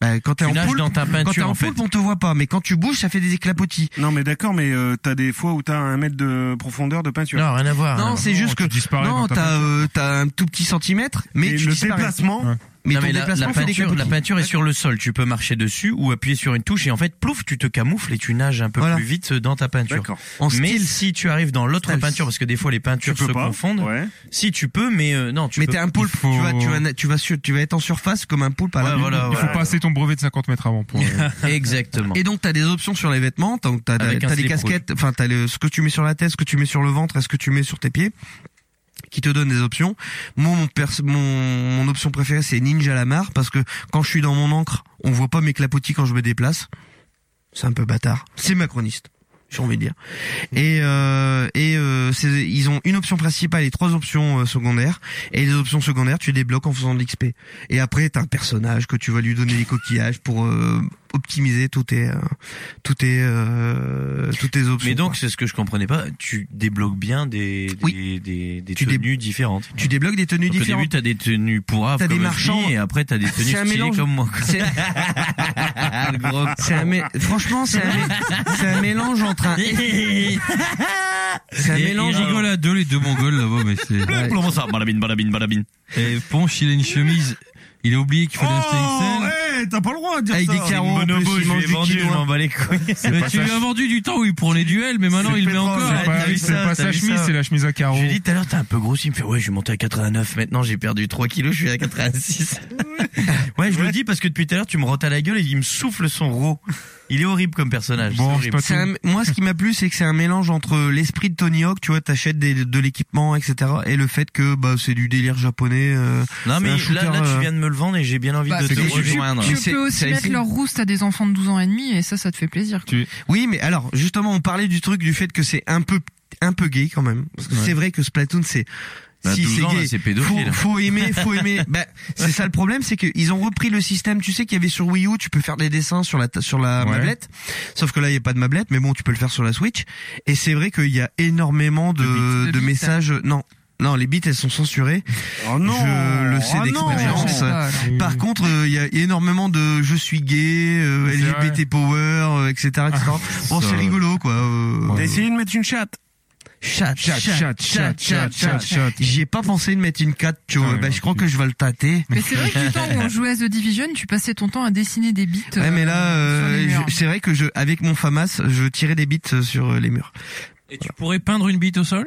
bah, quand t'es Tu en nages poule, dans ta quand t'es peinture, en en fait. on te voit pas, mais quand tu bouges, ça fait des éclapotis. Non, mais d'accord, mais euh, t'as des fois où t'as un mètre de profondeur de peinture. Non, rien à voir. Non, c'est non, juste que non, t'as peinture. euh, t'as un tout petit centimètre, mais Et tu le disparais. déplacement, Ouais. Mais Non, ton mais la, déplacement la fait des peinture, la peinture est sur le sol. Tu peux marcher dessus ou appuyer sur une touche et en fait, plouf, tu te camoufles et tu nages un peu Voilà. plus vite dans ta peinture. En Mais style. si tu arrives dans l'autre peinture, parce que des fois les Tu peintures se pas. confondent, Ouais. si tu peux, mais euh, non, tu Mais peux. t'es un poulpe, faut- tu vas, tu vas, tu vas, sur- tu vas être en surface comme un poulpe à la Ouais, main. voilà, Il faut voilà. passer ton brevet de 50 mètres avant pour. euh, Exactement. Et donc t'as des options sur les vêtements, donc t'as des casquettes, enfin t'as ce que tu mets sur la tête, ce que tu mets sur le ventre, et ce que tu mets sur tes pieds, qui te donne des options. Moi mon, pers- mon mon option préférée c'est Ninja Lamar parce que quand je suis dans mon encre, on voit pas mes clapotis quand je me déplace. C'est un peu bâtard. C'est macroniste. J'ai envie de dire. Et euh, et euh, c'est- ils ont une option principale et trois options euh, secondaires. Et les options secondaires, tu débloques en faisant de l'XP. Et après, t'as un personnage que tu vas lui donner les coquillages pour euh, optimiser tout euh, tout tes euh, toutes tes options. Mais donc, c'est ce que je comprenais pas. Tu débloques bien des des, Oui. des, des Tu dé- tenues différentes. tu débloques des tenues Donc, au différentes. début, t'as des tenues T'as des comme marchands. Fli, et après t'as des tenues C'est un stylées mélange. comme moi. C'est- un mé- franchement, c'est un, un mélange entre un, c'est un Et mélange. il rigole à deux, les deux mongols là-bas, mais c'est. Comment ça Balabine, balabine, balabine. Et Ponche, il a une chemise. Il a oublié qu'il fallait acheter Oh, XL. hey, t'as pas le droit de dire Avec ça. des carreaux en plus, il mange vendu, je quinoa. m'en bats les couilles. Mais tu lui as vendu du temps où il prenait du L, mais maintenant il le met encore. c'est Ouais, pas- pas sa chemise, c'est la chemise à carreaux. Je lui ai dit tout à l'heure, t'es un peu grossi. Il me fait, ouais, je suis monté à 89. Maintenant, j'ai perdu 3 kilos, je suis à 86. ouais, je le dis parce que depuis tout à l'heure, tu me rotes à la gueule et il me souffle son ro. Il est horrible comme personnage. Bon, un- moi, ce qui m'a plu, c'est que c'est un mélange entre l'esprit de Tony Hawk, tu vois, t'achètes de l'équipement, etc., et le fait que bah c'est du délire japonais. euh, Non, mais là, là, tu euh, viens de me le vendre et j'ai bien envie Bah, de te tu- rejoindre. Tu C'est- peux aussi mettre leur rouste à des enfants de 12 ans et demi et ça, ça te fait plaisir. quoi. Oui, mais alors justement, on parlait du truc du fait que c'est un peu un peu gay quand même. Parce que Ouais. c'est vrai que Splatoon, c'est Bah, si 12 c'est gay, c'est pédophile. Faut, faut aimer, faut aimer. bah, c'est ça le problème, c'est qu'ils ont repris le système. Tu sais qu'il y avait sur Wii U, tu peux faire des dessins sur la sur la Ouais. mablette. Sauf que là, il y a pas de mablette, mais bon, tu peux le faire sur la Switch. Et c'est vrai qu'il y a énormément de, De de bits. messages. Non, non, les bits elles sont censurées. Oh non Je le sais Oh d'expérience. Par contre, euh, il y a énormément de je suis gay, euh, LGBT power, euh, etc., etc. Bon, c'est ouais. rigolo, quoi. Euh, T'as essayé de mettre une chatte? Chat, Chat, chat, chat, chat, chat, chat. J'y ai pas pensé de mettre une 4, tu vois. Ouais, bah, je crois que je vais le tâter. Mais c'est vrai que du temps où on jouait à The Division, tu passais ton temps à dessiner des bits. Ouais, mais là, euh, c'est vrai que je, avec mon FAMAS, je tirais des bits sur les murs. Et tu pourrais peindre une bite au sol?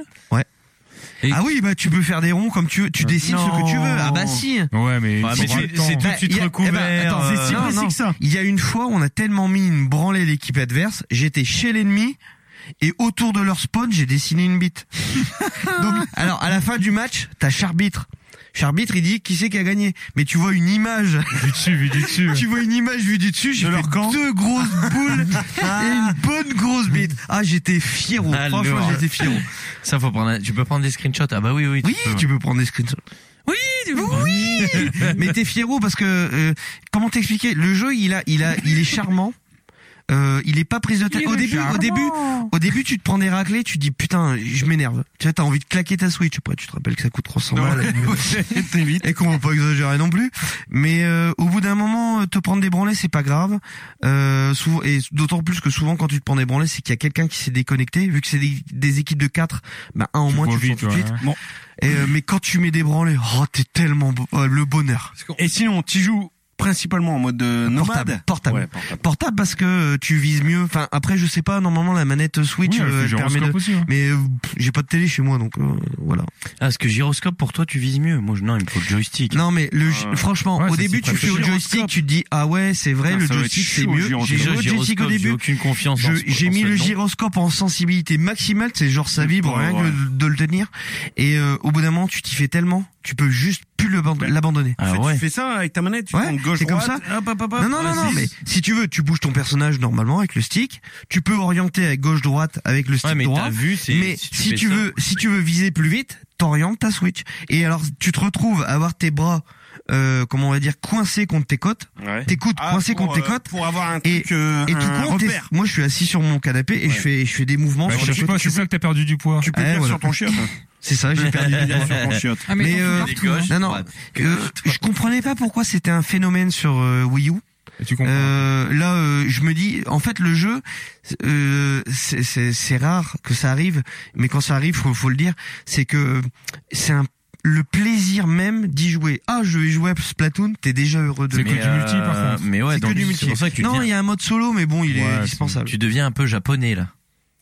Et- Ah oui, bah tu peux faire des ronds comme tu veux, tu dessines ce que tu veux. Ah bah si. Ouais, mais, temps. c'est tout Bah, de suite a- recouvert. eh ben, attends, c'est si précis non, que ça. Il y a une fois, on a tellement mis une branlée l'équipe adverse, j'étais chez l'ennemi et autour de leur spawn, j'ai dessiné une bite. Donc, alors à la fin du match, t'as Charbitre. Charbitre, il dit qui c'est qui a gagné? Mais tu vois une image, Vu dessus, vu du dessus. tu vois une image vue du dessus, j'ai De fait leur camp. deux grosses boules et une bonne grosse bite. Ah, j'étais fier. Alors. Franchement, j'étais fier. Ça, faut prendre, un- tu peux prendre des screenshots? Ah bah oui, oui. Oui, peux. tu peux prendre des screenshots. Oui, Oui, mais t'es fiero parce que euh, comment t'expliquer? Le jeu, il a, il a, il est charmant. Euh, il est pas prise de tête. Au début, au début, au début, tu te prends des raclés, tu te dis putain, je m'énerve. Tu vois, t'as envie de claquer ta Switch. Après, tu te rappelles que ça coûte 300 balles. T'es vite. Et qu'on va pas exagérer non plus. Mais euh, au bout d'un moment, euh, te prendre des branlés, c'est pas grave. Euh, souvent, et d'autant plus que souvent, quand tu te prends des branlés, c'est qu'il y a quelqu'un qui s'est déconnecté. Vu que c'est des, des équipes de 4, bah un au moins tu le tout de suite. Bon. Et, euh, mais quand tu mets des branlés, oh, t'es tellement beau- oh, le bonheur. Et sinon, tu joues principalement en mode euh, nomade Portable, portable. Ouais, portable. Portable parce que euh, tu vises mieux. Enfin après je sais pas normalement la manette Switch Oui, euh, permet de. aussi, hein. Mais euh, j'ai pas de télé chez moi donc euh, voilà. Ah, parce que gyroscope, pour toi, tu vises mieux. Moi, je- non, il me faut le joystick. Non mais le Ah. franchement Ouais, au début tu fais au joystick tu te dis ah ouais c'est vrai Ah, le joystick c'est mieux. J'ai joué au joystick au j'ai début. aucune confiance ce- J'ai mis ce le gyroscope en sensibilité maximale, c'est genre ça vibre rien que de le tenir. Et euh, au bout d'un moment tu t'y fais tellement, tu peux juste plus l'abandonner. En Ah fait, ouais. Tu fais ça avec ta manette, tu Ouais, prends gauche c'est comme droite, hop, hop, hop, hop, Non, non, non, non, mais si tu veux, tu bouges ton personnage normalement avec le stick. Tu peux orienter avec gauche-droite avec le stick Ouais, mais droit. t'as vu, c'est. Mais si tu ça- veux, si tu veux viser plus vite, t'orientes ta Switch. Et alors, tu te retrouves à avoir tes bras, euh, comment on va dire, coincés contre tes côtes, Ouais. tes coudes Ah, coincés pour, contre tes euh, côtes. Pour avoir un Et- truc, euh, Et tout un compte, t'es- repère. moi je suis assis sur mon canapé et je fais, je fais des mouvements Bah, sur je sais pas, c'est ça que t'as perdu du poids. Tu peux Eh, sur ton chiotte. C'est ça, j'ai perdu. sur ton chiotte. Ah, mais, Mais, fous euh, partout, non, non, euh, je comprenais pas pourquoi c'était un phénomène sur euh, Wii U. Et tu comprends. Euh, là, euh, je me dis, en fait, le jeu, euh, c'est- c'est c'est rare que ça arrive, mais quand ça arrive, faut, faut le dire, c'est que c'est un le plaisir même d'y jouer. Ah, je vais jouer à Splatoon, t'es déjà heureux de. C'est que du multi, par contre. Mais ouais, C'est que du multi. pour ça que tu non, il deviens, y a un mode solo, mais bon, il est Ouais, indispensable. tu deviens un peu japonais, là.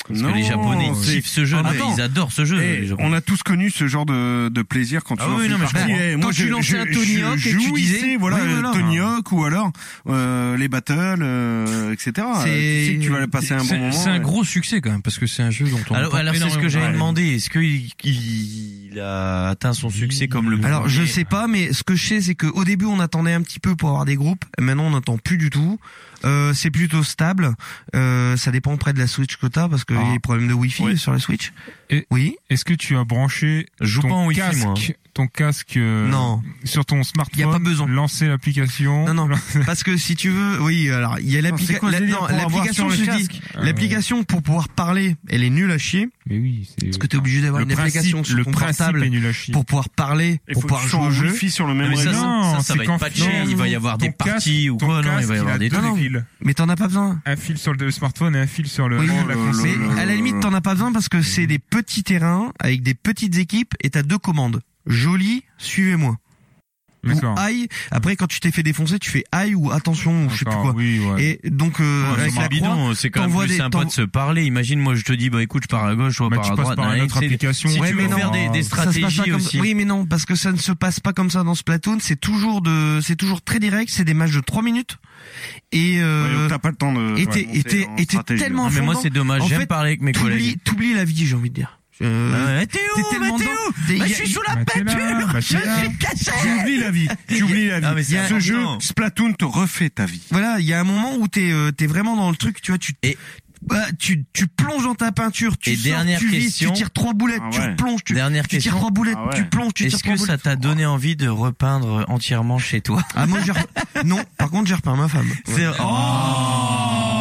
Parce que les Japonais kiffent ce jeu, attends. ils adorent ce jeu. Eh, on a tous connu ce genre de, de plaisir quand tu Ah lances oui, une non, mais je partie. Eh, Quand moi, tu je- lançais je- un Tony Hawk et tu jouissais, disais- voilà, Oui, voilà. Tony Hawk ou alors euh, les battles, euh, etc. C'est- Tu sais que tu vas passer un bon moment. c'est un ouais. gros succès quand même parce que c'est un jeu dont on Alors, alors c'est ce que j'avais demandé. Est-ce qu'il il a atteint son succès comme le Alors je sais pas, mais ce que je sais, c'est qu'au début on attendait un petit peu pour avoir des groupes, et maintenant on n'attend plus du tout. Euh, c'est plutôt stable. Euh, ça dépend près de la Switch que t'as, parce qu'il y a Ah. des problèmes de Wi-Fi sur la Switch. Et- Oui. Est-ce que tu as branché Je joue ton pas en Wi-Fi, casque, moi. Ton casque euh, Non. sur ton smartphone Y a pas besoin. Lancer l'application. Non, non. Parce que si tu veux, oui, alors il y a l'application. avoir L'application, l'application pour pouvoir parler, elle est nulle à chier, Mais oui, c'est. parce que t'es obligé d'avoir le une application principe, sur le ton principe portable est nul à chier. pour pouvoir parler, Il pour pouvoir jouer au jeu. Wi-Fi sur le Ah, même mais ça, réseau. ça, va être patché, non, il va y avoir des parties ou quoi, non, il va y avoir des. Mais t'en as pas besoin. Un fil sur le smartphone et un fil sur le. Mais à la limite, t'en as pas besoin parce que c'est des petits terrains avec des petites équipes et t'as deux commandes. Joli, suivez-moi. Ou aïe. Après, quand tu t'es fait défoncer, tu fais aïe ou attention ou je sais plus quoi. Oui, ouais. Et donc, euh, Ouais, avec c'est la croix, bidon, c'est quand même plus des- sympa de se parler. Imagine, moi, je te dis, bah écoute, je pars à gauche, toi Bah, pars tu à passes droite. par Nan, une autre application. Si Ouais, tu mais veux non. faire des, stratégies comme. Oui, mais non, parce que ça ne se passe pas comme ça dans Splatoon. C'est toujours de, c'est toujours très direct. C'est des matchs de 3 minutes. Et euh, T'as pas le temps de. et t'es- tellement Non, mais moi, c'est dommage. J'aime parler avec mes collègues. t'oublies la vie, j'ai envie de dire. Euh, Ouais, t'es où, tellement t'es où Bah, je suis sous la Bah, peinture. bah, Je là. suis cassé. Tu oublies la vie. Tu oublies la vie. Mais c'est Ce jeu. Splatoon te refait ta vie. Voilà, il y a un moment où t'es, euh, t'es vraiment dans le truc. Tu vois, tu Et- Bah, tu, tu plonges dans ta peinture, tu Et sors, dernière tu question. tu tires trois boulettes, Ah tu ouais. plonges, tu, Dernière tu tires question. trois boulettes, Ah ouais. tu plonges, tu tires Est-ce que ça t'a donné envie de repeindre entièrement chez toi? Ah, moi, j'ai rep- non, par contre, j'ai repeint ma femme. C'est Oh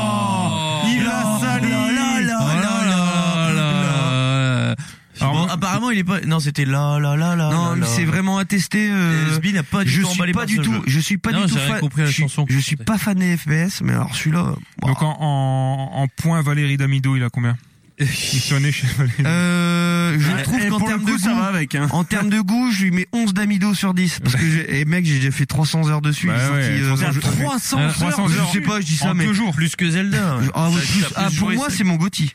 apparemment, il est pas. Non, c'était là là là là. Non, là, mais là. c'est vraiment attesté. Euh, Sbi n'a pas du je tout suis pas du tout, je suis pas Non, du tout fan. compris à la je suis- chanson Je pas fan des FPS, mais alors celui-là. wow. Donc en, en, en points, Valérie Damido, il a combien Il sonnait chez Valérie. Euh, je trouve qu'en termes de coup, ça goût, va avec, hein. en termes de goût, je lui mets 11 d'amido sur 10 parce que j'ai, et mec, j'ai déjà fait 300 heures dessus. Bah il est sorti, ouais, euh, T'as je- 300 Euh, 300 je heures. sais pas, je dis ça, mais jours. Plus que Zelda. ah, ouais, plus- ah, pour moi, c'est mon Gotti.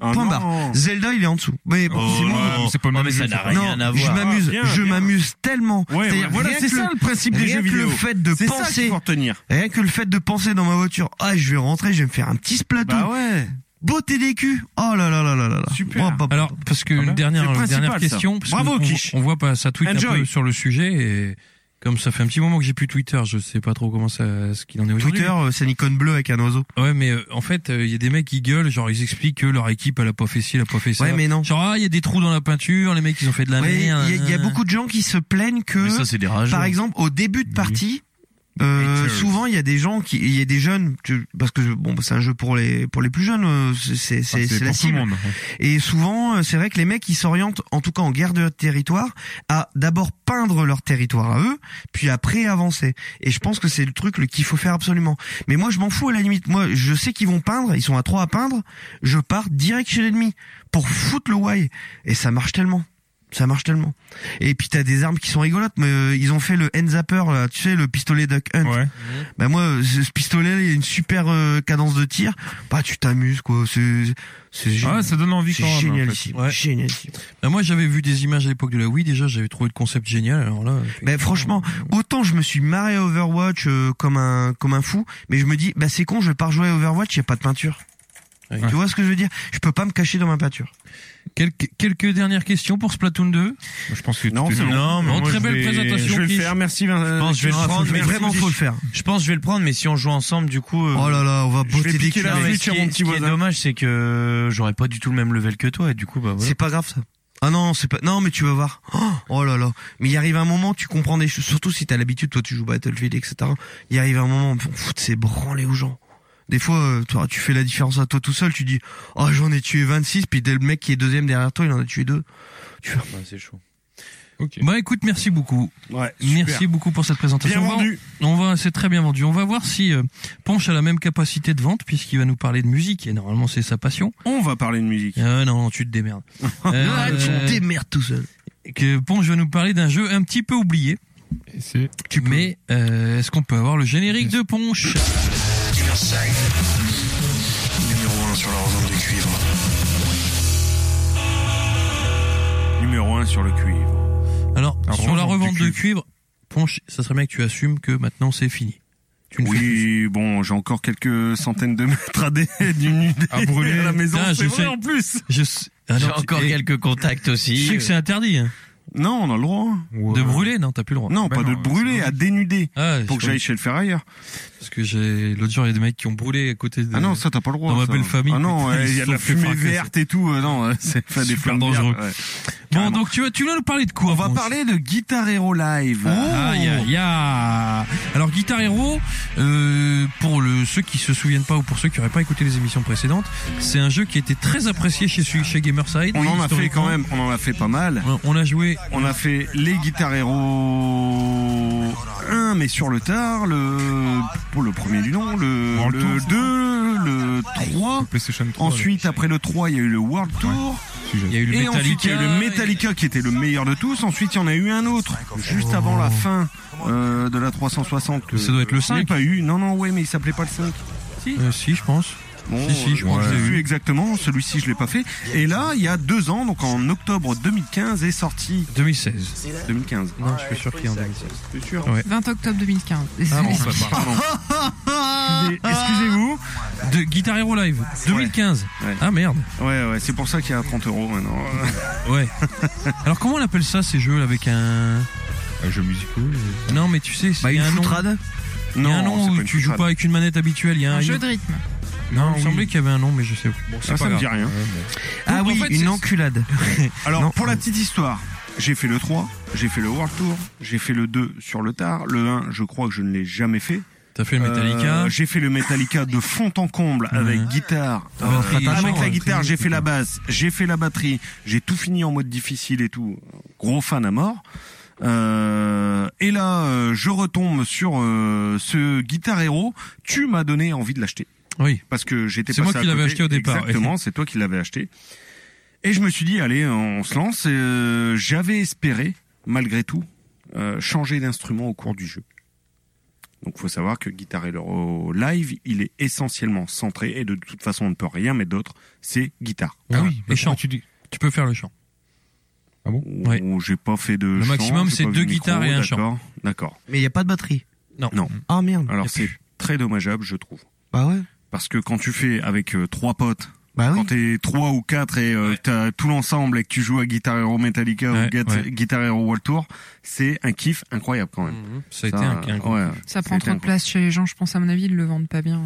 Ah Point non. barre. Zelda, il est en dessous. Mais bon, Oh c'est mon là là. c'est pas le même mais ça jeu, n'a ça. rien à non, je voir. m'amuse, Ah, bien, je bien. m'amuse tellement. Ouais, C'est-à-dire, voilà, rien c'est que ça le principe des rien jeux que vidéo. le fait de C'est ça qu'il penser, faut retenir. rien que le fait de penser dans ma voiture, ah, je vais rentrer, je vais me faire un petit splatoon. Bah ouais. Beauté des culs. Oh là là là là là là. Super. Oh, bah, bah, Alors, parce que Ah une ben, dernière, c'est le principal, dernière ça. question. parce Bravo, qu'on- on, Quiche. on voit pas, ça tweet un Enjoy. peu sur le sujet et comme ça fait un petit moment que j'ai plus Twitter, je sais pas trop comment ça, ce qu'il en est aujourd'hui. Twitter, euh, c'est une icône bleue avec un oiseau. Ouais, mais euh, en fait, il y a des mecs qui gueulent, genre ils expliquent que leur équipe elle a pas fait ci, elle a pas fait ça. Ouais, mais non. Genre ah, il y a des trous dans la peinture, les mecs ils ont fait de la Ouais, Il y, merde. a- il y a beaucoup de gens qui se plaignent que, Mais ça, c'est des rageux. par exemple, au début de partie, euh, souvent il y a des gens qui, il y a des jeunes, parce que bon, c'est un jeu pour les pour les plus jeunes, euh, c'est c'est Ah, la cible. monde. Et souvent, euh, c'est vrai que les mecs, ils s'orientent, en tout cas en guerre de territoire, à d'abord peindre leur territoire à eux, puis après avancer. Et je pense que c'est le truc qu'il faut faire absolument. Mais moi, je m'en fous à la limite. Moi, je sais qu'ils vont peindre, ils sont à trois à peindre, je pars direct chez l'ennemi pour foutre le why. Et ça marche tellement. Ça marche tellement. Et puis t'as des armes qui sont rigolotes, mais euh, ils ont fait le hand zapper là, tu sais le pistolet Duck Hunt. Ouais. Bah moi, ce, ce pistolet, il y a une super euh, cadence de tir. Bah tu t'amuses quoi. C'est c'est Ah, génial. ça donne envie C'est quand même. en fait. Ouais. Génialissime. Bah, moi j'avais vu des images à l'époque de la Wii déjà, j'avais trouvé le concept génial. Alors là, Ben franchement, autant je me suis marré à Overwatch euh, comme un comme un fou, mais je me dis bah c'est con, je vais pas rejouer à Overwatch, il y a pas de peinture. Ouais. Tu vois ce que je veux dire? Je peux pas me cacher dans ma peinture. quelques quelques dernières questions pour Splatoon 2. Je pense que Non, c'est bon. Non, mais moi, très belle vais- présentation. Je vais le faire, merci. Je pense que je vais le prendre, Mais vraiment faut le faire. Je pense que je vais le prendre, mais si on joue ensemble, du coup. euh, Oh là là, on va botter des piquer la non, ce qui mon est- petit ce qui est voisin. dommage, c'est que j'aurais pas du tout le même level que toi, et du coup, bah voilà. C'est pas grave ça. Ah non, c'est pas. Non, mais tu vas voir. Oh, oh là là. Mais il arrive un moment, tu comprends des choses. Surtout si t'as l'habitude, toi, tu joues Battlefield, etc. Il arrive un moment, on fout c'est branlé aux gens. Des fois, euh, toi, tu fais la différence à toi tout seul. Tu dis, oh, j'en ai tué 26, puis dès le mec qui est deuxième derrière toi, il en a tué deux. Ouais, c'est chaud. Ok. Bah écoute, merci beaucoup. Ouais. Merci beaucoup pour cette présentation. Bien On va- vendu. On va, c'est très bien vendu. On va voir si euh, Ponche a la même capacité de vente puisqu'il va nous parler de musique et normalement c'est sa passion. On va parler de musique. Euh, non, tu te démerdes. Euh, Ah, tu te démerdes tout seul. que Ponche va nous parler d'un jeu un petit peu oublié. Et c'est Mais euh, est-ce qu'on peut avoir le générique de Ponche Numéro 1 sur la revente du cuivre. Numéro 1 sur le cuivre. Alors, La sur la revente de cuivre, Ponche, ça serait bien que tu assumes que maintenant c'est fini. Oui, bon, j'ai encore quelques centaines de mètres à, dé- d'une À brûler. à la maison. Ah, c'est je vrai sais. en plus. Je ah J'ai encore et- quelques contacts Je aussi. sais que c'est interdit. hein. Non, on a le droit. De brûler, non, t'as plus le droit. Non, Bah pas non, de brûler, à dénuder. Ah, Pour je que j'aille chez le ferrailleur. Parce que j'ai l'autre jour il y a des mecs qui ont brûlé à côté de. Ah non, ça t'as pas le droit. Dans ma ça. belle famille, Ah non, ouais, il y a de la fumée verte et tout. euh, Non, c'est pas des Super flammes dangereux. ouais. Bon, donc tu vas, tu nous parler de quoi? On va parler de Guitar Hero Live. Aïe aïe aïe. Alors Guitar Hero, euh, pour le, ceux qui se souviennent pas ou pour ceux qui n'auraient pas écouté les émissions précédentes, c'est un jeu qui était très apprécié chez chez Gamerside. On en a fait quand même, on en a fait pas mal. On a joué. On a fait les Guitar Hero 1, mais sur le tard, le, pour le premier du nom, le, World le Tour, 2, le 3. PlayStation 3. Ensuite, après le 3, il y a eu le World Tour. Il y a eu le Et ensuite, il y a eu le Metallica. Metallica qui était le meilleur de tous. Ensuite, il y en a eu un autre, juste avant la fin euh, de la 360. que Ça doit être le je n'ai 5. pas eu. Non, non, ouais, mais il s'appelait pas le 5. Euh, si, je pense. Bon, Si, si, je crois que je l'ai vu exactement. Celui-ci, je l'ai pas fait. Et là, il y a deux ans, donc en octobre 2015, est sorti 2016. 2015. Non, je suis sûr qu'il est en 2016. C'est sûr. 20 octobre 2015. Ah bon, bah, bah. Excusez-vous. De Guitar Hero Live 2015. Ouais. Ah merde. Ouais, ouais, c'est pour ça qu'il y a 30 euros maintenant. Ouais. Alors comment on appelle ça ces jeux avec un Un jeu musical. Non mais tu sais, Bah, il y une a un nom. foutrade. Il y a un Non, nom c'est où tu joues pas avec une manette habituelle. Il y a un, Un jeu de rythme. Non, il me oui. semblait qu'il y avait un nom, mais je sais. Bon, Ah, pas ça me grave. dit rien. Ah Donc, en oui, fait, une enculade. Alors, Non. pour la petite histoire, j'ai fait le 3, j'ai fait le World Tour, j'ai fait le 2 sur le tard, le 1, je crois que je ne l'ai jamais fait. T'as fait le Metallica. Euh, j'ai fait le Metallica de fond en comble avec guitare. Ah, Euh, avec la guitare, j'ai fait la basse, j'ai fait la batterie, j'ai tout fini en mode difficile et tout. Gros fan à mort. Euh, et là, euh, je retombe sur euh, ce Guitar Hero. Tu m'as donné envie de l'acheter Oui. parce que j'étais C'est moi qui l'avais acheté au départ, Exactement, c'est toi qui l'avais acheté. Et je me suis dit, allez, on se lance. Euh, J'avais espéré, malgré tout, euh, changer d'instrument au cours du jeu. Donc, faut savoir que Guitar Hero Live, il est essentiellement centré et de toute façon, on ne peut rien mettre d'autre. C'est guitare. Ah oui, le chant. tu dis Tu peux faire le chant. Ouais. Oh, J'ai pas fait de. Le chant, maximum, j'ai c'est pas vu deux de micro, guitares et un chant. d'accord, D'accord. Mais il n'y a pas de batterie? Non. Non. Ah merde. Alors c'est très dommageable, je trouve. Bah ouais. Parce que quand tu fais avec euh, trois potes, Bah oui. quand t'es trois ou quatre et euh, Ouais. t'as tout l'ensemble et que tu joues à Guitar Hero Metallica Ouais, ou Get- ouais. Guitar Hero World Tour, c'est un kiff incroyable quand même. Ça a été un, un. Ça prend trop de place chez les gens, je pense à mon avis, ils le vendent pas bien.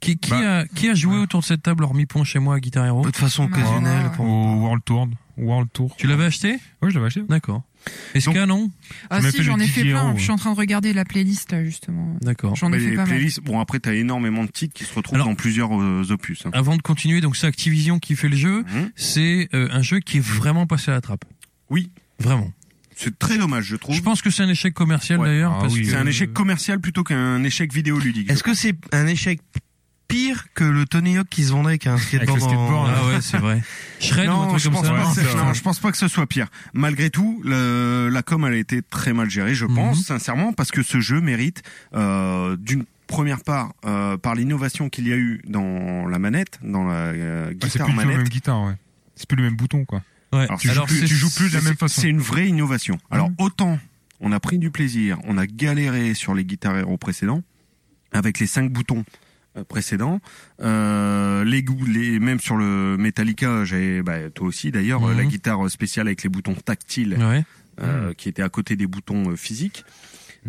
Qui, qui, Bah, a, qui a joué autour de cette table hormis Pont chez moi à Guitar Hero De toute façon occasionnelle. Ouais. pour- Au World Tour. World Tour. Tu l'avais acheté Ouais, je l'avais acheté. D'accord. Est-ce qu'un non Ah si, j'en ai fait plein. Je suis en train de regarder la playlist là justement. D'accord. J'en ai fait les pas mal. bon après t'as énormément de titres qui se retrouvent Alors- dans plusieurs euh, opus. hein. Avant de continuer, donc c'est Activision qui fait le jeu. Mhm. C'est euh, un jeu qui est vraiment passé à la trappe. Oui. Vraiment. C'est très dommage, je trouve. Je pense que c'est un échec commercial Ouais. d'ailleurs. Ah oui. que- C'est un échec commercial plutôt qu'un échec vidéoludique. Est-ce que c'est un échec pire que le Tony Hawk qui se vendait avec un skateboard, le skateboard, en- Ah ouais, c'est vrai. Shred ou un non, truc je comme pense ça. pas que Ouais, c'est- c'est non, vrai. je pense pas que ce soit pire. Malgré tout, le- la com elle a été très mal gérée, je Mhm. pense sincèrement, parce que ce jeu mérite euh, d'une première part euh, par l'innovation qu'il y a eu dans la manette, dans la euh, Ouais, c'est guitare plus du tout la manette. même guitare, ouais. C'est plus le même bouton, quoi. Ouais. Alors, Tu, Alors, joues, plus, c'est- tu joues plus de la C'est- même façon. C'est une vraie innovation. Alors Mhm. autant on a pris du plaisir, on a galéré sur les guitares Hero précédents avec les cinq boutons euh, précédents, euh, les goûts, les même sur le Metallica, j'ai bah, toi aussi d'ailleurs euh, Mhm. la guitare spéciale avec les boutons tactiles Ouais. euh, qui était à côté des boutons euh, physiques.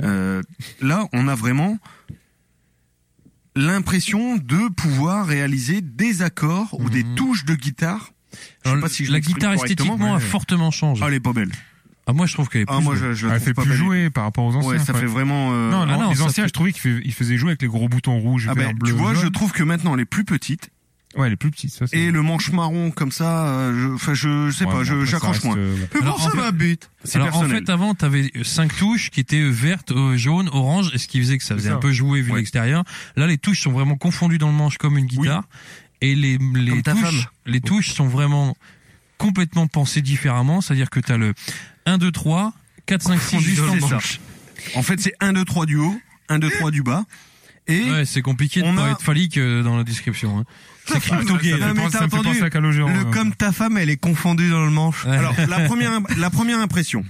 Euh, là, on a vraiment l'impression de pouvoir réaliser des accords ou des Mhm. touches de guitare. Je sais Alors, pas si je la guitare esthétiquement a fortement changé. Ah, elle est pas belle. Ah moi je trouve qu'elle est plus Ah, moi, je, je la Elle trouve fait pas plus belle. jouer par rapport aux anciens. Ouais, ça quoi. fait vraiment. euh, Non, Ah non, non, les ça anciens, fait- je trouvais qu'ils faisaient jouer avec les gros boutons rouges, Ah ben, bleu, tu vois, je trouve que maintenant les plus petites Ouais, les plus petites, ça, c'est- et le manche marron comme ça, euh, je, enfin, je, je sais Ouais, pas, je- après, ça j'accroche reste, moins. euh, Mais Alors, bon, en ça fait- m'habite. C'est Alors en personnel. fait avant t'avais cinq touches qui étaient vertes, euh, jaunes, oranges, et ce qui faisait que ça faisait ça. un peu jouer vu Ouais. l'extérieur. Là les touches sont vraiment confondues dans le manche comme une guitare, et les les Comme ta touches, femme. les touches sont vraiment complètement pensées différemment, c'est-à-dire que t'as le 1 2 3 4 5 6 juste en manche. En fait, c'est 1, 2, 3 du haut, 1, 2, 3 du bas. Et Ouais, c'est compliqué de on pas a- être phallique euh, dans la description. Hein. C'est crypto gay. Ça ça entendu Calogero. Le comme ta femme, elle est confondue dans le manche. Ouais. alors, la première, la première impression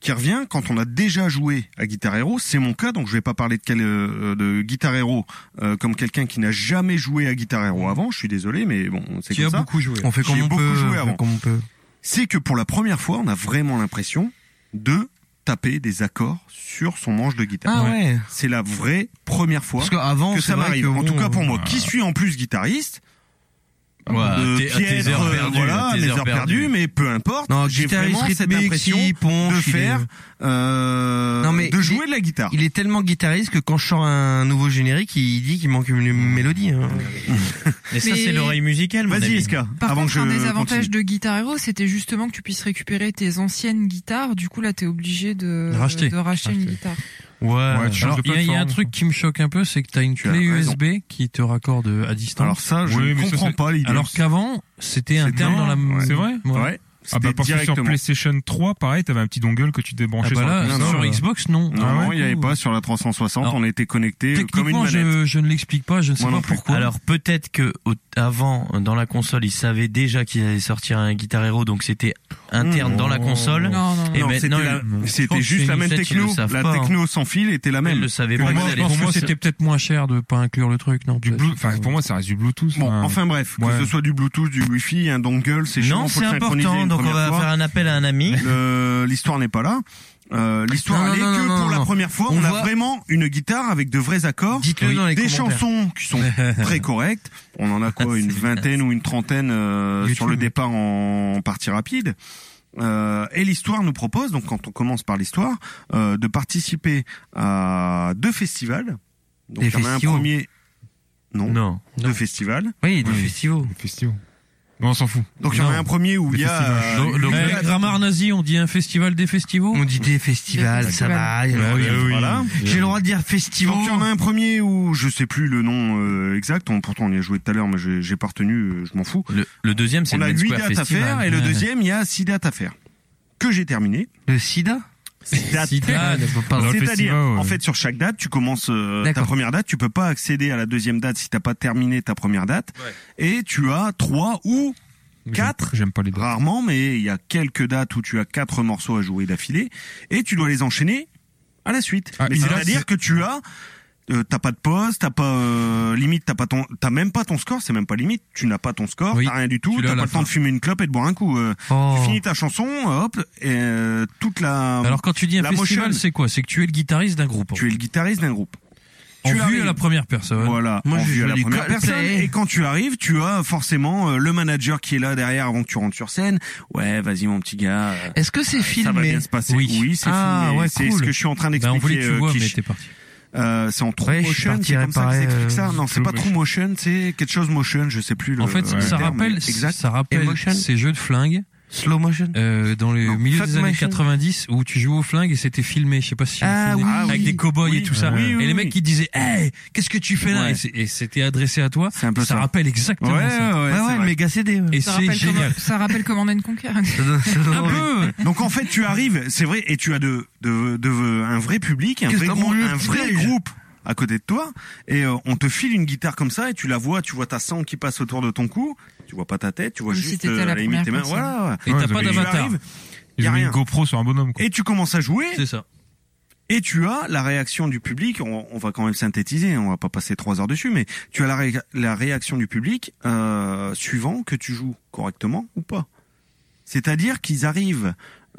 qui revient quand on a déjà joué à Guitar Hero, c'est mon cas, donc je vais pas parler de, quel, euh, de Guitar Hero euh, comme quelqu'un qui n'a jamais joué à Guitar Hero avant. Je suis désolé, mais bon, c'est qui comme a ça. beaucoup joué. On fait comme on beaucoup peut. joué on fait avant. comme on peut. C'est que pour la première fois, on a vraiment l'impression de taper des accords sur son manche de guitare. Ah ouais. C'est la vraie première fois Parce que c'est ça vrai m'arrive. que En tout cas pour moi, euh, qui suis en plus guitariste, Ouais, euh, piètre, heures perdues, voilà, mes heures heures perdues, mais peu importe. Non, J'ai guitariste vraiment cette impression ponche, de est- faire, euh, Non, mais de jouer est- de la guitare. Il est tellement guitariste que quand je sors un nouveau générique, il dit qu'il manque une mélodie. hein. Mais ça, c'est l'oreille musicale, Vas-y. Eska, Par avant contre, que je un des avantages continue. de Guitar Hero, c'était justement que tu puisses récupérer tes anciennes guitares. Du coup, là, t'es obligé de, De racheter. de racheter une guitare. Ouais. Ouais, il y, a- il y a un truc qui me choque un peu, c'est que t'as une Tu as clé raison. USB qui te raccorde à distance. Alors ça, je Oui, ça, comprends pas l'idée. Alors qu'avant, c'était interne non, dans la. ouais. C'est vrai Ouais. Ah bah parce que sur. PlayStation 3, pareil, t'avais un petit dongle que tu Ah débranchais bah sur là, la non, sur non, Xbox, non. Non, Ah non, ouais. il n'y avait pas sur la 360, Alors, on était connecté comme une Techniquement, manette. je, je ne l'explique pas, je ne sais Moi pas non pourquoi. Alors peut-être que avant dans la console ils savaient déjà qu'ils allaient sortir un Guitar Hero donc c'était interne Mmh. dans la console. Non, non, non. Et non, maintenant, c'était juste la même techno. La pas, hein. techno sans fil était la même. Pour pas. moi, pour c'était peut-être moins cher de pas inclure le truc, non pour moi, ça reste du Bluetooth. Bon, enfin. enfin bref, que ce soit du Bluetooth, du Wi-Fi, un dongle, c'est chiant, Non, le synchroniser Donc on va fois. faire un appel à un ami. L'histoire n'est pas là. Euh, L'histoire, elle est que non, non, pour la non. première fois, on, On a vraiment une guitare avec de vrais accords. Dites-le dans les des chansons qui sont très correctes. On en a quoi, une vingtaine ou une trentaine euh, sur le départ en partie rapide. Euh, et l'histoire nous propose, donc quand on commence par l'histoire, euh, de participer à deux festivals. Donc il y en a un festivals. premier, non, Non. deux festivals. Oui, du Oui. festival. On s'en fout. Donc il y en a un premier où il y a euh, Le, le- le grammaire nazi, on dit un festival des festivals. On dit des festivals, Des ça va. a de- voilà. J'ai le droit de dire festival. Donc il y en a un premier où je sais plus le nom euh, exact. On, pourtant on y a joué tout à l'heure, mais j'ai pas retenu. euh, Je m'en fous. Le, le deuxième, c'est On le a Med huit dates à faire et le deuxième il y a six dates à faire que j'ai terminé. Le sida? Le C'est-à-dire, en fait, sur chaque date, tu commences euh, ta première date, tu peux pas accéder à la deuxième date si t'as pas terminé ta première date, et tu as trois ou quatre, J'aime pas les dates. rarement, mais il y a quelques dates où tu as quatre morceaux à jouer d'affilée, et tu dois les enchaîner à la suite. Ah, mais c'est-à-dire c'est- que tu as euh, t'as pas de pause, t'as pas euh, limite, t'as pas ton, t'as même pas ton score, c'est même pas limite, tu n'as pas ton score, Oui, t'as rien du tout, tu t'as pas le temps de fumer une clope et de boire un coup. euh, Oh. Tu finis ta chanson, hop, et euh, toute la, Alors quand tu dis un festival, motion. c'est quoi? C'est que tu es le guitariste d'un groupe. tu es le guitariste d'un groupe. En Tu vue à la première personne. Voilà, Moi, en je vue à la première personne. Et quand tu arrives, tu as forcément euh, le manager qui est là derrière avant que tu rentres sur scène. Ouais, vas-y mon petit gars. Est-ce que c'est Ça va filmé? bien se passer. Oui. c'est Ah, filmé. ouais, c'est cool. ce que je suis en train Ben, on voulait d'expliquer. que tu euh, vois, qui- mais t'es parti. Euh, c'est en true Ouais, motion, c'est comme ça réparer, expliquent ça. euh, Non, c'est pas true motion, c'est quelque chose motion, je sais plus le. En fait, le ça terme, rappelle, mais exact. ça rappelle ces jeux de flingue Slow motion euh, dans les Non, milieu fuck des années motion. 90 où tu jouais au flingue et c'était filmé. Je sais pas si Ah oui. avec des cow-boys Oui. et tout ça. Oui, oui, et les mecs qui disaient, hey, qu'est-ce que tu fais là? Ouais. Et c'était adressé à toi. C'est un peu ça ça. rappelle exactement ouais, ça. ouais, Ouais, c'est ouais, le vrai. méga CD. ouais. Et Ça c'est rappelle, génial. Ça rappelle Command and Conquer. Un envie. peu. Donc en fait, tu arrives, c'est vrai, et tu as de, de, de, un vrai public, un vrai, un groupe à côté de toi, et euh, on te file une guitare comme ça, et tu la vois, tu vois ta sangle qui passe autour de ton cou, tu vois pas ta tête, tu vois juste euh, la la limite tes mains, voilà. ouais. Et Ouais, t'as pas d'avatar. y a rien. une GoPro sur un bonhomme, quoi. et tu commences à jouer, C'est ça. et tu as la réaction du public. On, on va quand même synthétiser, on va pas passer trois heures dessus, mais tu as la, ré- la réaction du public euh, suivant que tu joues correctement ou pas. C'est-à-dire qu'ils arrivent.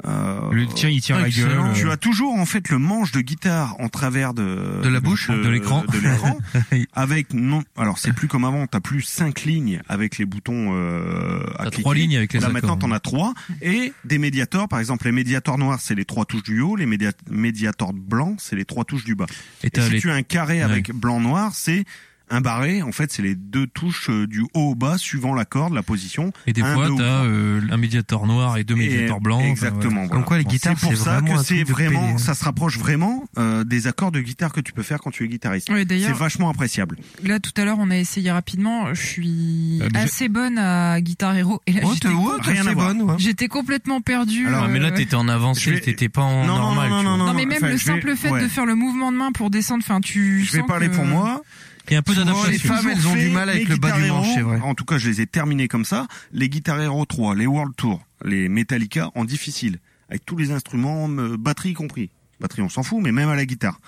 Euh, Le tien, il tire la gueule. excellent. euh, tu as toujours en fait le manche de guitare en travers de De la bouche De l'écran. de l'écran avec non alors c'est plus comme avant t'as plus cinq lignes avec les boutons euh, à T'as cliquer. trois lignes avec les là accords. maintenant t'en as trois et des médiators par exemple les médiators noirs c'est les trois touches du haut les média médiators blancs c'est les trois touches du bas Et si les tu as un carré avec blanc noir c'est un barré, en fait, c'est les deux touches euh, du haut au bas suivant la corde, la position. Et des Un, fois, t'as euh, un médiator noir et deux médiators Et- blancs. enfin, Exactement. voilà. voilà. quoi, les Bon, guitares, c'est pour ça que c'est vraiment, hein. ça se rapproche vraiment euh, des accords de guitare que tu peux faire quand tu es guitariste. Ouais, C'est vachement appréciable. là tout à l'heure, on a essayé rapidement. Je suis déjà- assez bonne à Guitar Hero. Et là, Ouais, j'étais ouais, ouais. j'étais complètement perdue. Alors, mais là, euh, t'étais en avancé, je vais- t'étais pas en Non, non, normal. non, non, vois. Non, mais même enfin, le simple fait de faire le mouvement de main pour descendre, enfin, tu. Je vais parler pour moi. Il y a un peu d'adaptation. les femmes, elles ont du mal avec le bas du Guitar manche, c'est vrai. En tout cas, je les ai terminés comme ça. Les Guitar Hero 3, les World Tour, les Metallica en difficile, avec tous les instruments, euh, batterie compris. Batterie, on s'en fout, mais même à la guitare.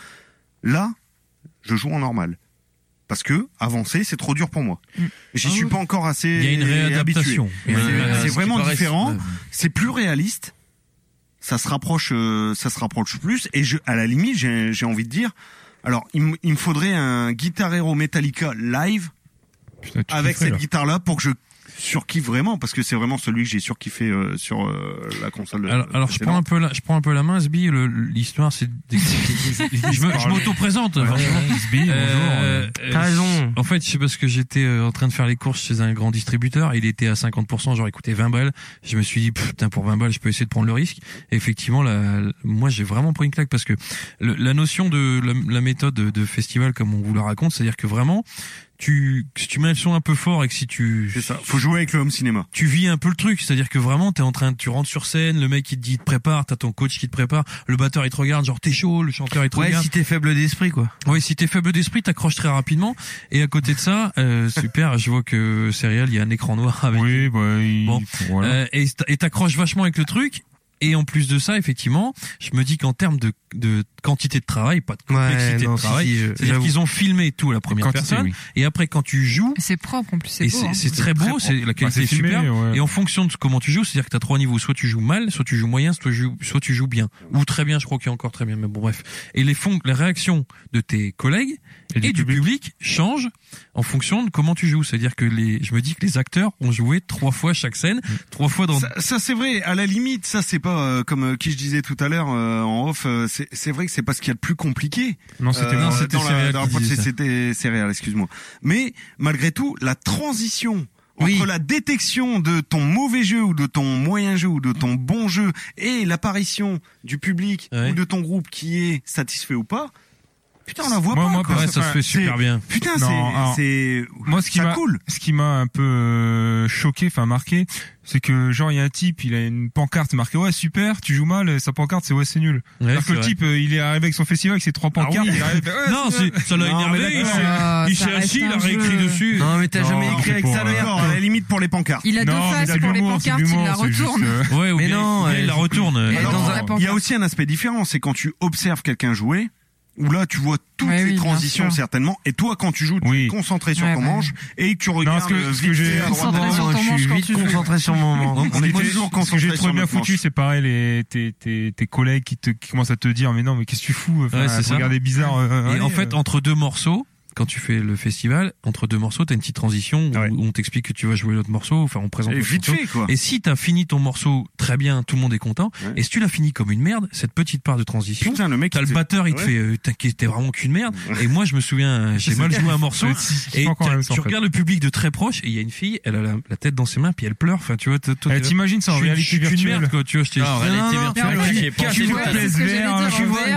Là, je joue en normal. Parce que avancer, c'est trop dur pour moi. Mm. J'y Ah suis oui. pas encore assez Il y a une réadaptation. y C'est- vraiment différent. C'est plus réaliste. Ça se rapproche, euh, ça se rapproche plus. Et je, à la limite, j'ai j'ai envie de dire. Alors, il, me- il me faudrait un Guitar Hero Metallica live Putain, avec cette là. guitare là pour que je surkiffe vraiment parce que c'est vraiment celui que j'ai surkiffé euh, sur euh, la console. Alors, alors je prends un peu la, je prends un peu la main, Sbi. le- L'histoire, c'est, des- je m'auto-présente. franchement. Sbi, bonjour. Euh, T'as raison. En fait, c'est parce que j'étais euh, en train de faire les courses chez un grand distributeur. Il était à 50%, j'aurais coûté 20 balles. Je me suis dit, putain, pour 20 balles, je peux essayer de prendre le risque. Et effectivement, la, la- moi, j'ai vraiment pris une claque parce que le- la notion de la, la méthode de, de festival, comme on vous la raconte, c'est-à-dire que vraiment, tu, si tu mets le son un peu fort et que si tu, C'est ça. Faut jouer avec le home cinéma. tu vis un peu le truc, c'est-à-dire que vraiment t'es en train, de, tu rentres sur scène, le mec il te dit, il te prépare, t'as ton coach qui te prépare, le batteur il te regarde, genre t'es chaud, le chanteur il te Ouais, regarde. si t'es faible d'esprit, quoi. Ouais, si t'es faible d'esprit, t'accroches très rapidement. Et à côté de ça, euh, super, je vois que c'est réel, il y a un écran noir avec. Oui, bah, il... Bon. voilà. Euh, et t'accroches vachement avec le truc. Et en plus de ça, effectivement, je me dis qu'en termes de de quantité de travail, pas de Ouais, complexité non, de travail. si, C'est-à-dire qu'ils ont filmé tout à la première Quantité, personne, oui. et après quand tu joues, C'est propre en plus, c'est beau. c'est hein. très beau, c'est la Bah, qualité est filmé, super. ouais. Et en fonction de comment tu joues, c'est-à-dire que tu as trois niveaux, soit tu joues mal, soit tu joues moyen, soit tu joues, soit tu joues bien, ou très bien. Je crois qu'il y a encore très bien, mais bon bref. Et les fon- les réactions de tes collègues et, du public. changent en fonction de comment tu joues. C'est-à-dire que les, je me dis que les acteurs ont joué trois fois chaque scène, trois fois dans. Ça, ça, c'est vrai. À la limite, ça c'est pas euh, comme euh, qui je disais tout à l'heure euh, en off. euh, c'est c'est vrai que c'est pas ce qu'il y a de plus compliqué. Non, c'était Euh, c'était Céréales excuse-moi. Mais malgré tout, la transition Oui. entre la détection de ton mauvais jeu ou de ton moyen jeu ou de ton bon jeu et l'apparition du public Ouais. ou de ton groupe qui est satisfait ou pas, putain, on la voit Moi- pas. moi, quoi. Ouais, ça se fait super bien. Putain, c'est Moi, ce qui m'a, coule. ce qui m'a un peu euh, choqué, enfin marqué, c'est que genre il y a un type, il a une pancarte marquée ouais super, tu joues mal, sa pancarte c'est ouais c'est nul. Ouais, Alors que le vrai. type, euh, il est arrivé avec son festival avec ses trois pancartes, oui. il arrive, ouais, Non, ça l'a énervé. Il s'est- Ah, assis, il a réécrit dessus. Non, mais t'as jamais écrit avec pour, ça, euh, à la limite pour les pancartes. Il a deux faces il a de pour les pancartes, il la retourne. Ouais, ou Mais non, il la retourne. Il y a aussi un aspect différent, c'est quand tu observes quelqu'un jouer, où là tu vois toutes Ouais, les oui, transitions certainement, et toi quand tu joues, tu Oui. es concentré sur Ouais, ton bah, manche et que tu regardes ce que- euh, ce que j'ai- fait à droite, Concentré sur ton je manche suis tu joues. concentré sur mon moment. On Ce est toujours ce que concentré j'ai trouvé bien foutu, manche. c'est pareil, les, tes, tes, tes collègues qui te, qui commencent à te dire, mais non, mais qu'est-ce que tu fous? Enfin, Ouais, c'est te ça. regarder bizarre. euh, Et allez, en fait, euh. entre deux morceaux, quand tu fais le festival, entre deux morceaux, t'as une petite transition où, Ouais. on t'explique que tu vas jouer l'autre morceau, enfin on présente Et vite fait quoi. Et si t'as fini ton morceau très bien, tout le monde est content. Ouais. Et si tu l'as fini comme une merde, cette petite part de transition, Putain, le mec, t'as le te- batteur, il te Ouais. fait, euh, t'es vraiment qu'une merde. Et moi, je me souviens, j'ai mal joué un morceau. Et tu regardes le public de très proche et il y a une fille, elle a la, la tête dans ses mains puis elle pleure. Enfin, tu vois, Eh, T'imagines ça en réalité virtuelle? merde, quoi. Tu vois. Ah,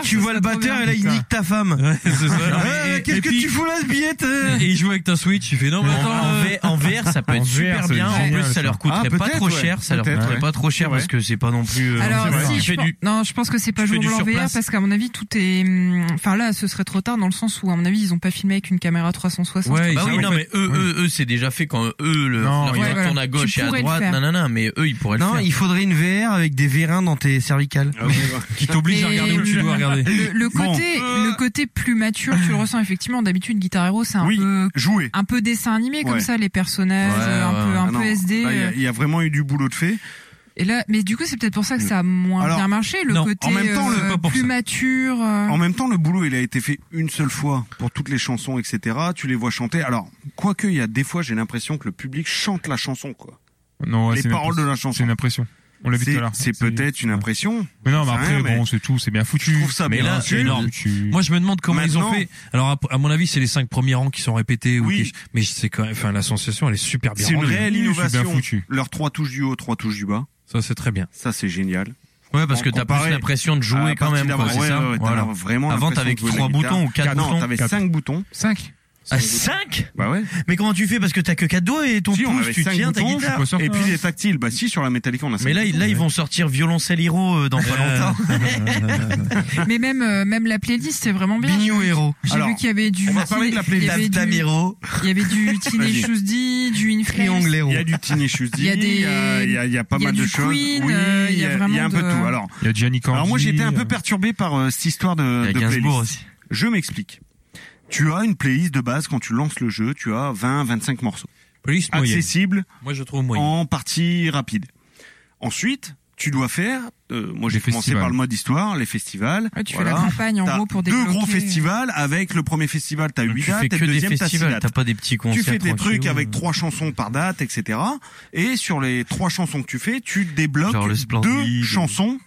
tu vois, le batteur, et là, il nique ta femme. Qu'est-ce que tu fous billette Et il joue avec ta Switch, tu fais non, mais En, attends. en euh, V- en VR, ça peut être VR, super bien. En plus, ça leur coûterait Ah, pas trop ouais. cher. Ça leur coûterait ouais. pas trop cher Ouais. parce que c'est pas non plus. euh, Alors si, non, je pense que c'est pas jouable en VR parce qu'à mon avis tout est, hum, enfin là, ce serait trop tard dans le sens où à mon avis ils ont pas filmé avec une caméra 360. Ouais, Bah oui, non, fait, mais eux, eux, eux, c'est déjà fait quand eux, le, Non, tourne à gauche et à droite. Non, non, non, mais eux, ils pourraient le Non, faire. il faudrait une VR avec des vérins dans tes cervicales. Ah qui t'oblige à regarder où tu le- dois regarder. Le, côté, le côté plus mature, tu le ressens effectivement. D'habitude, Guitar Hero, c'est un Oui. peu, Jouer. un peu dessin animé comme Ouais. ça, les personnages, Ouais, un peu, un Ah peu non, SD. là, Il y, a- euh, il y a vraiment eu du boulot de fait. Et là, mais du coup, c'est peut-être pour ça que ça a moins Alors, bien marché, le non, côté en même temps, le- euh, plus ça. mature. euh, En même temps, le boulot, il a été fait une seule fois pour toutes les chansons, etc. Tu les vois chanter. Alors, quoique, il y a des fois, j'ai l'impression que le public chante la chanson, quoi. Non, ouais, les c'est paroles de la C'est chanson. une impression. On l'a vu tout à C'est l'heure. c'est peut-être une impression. Mais non, mais après, rien, mais bon, c'est tout, c'est bien foutu. Je trouve ça Mais bien là, c'est énorme. Tu- Moi, je me demande comment ils ont fait. Alors, à, à mon avis, c'est les cinq premiers rangs qui sont répétés. ou Oui. mais c'est quand même, enfin, la sensation, elle est super bien C'est une réelle Oui, c'est bien innovation. foutu. Leurs trois touches du haut, trois touches du bas. Ça, c'est très bien. Ça, c'est génial. Ouais, parce que t'as plus l'impression de jouer quand même, quoi, ouais, ça? ouais, Voilà. vraiment Avant, t'avais trois boutons ou quatre Non, boutons. t'avais Quatre. cinq boutons. 5 À 5 Bah ouais. Mais comment tu fais Parce que t'as que quatre doigts et ton Si, pouce, tu tiens ta boutons, guitare. pas sûr. Et puis les tactiles, bah si, sur la Metallica, on a cinq Mais là, boutons. là, ils vont sortir Violoncelle Hero euh, dans pas longtemps. Mais même, euh, même la playlist, c'est vraiment bien. Bignou héros. J'ai vu qu'il y avait du, on va parler de la il y avait du, Hero. il y avait du Teenage du héros. Il y a du Teenage Tuesday, Il y a des- il y a, pas il y a mal de choses. Il y a il y a un peu de tout. Alors, Il y a Gianni alors moi j'étais un peu euh, perturbé par cette histoire de, playlist. aussi. Je m'explique. Tu as une playlist de base quand tu lances le jeu, tu as 20, 25 morceaux. Police moyenne. Accessibles Moi, je trouve moyenne. en partie rapide. Ensuite, tu dois faire, euh, moi j'ai commencé festivals. par le mode histoire, les festivals. Ouais, tu Voilà. fais la campagne en gros pour deux débloquer. gros festivals avec le premier festival t'as Donc, 8 tu dates fais et que le des deuxième t'as 6 festivals, dates. t'as pas des petits concerts. Tu fais des trucs avec trois chansons par date, etc. Et sur les trois chansons que tu fais, tu débloques deux chansons.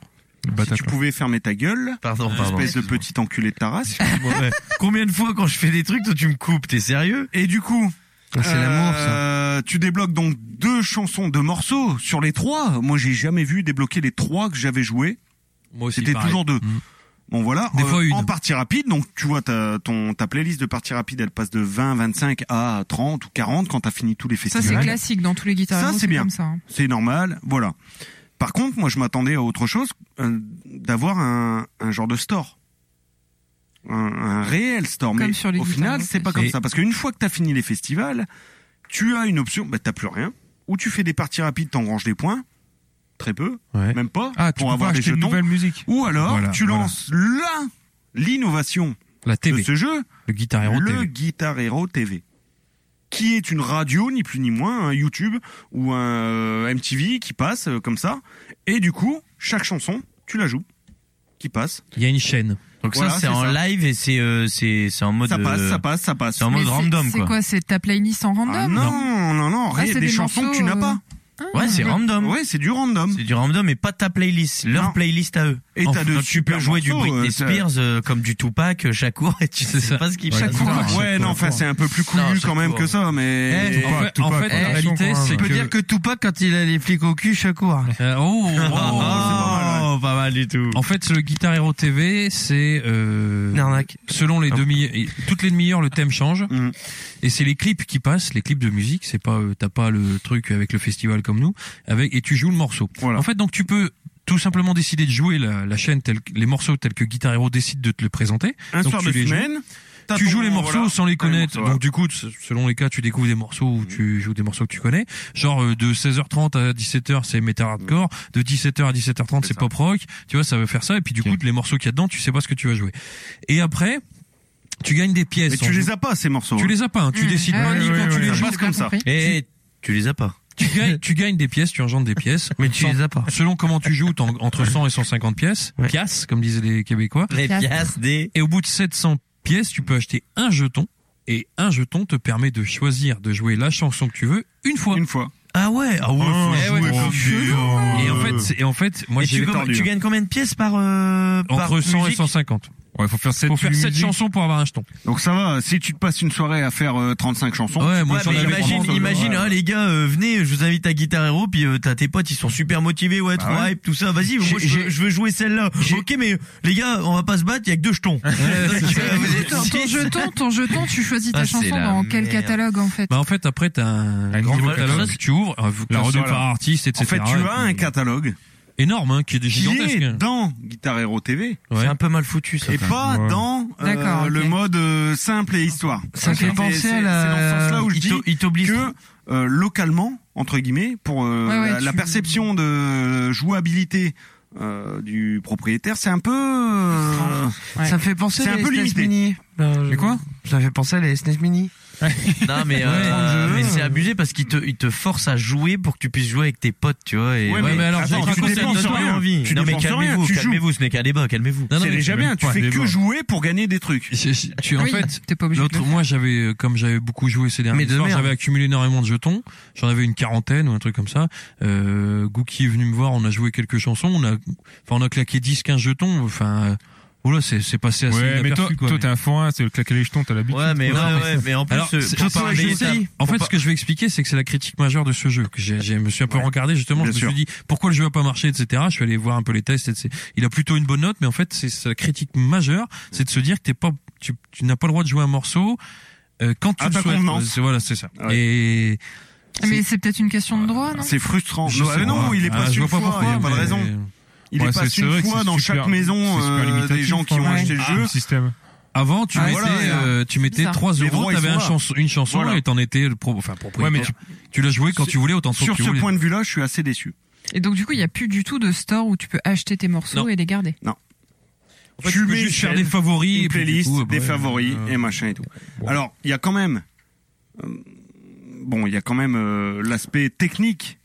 Si Bataclan. tu pouvais fermer ta gueule, Pardon, pardon. espèce de petit enculé de ta race. Ouais. Combien de fois quand je fais des trucs, toi tu me coupes, t'es sérieux? Et du coup, Ah, C'est l'amour, ça. euh, tu débloques donc deux chansons, deux morceaux sur les trois. Moi, j'ai jamais vu débloquer les trois que j'avais joués. Moi aussi, C'était toujours deux. Mm. Bon voilà, Des fois une. en partie rapide, donc tu vois ta, ton, ta playlist de partie rapide, elle passe de 20, 25 à 30 ou 40 quand t'as fini tous les Ça festivals. c'est classique dans tous les guitares. Ça, c'est bien. Ça. hein. C'est normal, voilà. Par contre, moi, je m'attendais à autre chose, euh, d'avoir un, un genre de store. Un, un réel store. Comme Mais sur les au final, c'est pas comme ça. Parce qu'une fois que t'as fini les festivals, tu as une option, bah, t'as plus rien. Ou tu fais des parties rapides, t'engranges des points. très peu, Ouais. même pas, Ah, tu pour peux avoir pas des acheter une jetons. nouvelle musique. Ou alors, Voilà, tu voilà. lances la l'innovation La de ce jeu, le Guitar Hero le TV. Guitar Hero TV, qui est une radio, ni plus ni moins, un YouTube ou un euh, MTV qui passe euh, comme ça. Et du coup, chaque chanson, tu la joues, qui passe. Il y a une chaîne. Donc Voilà, ça, c'est en ça. live et c'est euh, c'est c'est en mode. Ça passe, euh, ça passe, ça passe. c'est en mode random C'est quoi. quoi C'est ta playlist en random Ah non, non, non, Ah, rien, c'est des, des chansons que tu n'as pas. Ah. Ouais, c'est random. Ouais, c'est du random. C'est du random et pas ta playlist, leur Non. playlist à eux. Et t'as de donc tu peux jouer du morceaux, Britney euh, Spears euh, comme du Tupac, euh, Shakur et tu sais ça. pas ce qu'il Ouais, passe. Ouais, non, enfin, c'est un peu plus Non, quand même que ça, mais. Eh, en fait, Tupac, en fait, la réalité, c'est même. On peut que... dire que Tupac, quand il a les flics au cul, Shakur. Euh, oh, oh, Oh, pas mal du tout. En fait, le Guitar Hero TV, c'est euh, Une arnaque. selon les demi et toutes les demi-heures, le thème change Mhm. Et c'est les clips qui passent, les clips de musique. C'est pas euh, t'as pas le truc avec le festival comme nous, avec et tu joues le morceau. Voilà. En fait, donc tu peux tout simplement décider de jouer la, la chaîne telle, les morceaux tels que Guitar Hero décide de te le présenter. un Donc soir tu de les joues. semaine. t'as Tu joues les morceaux voilà, sans les connaître. Donc du coup, selon les cas, tu découvres des morceaux ou tu joues des morceaux que tu connais. Genre euh, de 16h30 à 17h, c'est metal hardcore. De 17h à 17h30, C'est pop rock. Tu vois, ça veut faire ça. Et puis du coup, les morceaux qu'il y a dedans, tu sais pas ce que tu vas jouer. Et après, tu gagnes des pièces. Mais tu les as pas, ces morceaux. Tu les as pas. hein. Tu Mmh. décides pas ni quand tu les joues. comme ça. Et tu les as pas. Tu gagnes, tu gagnes des pièces, tu engendres des pièces. Mais tu Sans- les as pas. Selon comment tu joues, entre 100 et 150 pièces. Ouais. Pièces, comme disaient les Québécois. Les pièces des. Et au bout de 700 pièces, tu peux acheter un jeton. Et un jeton te permet de choisir de jouer la chanson que tu veux une fois. Une fois. Ah ouais, ah ouais. Oh, Eh ouais, oh, Et en fait, c'est- et en fait, moi Et j'ai tu, tordu, tu hein. gagnes combien de pièces par euh, par entre 100 et musique 150. Ouais, faut faire 7 Faut faire 7 chansons pour avoir un jeton. Donc ça va, si tu te passes une soirée à faire euh, 35 chansons. Ouais, moi Ouais, mais imagine, 30, imagine, ouais. ah, les gars, euh, venez, je vous invite à Guitar Hero, puis euh, t'as tes potes, ils sont super motivés, ouais, trop ouais. hype, tout ça. Vas-y, moi je veux, je veux jouer celle-là. Ok, mais les gars, on va pas se battre, il y a que deux jetons. Ton, ton jeton, ton jeton, tu choisis ta Ah, chanson dans quel merde. catalogue en fait Bah en fait après t'as un Un grand catalogue que tu ouvres, euh, La par artiste, etc. En fait, tu as un catalogue énorme hein, qui est qui gigantesque. est dans Guitar Hero TV Ouais. C'est un peu mal foutu, ça. et pas Ouais. dans euh, le mode euh, simple et histoire. Ça C'est- fait penser à la- C'est dans ce sens-là où je Il dis que euh, localement, entre guillemets, pour euh, Ouais, ouais, la, perception de jouabilité euh, du propriétaire, c'est un peu. euh, Ouais. Ça fait penser à les SNES limité. Mini. Euh, Mais quoi? Ça fait penser à les SNES Mini. Non, mais, euh, Ouais. mais c'est abusé parce qu'il te, il te force à jouer pour que tu puisses jouer avec tes potes, tu vois. Et, Ouais, mais alors, attends, j'ai- tu dépenses rien. envie. Tu non, mais calmez-vous, calmez-vous, ce n'est qu'un débat, calmez-vous. Non, non, C'est mais déjà bien. Tu Ouais, fais que jouer pour gagner des trucs. tu, en fait, t'es pas obligé de L'autre, moi j'avais, comme j'avais beaucoup joué ces derniers Mais merde. j'avais accumulé énormément de jetons. J'en avais une quarantaine ou un truc comme ça. Euh, Gookie est venu me voir, on a joué quelques chansons, on a, enfin on a claqué 10-15 jetons. Enfin, voilà, c'est, c'est passé assez Ouais, mais toi, quoi. toi t'es un forain, c'est le claquer les jetons, t'as l'habitude. Ouais, mais, ouais, ouais, mais en plus, Alors, euh, pour en fait, pas- ce que je vais expliquer, c'est que c'est la critique majeure de ce jeu. Que j'ai, j'ai- me suis un peu Ouais. regardé justement. Je me sûr. suis dit pourquoi le jeu a pas marché, etc. Je suis allé voir un peu les tests. etc. Il a plutôt une bonne note, mais en fait, c'est, c'est la critique majeure, c'est de se dire que t'es pas, tu, tu n'as pas le droit de jouer un morceau euh, quand tu le souhaites. voilà, c'est ça. Ouais. Et Mais c'est peut-être une question de droit, non? C'est frustrant. Je Non, sais non, pas. il est Ah, pas je une vois pas fois, pourquoi, il y a pas de mais- raison. Il Ouais, est c'est- pas c'est une fois dans super- chaque maison euh, des gens qui ont ouais. acheté le Ah, jeu. système. Avant, tu Ah, mettais, voilà, euh, tu mettais bizarre. 3 Les euros, t'avais un chanson, une chanson Voilà. et t'en étais le pro, enfin, propriétaire. Ouais, mais tu, tu l'as joué quand tu voulais, autant Sur que tu ce voulais. point de vue-là, je suis assez déçu. Et donc du coup, il y a plus du tout de store où tu peux acheter tes morceaux Non. et les garder. En fait, tu tu peux juste faire des favoris, Une playlist, coup, des favoris euh, et machin et tout. Alors, il y a quand même, euh, bon, il y a quand même euh, l'aspect technique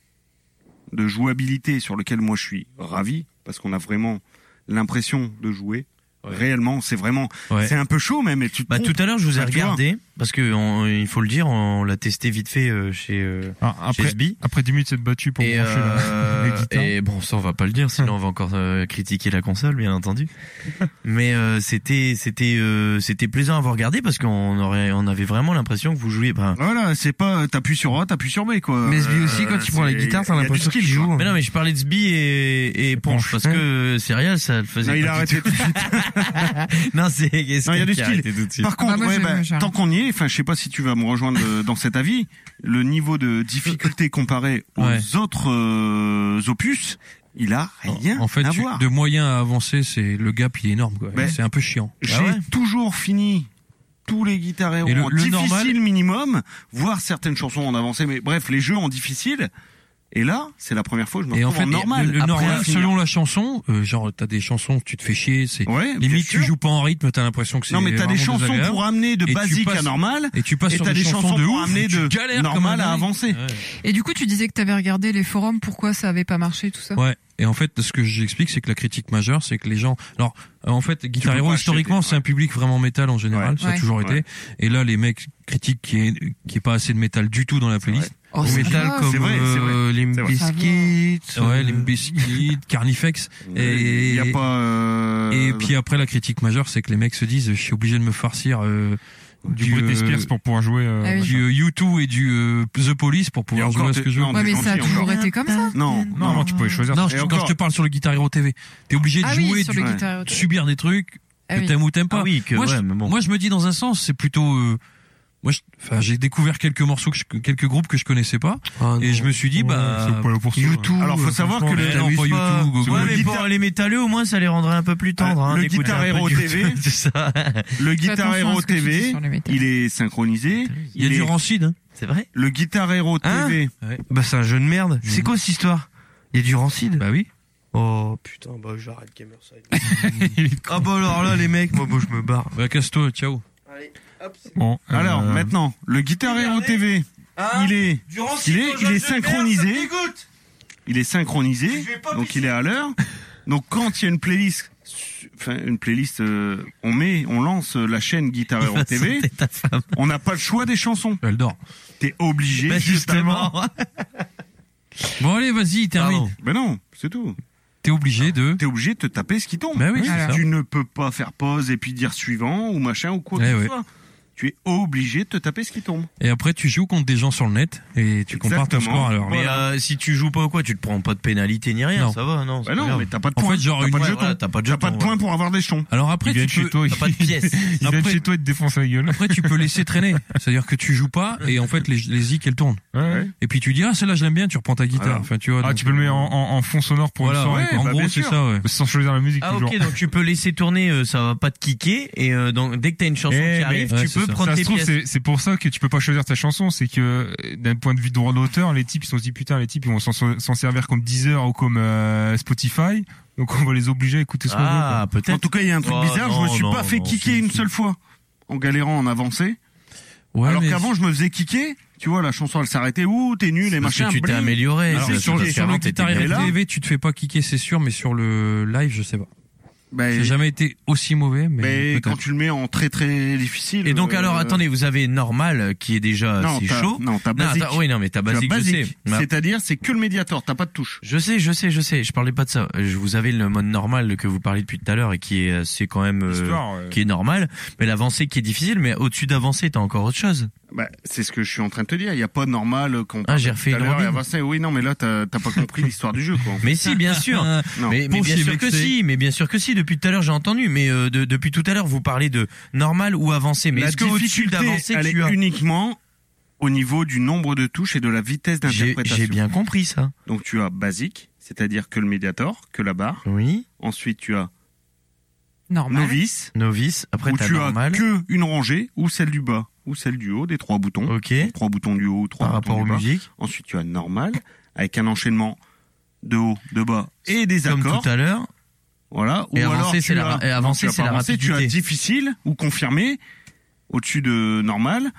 de jouabilité sur lequel moi je suis ravi parce qu'on a vraiment l'impression de jouer. Ouais. Réellement, c'est vraiment, Ouais. c'est un peu chaud même. Et tu te Bah, tout à l'heure, je vous ai tu regardé, parce que on- il faut le dire, on l'a testé vite fait euh, chez, euh, Ah, chez après, SBI. après 10 minutes, c'est battu pour Et, brancher la- euh, les et bon, ça on va pas le dire, sinon on va encore euh, critiquer la console, bien entendu. Mais euh, c'était c'était euh, c'était plaisant à vous regarder parce qu'on aurait on avait vraiment l'impression que vous jouiez. Ben, Voilà, c'est pas, t'appuies sur A, t'appuies sur B quoi. Mais SB aussi, Euh, quand il prend la c'est- guitare, t'as l'impression qu'il joue. mais non, mais je parlais de SBI et, et Ponche parce que Serial ça le faisait. Non, il a arrêté tout de suite. Non, c'est Non, il y a du tout de suite. Par contre, bah, ouais, j'ai- bah, j'ai tant qu'on y est, enfin, je sais pas si tu vas me rejoindre euh, dans cet avis, le niveau de difficulté comparé aux Ouais. autres euh, opus, il a rien En fait, à tu- voir. de moyen à avancer, c'est le gap, il est énorme. quoi. Ben, c'est un peu chiant. J'ai Ah ouais toujours fini tous les guitares en le difficile normal- minimum, voire certaines chansons en avancée, mais bref, les jeux en difficile, Et là, c'est la première fois que je me Et en retrouve fait, en normal. le, le normal, selon la chanson, euh, genre t'as des chansons, tu te fais chier, c'est Ouais, limite tu joues pas en rythme, t'as l'impression que c'est Non, mais t'as des chansons désagréable. pour amener de basique à normal. Et tu passes Et sur des, des chansons chansons de pour ouf, amener de galères normal à avancer. Ouais. Et du coup, tu disais que t'avais regardé les forums, pourquoi ça avait pas marché, tout ça? Ouais. Et en fait, ce que j'explique, c'est que la critique majeure, c'est que les gens. Alors, en fait, Guitar Hero historiquement, c'est un public vraiment métal en général. Ouais. Ça a Ouais. toujours Ouais. été. Et là, les mecs critiquent qui est qui est pas assez de métal du tout dans la playlist. Oh, Du métal va, comme c'est vrai, c'est vrai. euh, vrai. Bizkit. Ouais, les Biscuits, Carnifex. Et Il y a pas. euh, Et puis après, la critique majeure, c'est que les mecs se disent, je suis obligé de me farcir euh, Du Britney euh, Spears pour pouvoir jouer. euh, Ah oui. du euh, U2 et du euh, The Police pour pouvoir jouer encore à ce que je veux. non, Ouais, mais ça a toujours encore. été comme ça. Non, Non, non, tu pouvais choisir. Non, je- quand encore- je te parle sur le Guitar Hero TV, t'es obligé de Ah jouer, oui, du- Ouais. de subir des trucs Ah que oui. t'aimes ou t'aimes pas. Ah que moi, ouais, je, mais bon. moi, je me dis dans un sens, c'est plutôt. euh, moi, enfin, j'ai découvert quelques morceaux, que je- quelques groupes que je connaissais pas, Ah, et je me suis dit, Ouais, bah. YouTube. Alors, faut savoir que franchement, le- mais non, t'amuses pas pas. YouTube, Google. Ouais, mais guitar- pour les métalleux, au moins, ça les rendrait un peu plus tendres. Ah, hein, le Guitar Hero TV. YouTube, c'est ça. Le Guitar Hero TV, les il est synchronisé. Il y a du rancide. Hein. C'est vrai Le Guitar Hero Hein TV. Bah c'est un jeu de merde. C'est quoi cette histoire? Il y a du rancide? Bah oui. Oh putain, bah j'arrête Gamerside. ah bah alors là les mecs, moi, moi je me barre. Bah casse-toi, ciao. Allez, Bon, Alors, euh, maintenant, le Guitar Hero. TV, Ah, il est, il est- il est synchronisé. il est synchronisé. Donc, il est à l'heure. Donc, quand il y a une playlist, enfin, une playlist, euh, on met, on lance la chaîne Guitar Hero TV. On n'a pas le choix des chansons. Elle dort. T'es obligé. De justement. Bon allez, vas-y, termine. Ben non, c'est tout. T'es obligé de. T'es obligé de te taper ce qui tombe. Bah oui. Tu ne peux pas faire pause et puis dire suivant ou machin ou quoi que Eh ce soit. Tu es obligé de te taper ce qui tombe. Et après, tu joues contre des gens sur le net et tu compares ton score à leur. Mais euh, si tu joues pas ou quoi, tu te prends pas de pénalité ni rien, Non. ça va, non. Bah non, grave. mais t'as pas de En points. fait, genre T'as une- pas de Ouais, jetons. voilà, t'as pas de T'as pas de jetons, points pour avoir des jetons. Alors après, tu chez peux. toi, T'as pas de pièces. il vient Après- chez toi et te défonce la gueule. Après, tu peux laisser traîner. C'est-à-dire que tu joues pas et en fait, les, les zik, elles tournent. Ouais. Et puis tu dis, ah, celle-là, je l'aime bien, tu reprends ta guitare. Enfin, tu vois. Ah, tu peux le mettre en, en, en fond sonore pour Voilà, en bah, gros, c'est ça, ouais. Sans choisir la musique Ah ok, donc tu peux laisser tourner, euh, ça va pas te kicker, et euh, donc, dès que t'as une chanson Eh, qui arrive, tu peux. Prendre Ça tes se trouve, pièces. c'est pour ça que tu peux pas choisir ta chanson. C'est que d'un point de vue droit d'auteur, les types ils se sont dit putain, les types ils vont s'en servir comme Deezer ou comme euh, Spotify. Donc on va les obliger à écouter ce qu'on veut. Ah, En peut-être. tout cas, il y a un truc Oh, bizarre. je me suis non, pas fait non, kicker une seule fois en galérant en avancée. Ouais, alors mais- qu'avant, je me faisais kicker. Tu vois, la chanson, elle s'arrêtait. Ouh, t'es nul et Parce machin. que tu t'es amélioré. Alors, c'est- sur, sur le Guitar TV, tu te fais pas kicker, c'est sûr, mais sur le live, je sais pas. Bah, J'ai jamais été aussi mauvais, mais, mais peut-être. quand tu le mets en très très difficile. Et donc euh, alors attendez, vous avez normal qui est déjà non, chaud. Non, t'as Non, basique. attends, oui non mais t'as as basique, je sais. basique. C'est-à-dire, c'est que le médiator. T'as pas de touche. Je sais, je sais, je sais. Je parlais pas de ça. Je vous avez le mode normal que vous parlez depuis tout à l'heure et qui est c'est quand même euh, Histoire, ouais. qui est normal, mais l'avancée qui est difficile. Mais au-dessus d'avancée, t'as encore autre chose. Bah, c'est ce que je suis en train de te dire. Il y a pas de normal euh, qu'on. Ah, j'ai refait une. Oui, non, mais là, t'as pas compris l'histoire du jeu, quoi. Mais si, bien sûr. Non. Mais, mais bien sûr que si, mais bien sûr que si. Depuis tout à l'heure, j'ai entendu. Mais euh, de- depuis tout à l'heure, vous parlez de normal ou avancé. Mais la est-ce que au-dessus difficulté, d'avancé, elle tu est as uniquement au niveau du nombre de touches et de la vitesse d'interprétation. j'ai bien compris ça. Donc tu as basique, c'est-à-dire que le médiator, que la barre. Oui. Ensuite tu as Normal. novice, Novice. Après, où t'as tu normal. as que une rangée, ou celle du bas, ou celle du haut, des trois boutons. Ok. Trois boutons du haut, trois Par boutons rapport aux du bas. musiques. Ensuite tu as normal, avec un enchaînement de haut, de bas et des Comme accords. tout à l'heure. Voilà. Et ou avancé, alors c'est tu la as- as c'est la avancé, Tu as rapidité. difficile ou confirmé au-dessus de normal.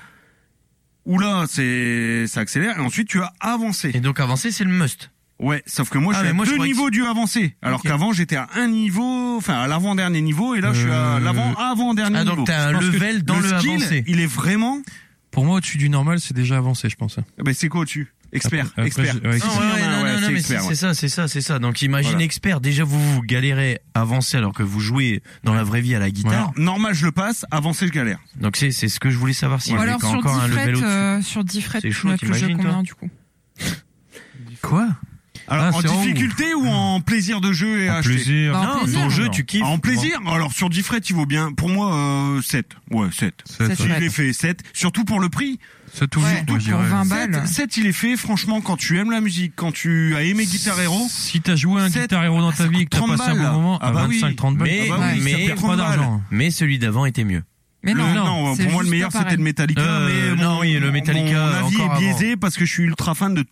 Ou là, c'est ça accélère. Et ensuite, tu as avancé. Et donc avancé, c'est le must. Ouais, sauf que moi, Ah, je suis moi, à je deux que niveaux du avancé. Alors qu'avant, j'étais à un niveau, enfin à l'avant-dernier niveau, et là, je suis à Euh, l'avant-avant-dernier Ah niveau. donc t'as un level dans le, skill, avancé. il est vraiment. Pour moi, au-dessus du normal, c'est déjà avancé, je pense. Eh Ben, c'est quoi au-dessus? Expert, Après- expert. ouais, Non, ouais, non, non, mais expert, c'est ouais. c'est ça, c'est ça, c'est ça. Donc imagine Voilà. expert, déjà vous vous galérez avancer alors que vous jouez dans la vraie vie à la guitare. Alors, normal, je le passe. Avancé, je galère. Donc c'est c'est ce que je voulais savoir si Ou alors sur encore un 10 level frettes, au-dessus. euh, sur 10 frettes, C'est tu chaud, notes le jeu combien du coup Quoi? Alors, Ah, en difficulté ou en plaisir de jeu et En acheter plaisir. Bah, en Non, plaisir. ton jeu Non. tu kiffes. Ah, en plaisir Alors, sur 10 frettes, il vaut bien. Pour moi, euh, 7. Ouais, 7. Sept Si, il frettes. est fait 7. Surtout pour le prix. Ça toujours, Ouais, je pour dirais. 20 balles. 7, 7, il est fait, franchement, quand tu aimes la musique, quand tu as aimé Guitar Hero. Si t'as joué un Sept- Guitar Hero dans ta ça vie et que t'as 30 passé un balles, bon là. moment, Ah à bah oui. 25-30 balles, Mais Ah bah oui, mais ça pas 30 d'argent. mais celui d'avant était mieux. Mais non, Le- non, c'est pour moi, le meilleur, c'était le Metallica. Euh, mais non, mon- oui, le mon- Metallica, Mon avis encore est biaisé parce que je suis ultra fan de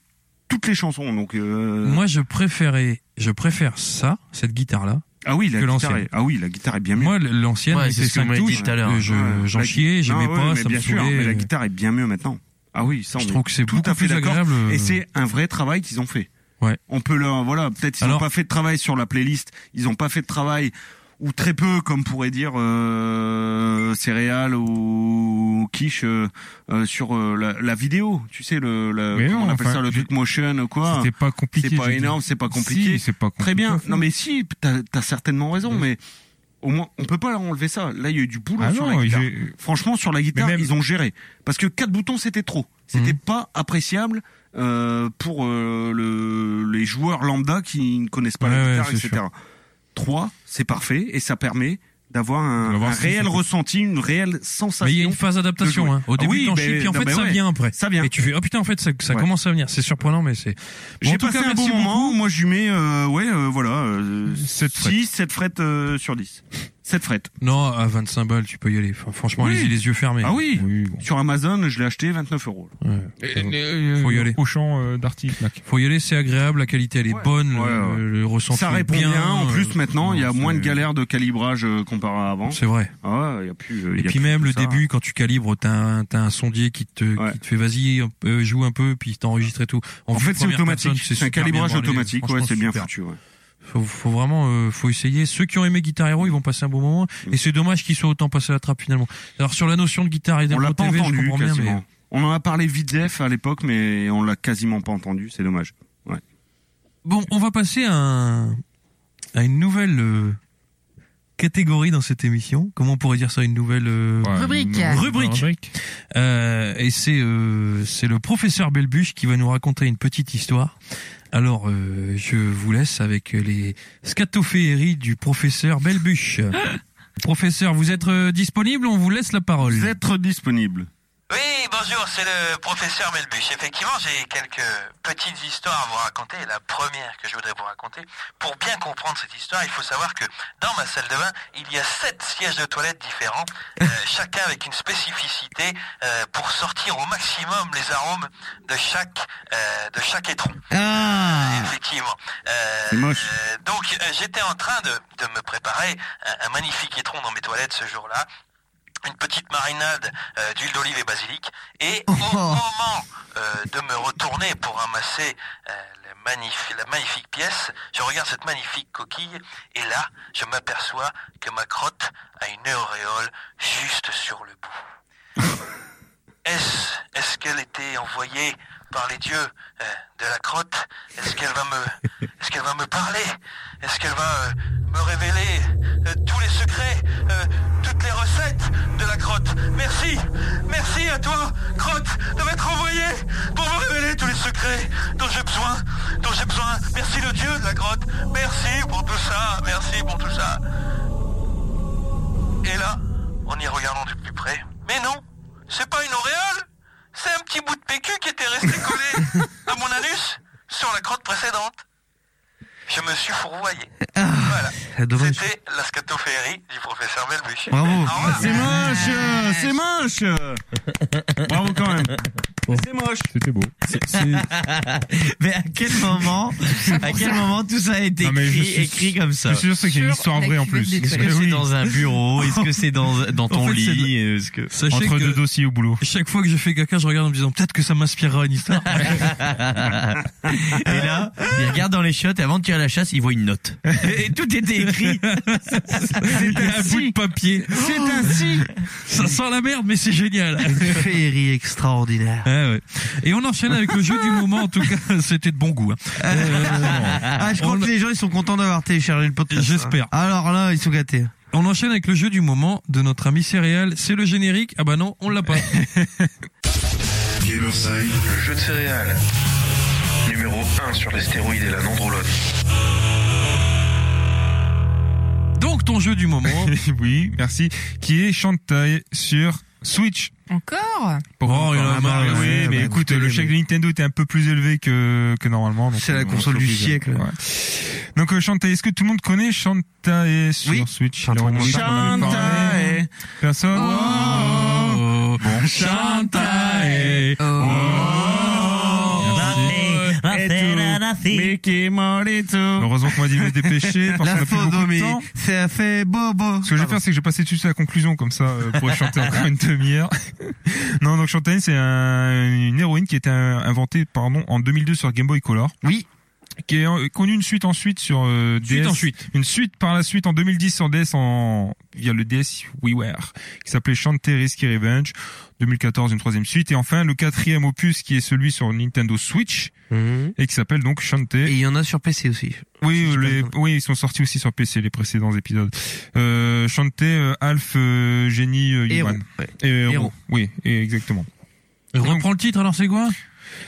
toutes les chansons. Donc euh, Moi, je préférais, je préfère ça, cette guitare-là. ah oui, la que guitare l'ancienne. est, ah oui, la guitare est bien mieux. Moi, l'ancienne, Ouais, c'est ce touches, tout à l'heure. euh, je- Ouais. j'en La- chiais, j'aimais Non, pas, mais ça me bien sûr, mais la guitare est bien mieux maintenant. Ah oui, ça on Je trouve que c'est tout beaucoup à fait plus d'accord. agréable. euh, Et c'est un vrai travail qu'ils ont fait. Ouais. On peut leur, voilà, peut-être ils n'ont pas fait de travail sur la playlist, ils n'ont pas fait de travail ou très peu, comme pourrait dire euh, Céréales ou Quiche euh, euh, sur euh, la, la vidéo. Tu sais le, la, non, on appelle enfin, ça, le truc motion quoi. C'était pas compliqué. C'est pas énorme, c'est pas compliqué. Si, c'est pas compliqué. Très bien. Non mais si, t'as as certainement raison, mais au moins on peut pas leur enlever ça. Là il y a eu du boulot Ah sur non, la guitare. Franchement, sur la guitare, même- ils ont géré. Parce que quatre boutons, c'était trop. C'était Mhm. pas appréciable euh, pour euh, le, les joueurs lambda qui ne connaissent pas Ouais, la guitare, c'est etc. Trois, c'est parfait et ça permet d'avoir un, réel ressenti, une réelle Mais il y a sensation. une phase d'adaptation. Hein. Au Ah début, oui, t'en chies, puis en non, fait, ben ça ouais. vient après. Ça vient. Et tu fais, oh putain, en fait, ça, ça Ouais. commence à venir. C'est surprenant, mais c'est. Bon, J'ai en passé cas, un bon moment. beaucoup. Moi, je lui mets, euh, ouais, euh, voilà, euh, Sept 6, 7 frettes euh, sur 10. 7 frettes. Non, à 25 balles, tu peux y aller. Enfin, franchement, Oui. allez-y les yeux fermés. Ah oui. Oui, bon. Sur Amazon, je l'ai acheté 29 euros. Ouais. Euh, Faut y aller. Au champ euh. Faut y aller, c'est agréable, la qualité elle est Ouais. bonne, Ouais, le, ouais. le ressenti Ça est répond bien. En euh, plus, maintenant, il y a moins de galères de calibrage euh, comparé à avant. C'est vrai. Ah, il y a plus. euh, Et il y a puis plus même le ça. début, quand tu calibres, t'as un, un sondier qui te, Ouais. qui te fait vas-y, euh, joue un peu, puis t'enregistre et tout. En fait, c'est automatique. C'est un calibrage automatique. Ouais, c'est bien foutu. Ouais. Faut, faut vraiment, euh, faut essayer. Ceux qui ont aimé Guitar Hero, ils vont passer un bon moment. Mm. Et c'est dommage qu'ils soient autant passés à la trappe finalement. Alors sur la notion de guitare et On l'a pas TV, entendu bien, mais On en a parlé vite à l'époque, mais on l'a quasiment pas entendu. C'est dommage. bon, on va passer à, un- à une nouvelle euh, catégorie dans cette émission. Comment on pourrait dire ça, une nouvelle euh, Ouais, Rubrique. Rubrique. rubrique. Euh, et c'est euh, c'est le professeur Belbuche qui va nous raconter une petite histoire. Alors, euh, je vous laisse avec les scatophéeries du professeur Belbuche. professeur, vous êtes euh, disponible? On vous laisse la parole. Vous êtes disponible. Oui, bonjour, c'est le professeur Melbuche. Effectivement, j'ai quelques petites histoires à vous raconter. Et La première que je voudrais vous raconter, pour bien comprendre cette histoire, il faut savoir que dans ma salle de bain, il y a sept sièges de toilette différents, euh, chacun avec une spécificité euh, pour sortir au maximum les arômes de chaque euh, de chaque étron. Ah Effectivement. Donc j'étais en train de, de me préparer un, un magnifique étron dans mes toilettes ce jour-là. Une petite marinade euh, d'huile d'olive et basilic. Et au moment euh, de me retourner pour ramasser euh, la, magnifique, la magnifique pièce, je regarde cette magnifique coquille et là, je m'aperçois que ma crotte a une auréole juste sur le bout. Est-ce est-ce qu'elle était envoyée par les dieux euh, de la crotte Est-ce qu'elle va me est-ce qu'elle va me parler? Est-ce qu'elle va euh, me révéler euh, tous les secrets, euh, toutes les recettes de la crotte? Merci, merci à toi, crotte, de m'être envoyé pour me révéler tous les secrets dont j'ai besoin, dont j'ai besoin. Merci le dieu de la grotte. Merci pour tout ça, merci pour tout ça. Et là, en y regardant de plus près, mais non, c'est pas une auréole, c'est un petit bout de PQ qui était resté collé à mon anus sur la crotte précédente. Je me suis fourvoyé. Voilà. Ah, dommage. C'était la scatophéerie du professeur Melbuche. Bravo. C'est moche, c'est moche. Bravo quand même. C'est moche. C'était beau. Mais à quel moment, à quel moment tout ça a été Non, écrit, suis- écrit comme ça Je suis sûr que c'est qu'il y a une histoire vraie en plus. Est-ce que c'est dans un bureau? Est-ce que c'est dans, dans ton En fait, c'est lit? Est-ce que... Sachez Entre que deux dossiers au boulot? chaque fois que je fais caca, je regarde en me disant peut-être que ça m'inspirera une histoire. Et là, il regarde dans les chiottes et avant de tirer la chasse, il voit une note. Et tout était écrit. C'est un bout de papier. C'est ainsi. Ça sent la merde, mais c'est génial. Féerie extraordinaire. Ah ouais. Et on enchaîne avec le jeu du moment. En tout cas, c'était de bon goût. hein. Ah, je crois on que les gens ils sont contents d'avoir téléchargé le podcast. J'espère. hein. Alors là, ils sont gâtés. On enchaîne avec le jeu du moment de notre ami céréal. C'est le générique. Ah bah non, on l'a pas. Gamerside, le jeu de céréales. Numéro 1 sur les stéroïdes et la nandrolone. Donc ton jeu du moment. oui, merci. Qui est Shantae sur Switch. Encore? Oh, il y en a marre. oui, ouais, mais bah, écoute, le chèque de Nintendo était un peu plus élevé que, que normalement. C'est la console on du siècle. Ouais. Donc euh, Shantae, est-ce que tout le monde connaît Shantae sur Oui. Switch? Shantae. Personne? Oh, bon. Chantae. Oh. Merci. Mickey Molito. Heureusement qu'on m'a dit de me dépêcher parce qu'on La a plus beaucoup de temps. c'est fait bobo. Ce que je vais faire, c'est que je vais passer tout de suite à la conclusion, comme ça, euh, pour chanter encore une demi-heure. non, donc Chantaine, c'est un- une héroïne qui a été inventée, pardon, en 2002 sur Game Boy Color. Oui. Qui est connue une suite ensuite sur euh, Suite. Une suite par la suite en 2010 sur DS en, via le DS WiiWare, qui s'appelait Shantae Risky Revenge. 2014, une troisième suite. Et enfin, le quatrième opus, qui est celui sur Nintendo Switch, Mhm. et qui s'appelle donc Shantae. Et il y en a sur PC aussi. Oui, Si les, oui, ils sont sortis aussi sur PC, les précédents épisodes. Euh, Shantae, euh, Alf, euh, Génie, euh, Héros. Yuan. ouais. Et. Oui, et exactement. Reprends le titre alors c'est quoi?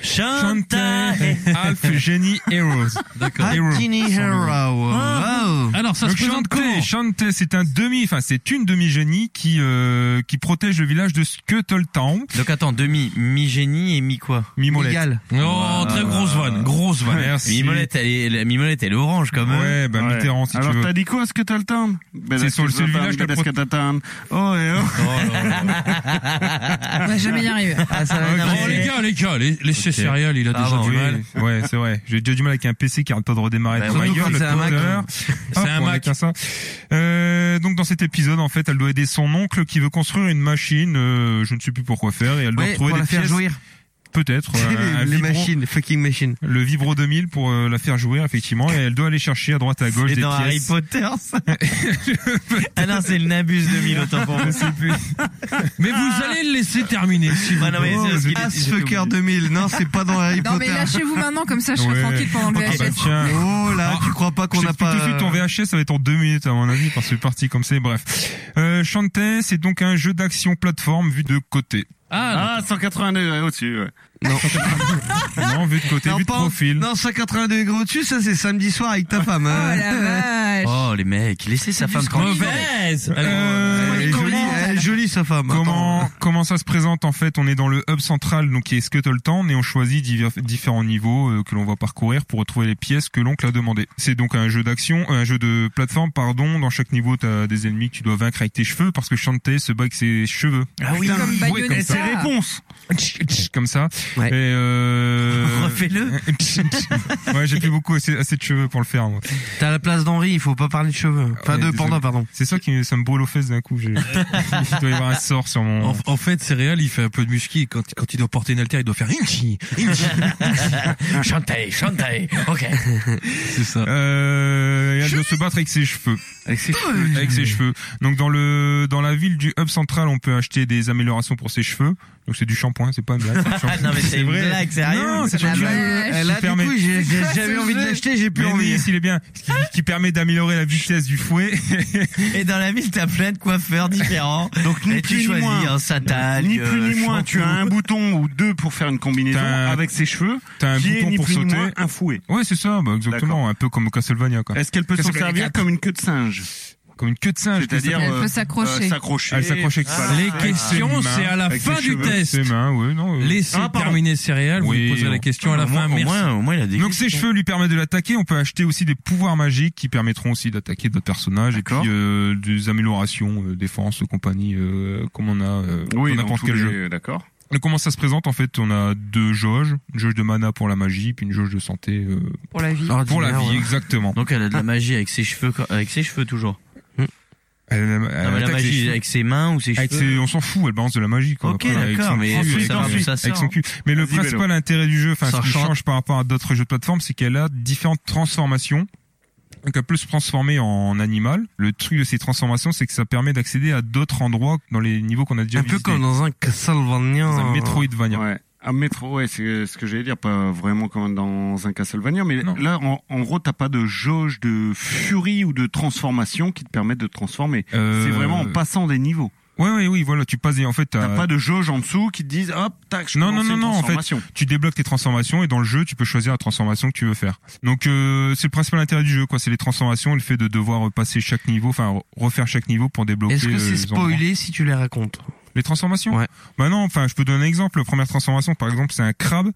Shantae, Alf, Génie, Heroes. D'accord. Tiny Hero. Wow. Alors ça se Donc présente comment c'est un demi, enfin c'est une demi-génie qui euh, qui protège le village de Scuttletown, Donc attends, demi, mi-génie et mi quoi Mimolette. Égal. Oh, très grosse vanne, grosse vanne. Merci. Mimolette, elle est, la Mimolette, elle est orange quand même. Ouais, bah Ouais. Mitterrand si Alors tu veux. t'as dit quoi, Scuttletown C'est sur le- le village de la pro- Scuttletown. Oh, et oh. On va jamais y arriver. Ah, ça va Oh les gars, les gars, les, les céréales, il a déjà Pardon, du Oui, mal. ouais, c'est vrai. J'ai déjà du mal avec un PC qui arrête pas de redémarrer. Bah c'est un Mac. C'est Hop, un Mac. ça. Euh, donc dans cet épisode, en fait, elle doit aider son oncle qui veut construire une machine. euh, je ne sais plus pourquoi faire, et elle doit Ouais, trouver pour des la faire pièces. jouir. Peut-être. euh, les, les vibro- machines, fucking machines. Le Vibro 2000 pour euh, la faire jouer, effectivement, et elle doit aller chercher à droite à gauche C'est des dans Harry pièces. Potter, ça Ah non, c'est le Nabus 2000, autant pour moi. Mais vous allez le laisser terminer, s'il vous Ah non, mais Asfucker 2000. Non, c'est pas dans Harry Non mais Potter. lâchez-vous maintenant comme ça je serai Ouais. tranquille pendant le Ah bah VHS. tiens. Oh là, Ah, tu crois pas qu'on t'explique pas. tout de suite ton VHS, ça va être en deux minutes à mon avis, parce que c'est parti comme c'est. Bref, euh, Shantae, c'est donc un jeu d'action plateforme vu de côté. Ah, Ah, 180 degrés au-dessus, ouais. Non, vu de côté, Non, vu de pas- profil. Non, 180 degrés au-dessus, ça c'est samedi soir avec ta femme. Oh hein. la vache. Oh, les mecs, laissez sa femme tranquille. mauvaise. Allez, Euh, Elle est Comment- jolie, sa femme. Comment Attends. comment ça se présente en fait? On est dans le hub central donc qui est Scuttletown et on choisit différents niveaux euh, que l'on va parcourir pour retrouver les pièces que l'oncle a demandé. C'est donc un jeu d'action, un jeu de plateforme pardon. Dans chaque niveau, tu as des ennemis que tu dois vaincre avec tes cheveux parce que Shantae se bat avec ses cheveux. Ah oui, Comme Ouais, comme Bayonetta. ça. Réponse. comme ça. Ouais. Et euh... Refais-le. ouais, j'ai plus beaucoup assez, assez de cheveux pour le faire. moi. T'as la place d'Henri, il faut pas parler de cheveux. Enfin, Ouais, de désolé. panda, pardon. C'est ça qui ça me brûle aux fesses d'un coup. Il doit y avoir un sort sur mon. En, en fait, Céréal, il fait un peu de muscu et quand, quand il doit porter une haltère, il doit faire Inchi, Inchi. Chantez, chantez. Ok. C'est ça. Euh, et elle doit se battre avec ses cheveux. Avec ses cheveux. Avec ses cheveux. Donc dans le dans la ville du hub central, on peut acheter des améliorations pour ses cheveux. Donc c'est du shampoing, c'est pas une blague. c'est du shampoing. non, mais c'est une blague, sérieux. Non, c'est une blague. Là, du permet- coup, j'ai jamais envie de l'acheter, j'ai plus Mais envie. s'il est bien, qui, qui permet d'améliorer la vitesse du fouet. Et dans la ville, t'as plein de coiffeurs différents. Donc, ni Et tu plus ni choisis moins. un satan. Ni plus ni moins, tu as un bouton ou deux pour faire une combinaison un- avec ses cheveux. T'as un est bouton ni pour plus ni sauter. moins un fouet. Ouais, c'est ça, bah, exactement, un peu comme au Castlevania, quoi. Est-ce qu'elle peut s'en servir 4. comme une queue de singe Comme une queue de singe. C'est-à-dire Elle euh, peut s'accrocher. euh, s'accrocher. Elle s'accroche Voilà. Les questions, ses c'est à la fin ses du cheveux, test. Ses mains, ouais, non. euh. Laissez Ah, terminer Céréal, vous Oui, lui poserez la question à la fin. Au Merci. moins, au moins, il a des Donc ces cheveux lui permettent de l'attaquer. On peut acheter aussi des pouvoirs magiques qui permettront aussi d'attaquer d'autres personnages et puis euh, des améliorations, euh, défense, compagnie, euh, comme on a euh, Oui, dans n'importe quel jeu. D'accord. Comment ça se présente En fait, on a deux jauges, une jauge de mana pour la magie, puis une jauge de santé euh, Pour la vie. pour la vie, ouais. exactement. Donc elle a de la magie avec ses cheveux, avec ses cheveux toujours. Elle, elle Non, mais la attaque les magie cheveux. avec ses mains ou ses cheveux. ses- on s'en fout, elle balance de la magie. Quoi, Ok, d'accord, mais cul, avec, savoir ça avec son cul. Mais le principal intérêt du jeu, enfin ce qui chante. change par rapport à d'autres jeux de plateforme, c'est qu'elle a différentes transformations. Donc elle peut se transformer en animal. Le truc de ces transformations, c'est que ça permet d'accéder à d'autres endroits dans les niveaux qu'on a déjà Un peu visités. comme dans un Castlevania. Dans un Metroidvania. Ouais. Un métro, ouais, c'est ce que j'allais dire, pas vraiment comme dans un Castlevania, mais Non. là, en, en gros, t'as pas de jauge de furie ou de transformation qui te permettent de te transformer. Euh, C'est vraiment en passant des niveaux. Ouais, ouais, oui, voilà, tu passes et en fait, T'as t'as- pas de jauge en dessous qui te disent, hop, tac, je Non, non, non, non, en fait, transformation. tu débloques tes transformations et dans le jeu, tu peux choisir la transformation que tu veux faire. Donc, euh, c'est le principal intérêt du jeu, quoi. C'est les transformations, le fait de devoir passer chaque niveau, enfin, refaire chaque niveau pour débloquer. Est-ce que euh, c'est spoilé si tu les racontes? Les transformations Ouais. Bah non, enfin, je peux donner un exemple. La première transformation, par exemple, c'est un crabe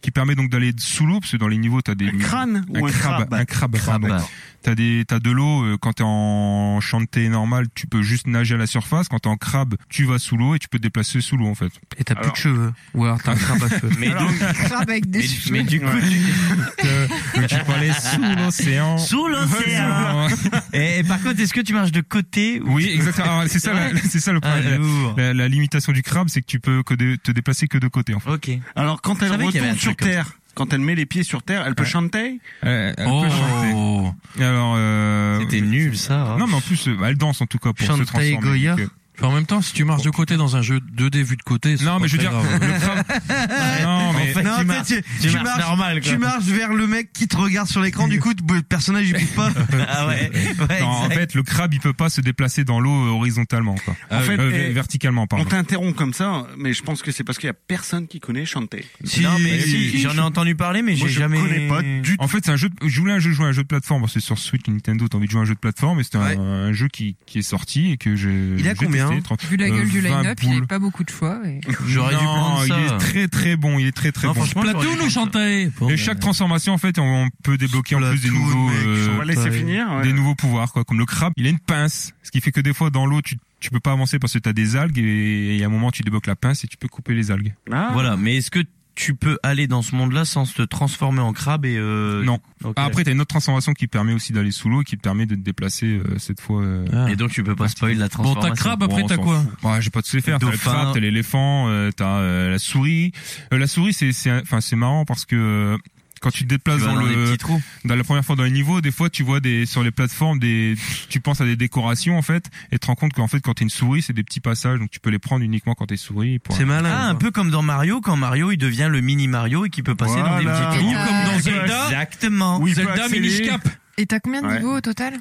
qui permet donc d'aller sous l'eau, parce que dans les niveaux, t'as des... Un crâne ou un crabe Un crabe, Crabe. pardon. T'as des, t'as de l'eau, euh, quand t'es en chanté normal, tu peux juste nager à la surface. Quand t'es en crabe, tu vas sous l'eau et tu peux te déplacer sous l'eau, en fait. Et t'as plus de cheveux. Ou alors t'as un crabe à cheveux. Mais donc, Crabe avec des mais, cheveux. mais du coup, Donc tu peux aller sous l'océan. sous l'océan. Et, et par contre, est-ce que tu marches de côté ou Oui, exactement. Alors, C'est ça, la- c'est ça le Ah, problème. lourd. La, la limitation du crabe, c'est que tu peux que de- te déplacer que de côté, en fait. Ok. Alors quand elle retourne sur terre, quand elle met les pieds sur terre, elle peut chanter? Euh, elle peut chanter. Oh. Et Alors, euh, C'était nul ça. hein. Non, mais en plus, euh, elle danse en tout cas pour se Chantal transformer. Goya. Donc, euh, en même temps, si tu marches de côté dans un jeu 2D vu de côté, c'est Non, mais je veux dire, grave. le crabe. non, mais. fait, Non, tu en marches- fait, tu tu marches marches normal, quoi. Tu marches vers le mec qui te regarde sur l'écran, du coup, le personnage il bouge pas. Ah ouais. ouais Non, en fait, le crabe, il peut pas se déplacer dans l'eau euh, horizontalement, quoi. En fait, Euh, verticalement, On pardon. t'interrompt comme ça, mais je pense que c'est parce qu'il y a personne qui connaît chanter. non mais si, j'en ai entendu parler, mais j'ai je jamais. connais pas du tout. En fait, c'est un jeu. De... Je voulais un jeu, jouer à un jeu de plateforme. parce que C'est sur Switch, Nintendo. T'as envie de jouer à un jeu de plateforme, et c'était un- Ouais. un, jeu qui, qui est sorti et que j'ai. Il a combien 30 Vu la gueule euh, du 20 line-up, il n'y avait pas beaucoup de choix. et- J'aurais dû Non, prendre il ça. est très très bon. Il est très très Non, bon. Platoon ou. Chantae Et chaque transformation, en fait, on, peut débloquer en plus des nouveaux, mec, euh, On va laisser Ouais. finir. ouais. des nouveaux pouvoirs, quoi. Comme le crabe, il a une pince, ce qui fait que des fois dans l'eau, tu tu peux pas avancer parce que t'as des algues et, et à un moment tu débloques la pince et tu peux couper les algues. Ah. Voilà, mais est-ce que tu peux aller dans ce monde-là sans te transformer en crabe et euh... Non. Ok. Ah, après, t'as une autre transformation qui permet aussi d'aller sous l'eau et qui te permet de te déplacer euh, cette fois. euh, Ah. Et donc tu peux pas spoil la Bon, transformation. ta crabe, après, Bon, t'as quoi. Ouais, j'ai pas tous les faire. T'as le crabe, t'as l'éléphant, euh, t'as euh, la souris. Euh, la souris, c'est, c'est, enfin, c'est marrant parce que euh, quand tu te déplaces dans, le, petits trous. dans la première fois dans les niveaux, des fois, tu vois des sur les plateformes des, tu penses à des décorations en fait, et te rends compte qu'en fait, quand t'es une souris, c'est des petits passages, donc tu peux les prendre uniquement quand t'es souris. Pour... C'est malin. Ah, un peu comme dans Mario, quand Mario il devient le mini Mario et qui peut passer dans des petits trous. Comme dans Zelda. Exactement. Oui, Zelda. Minish Cap. Et t'as combien de Ouais. niveaux au total?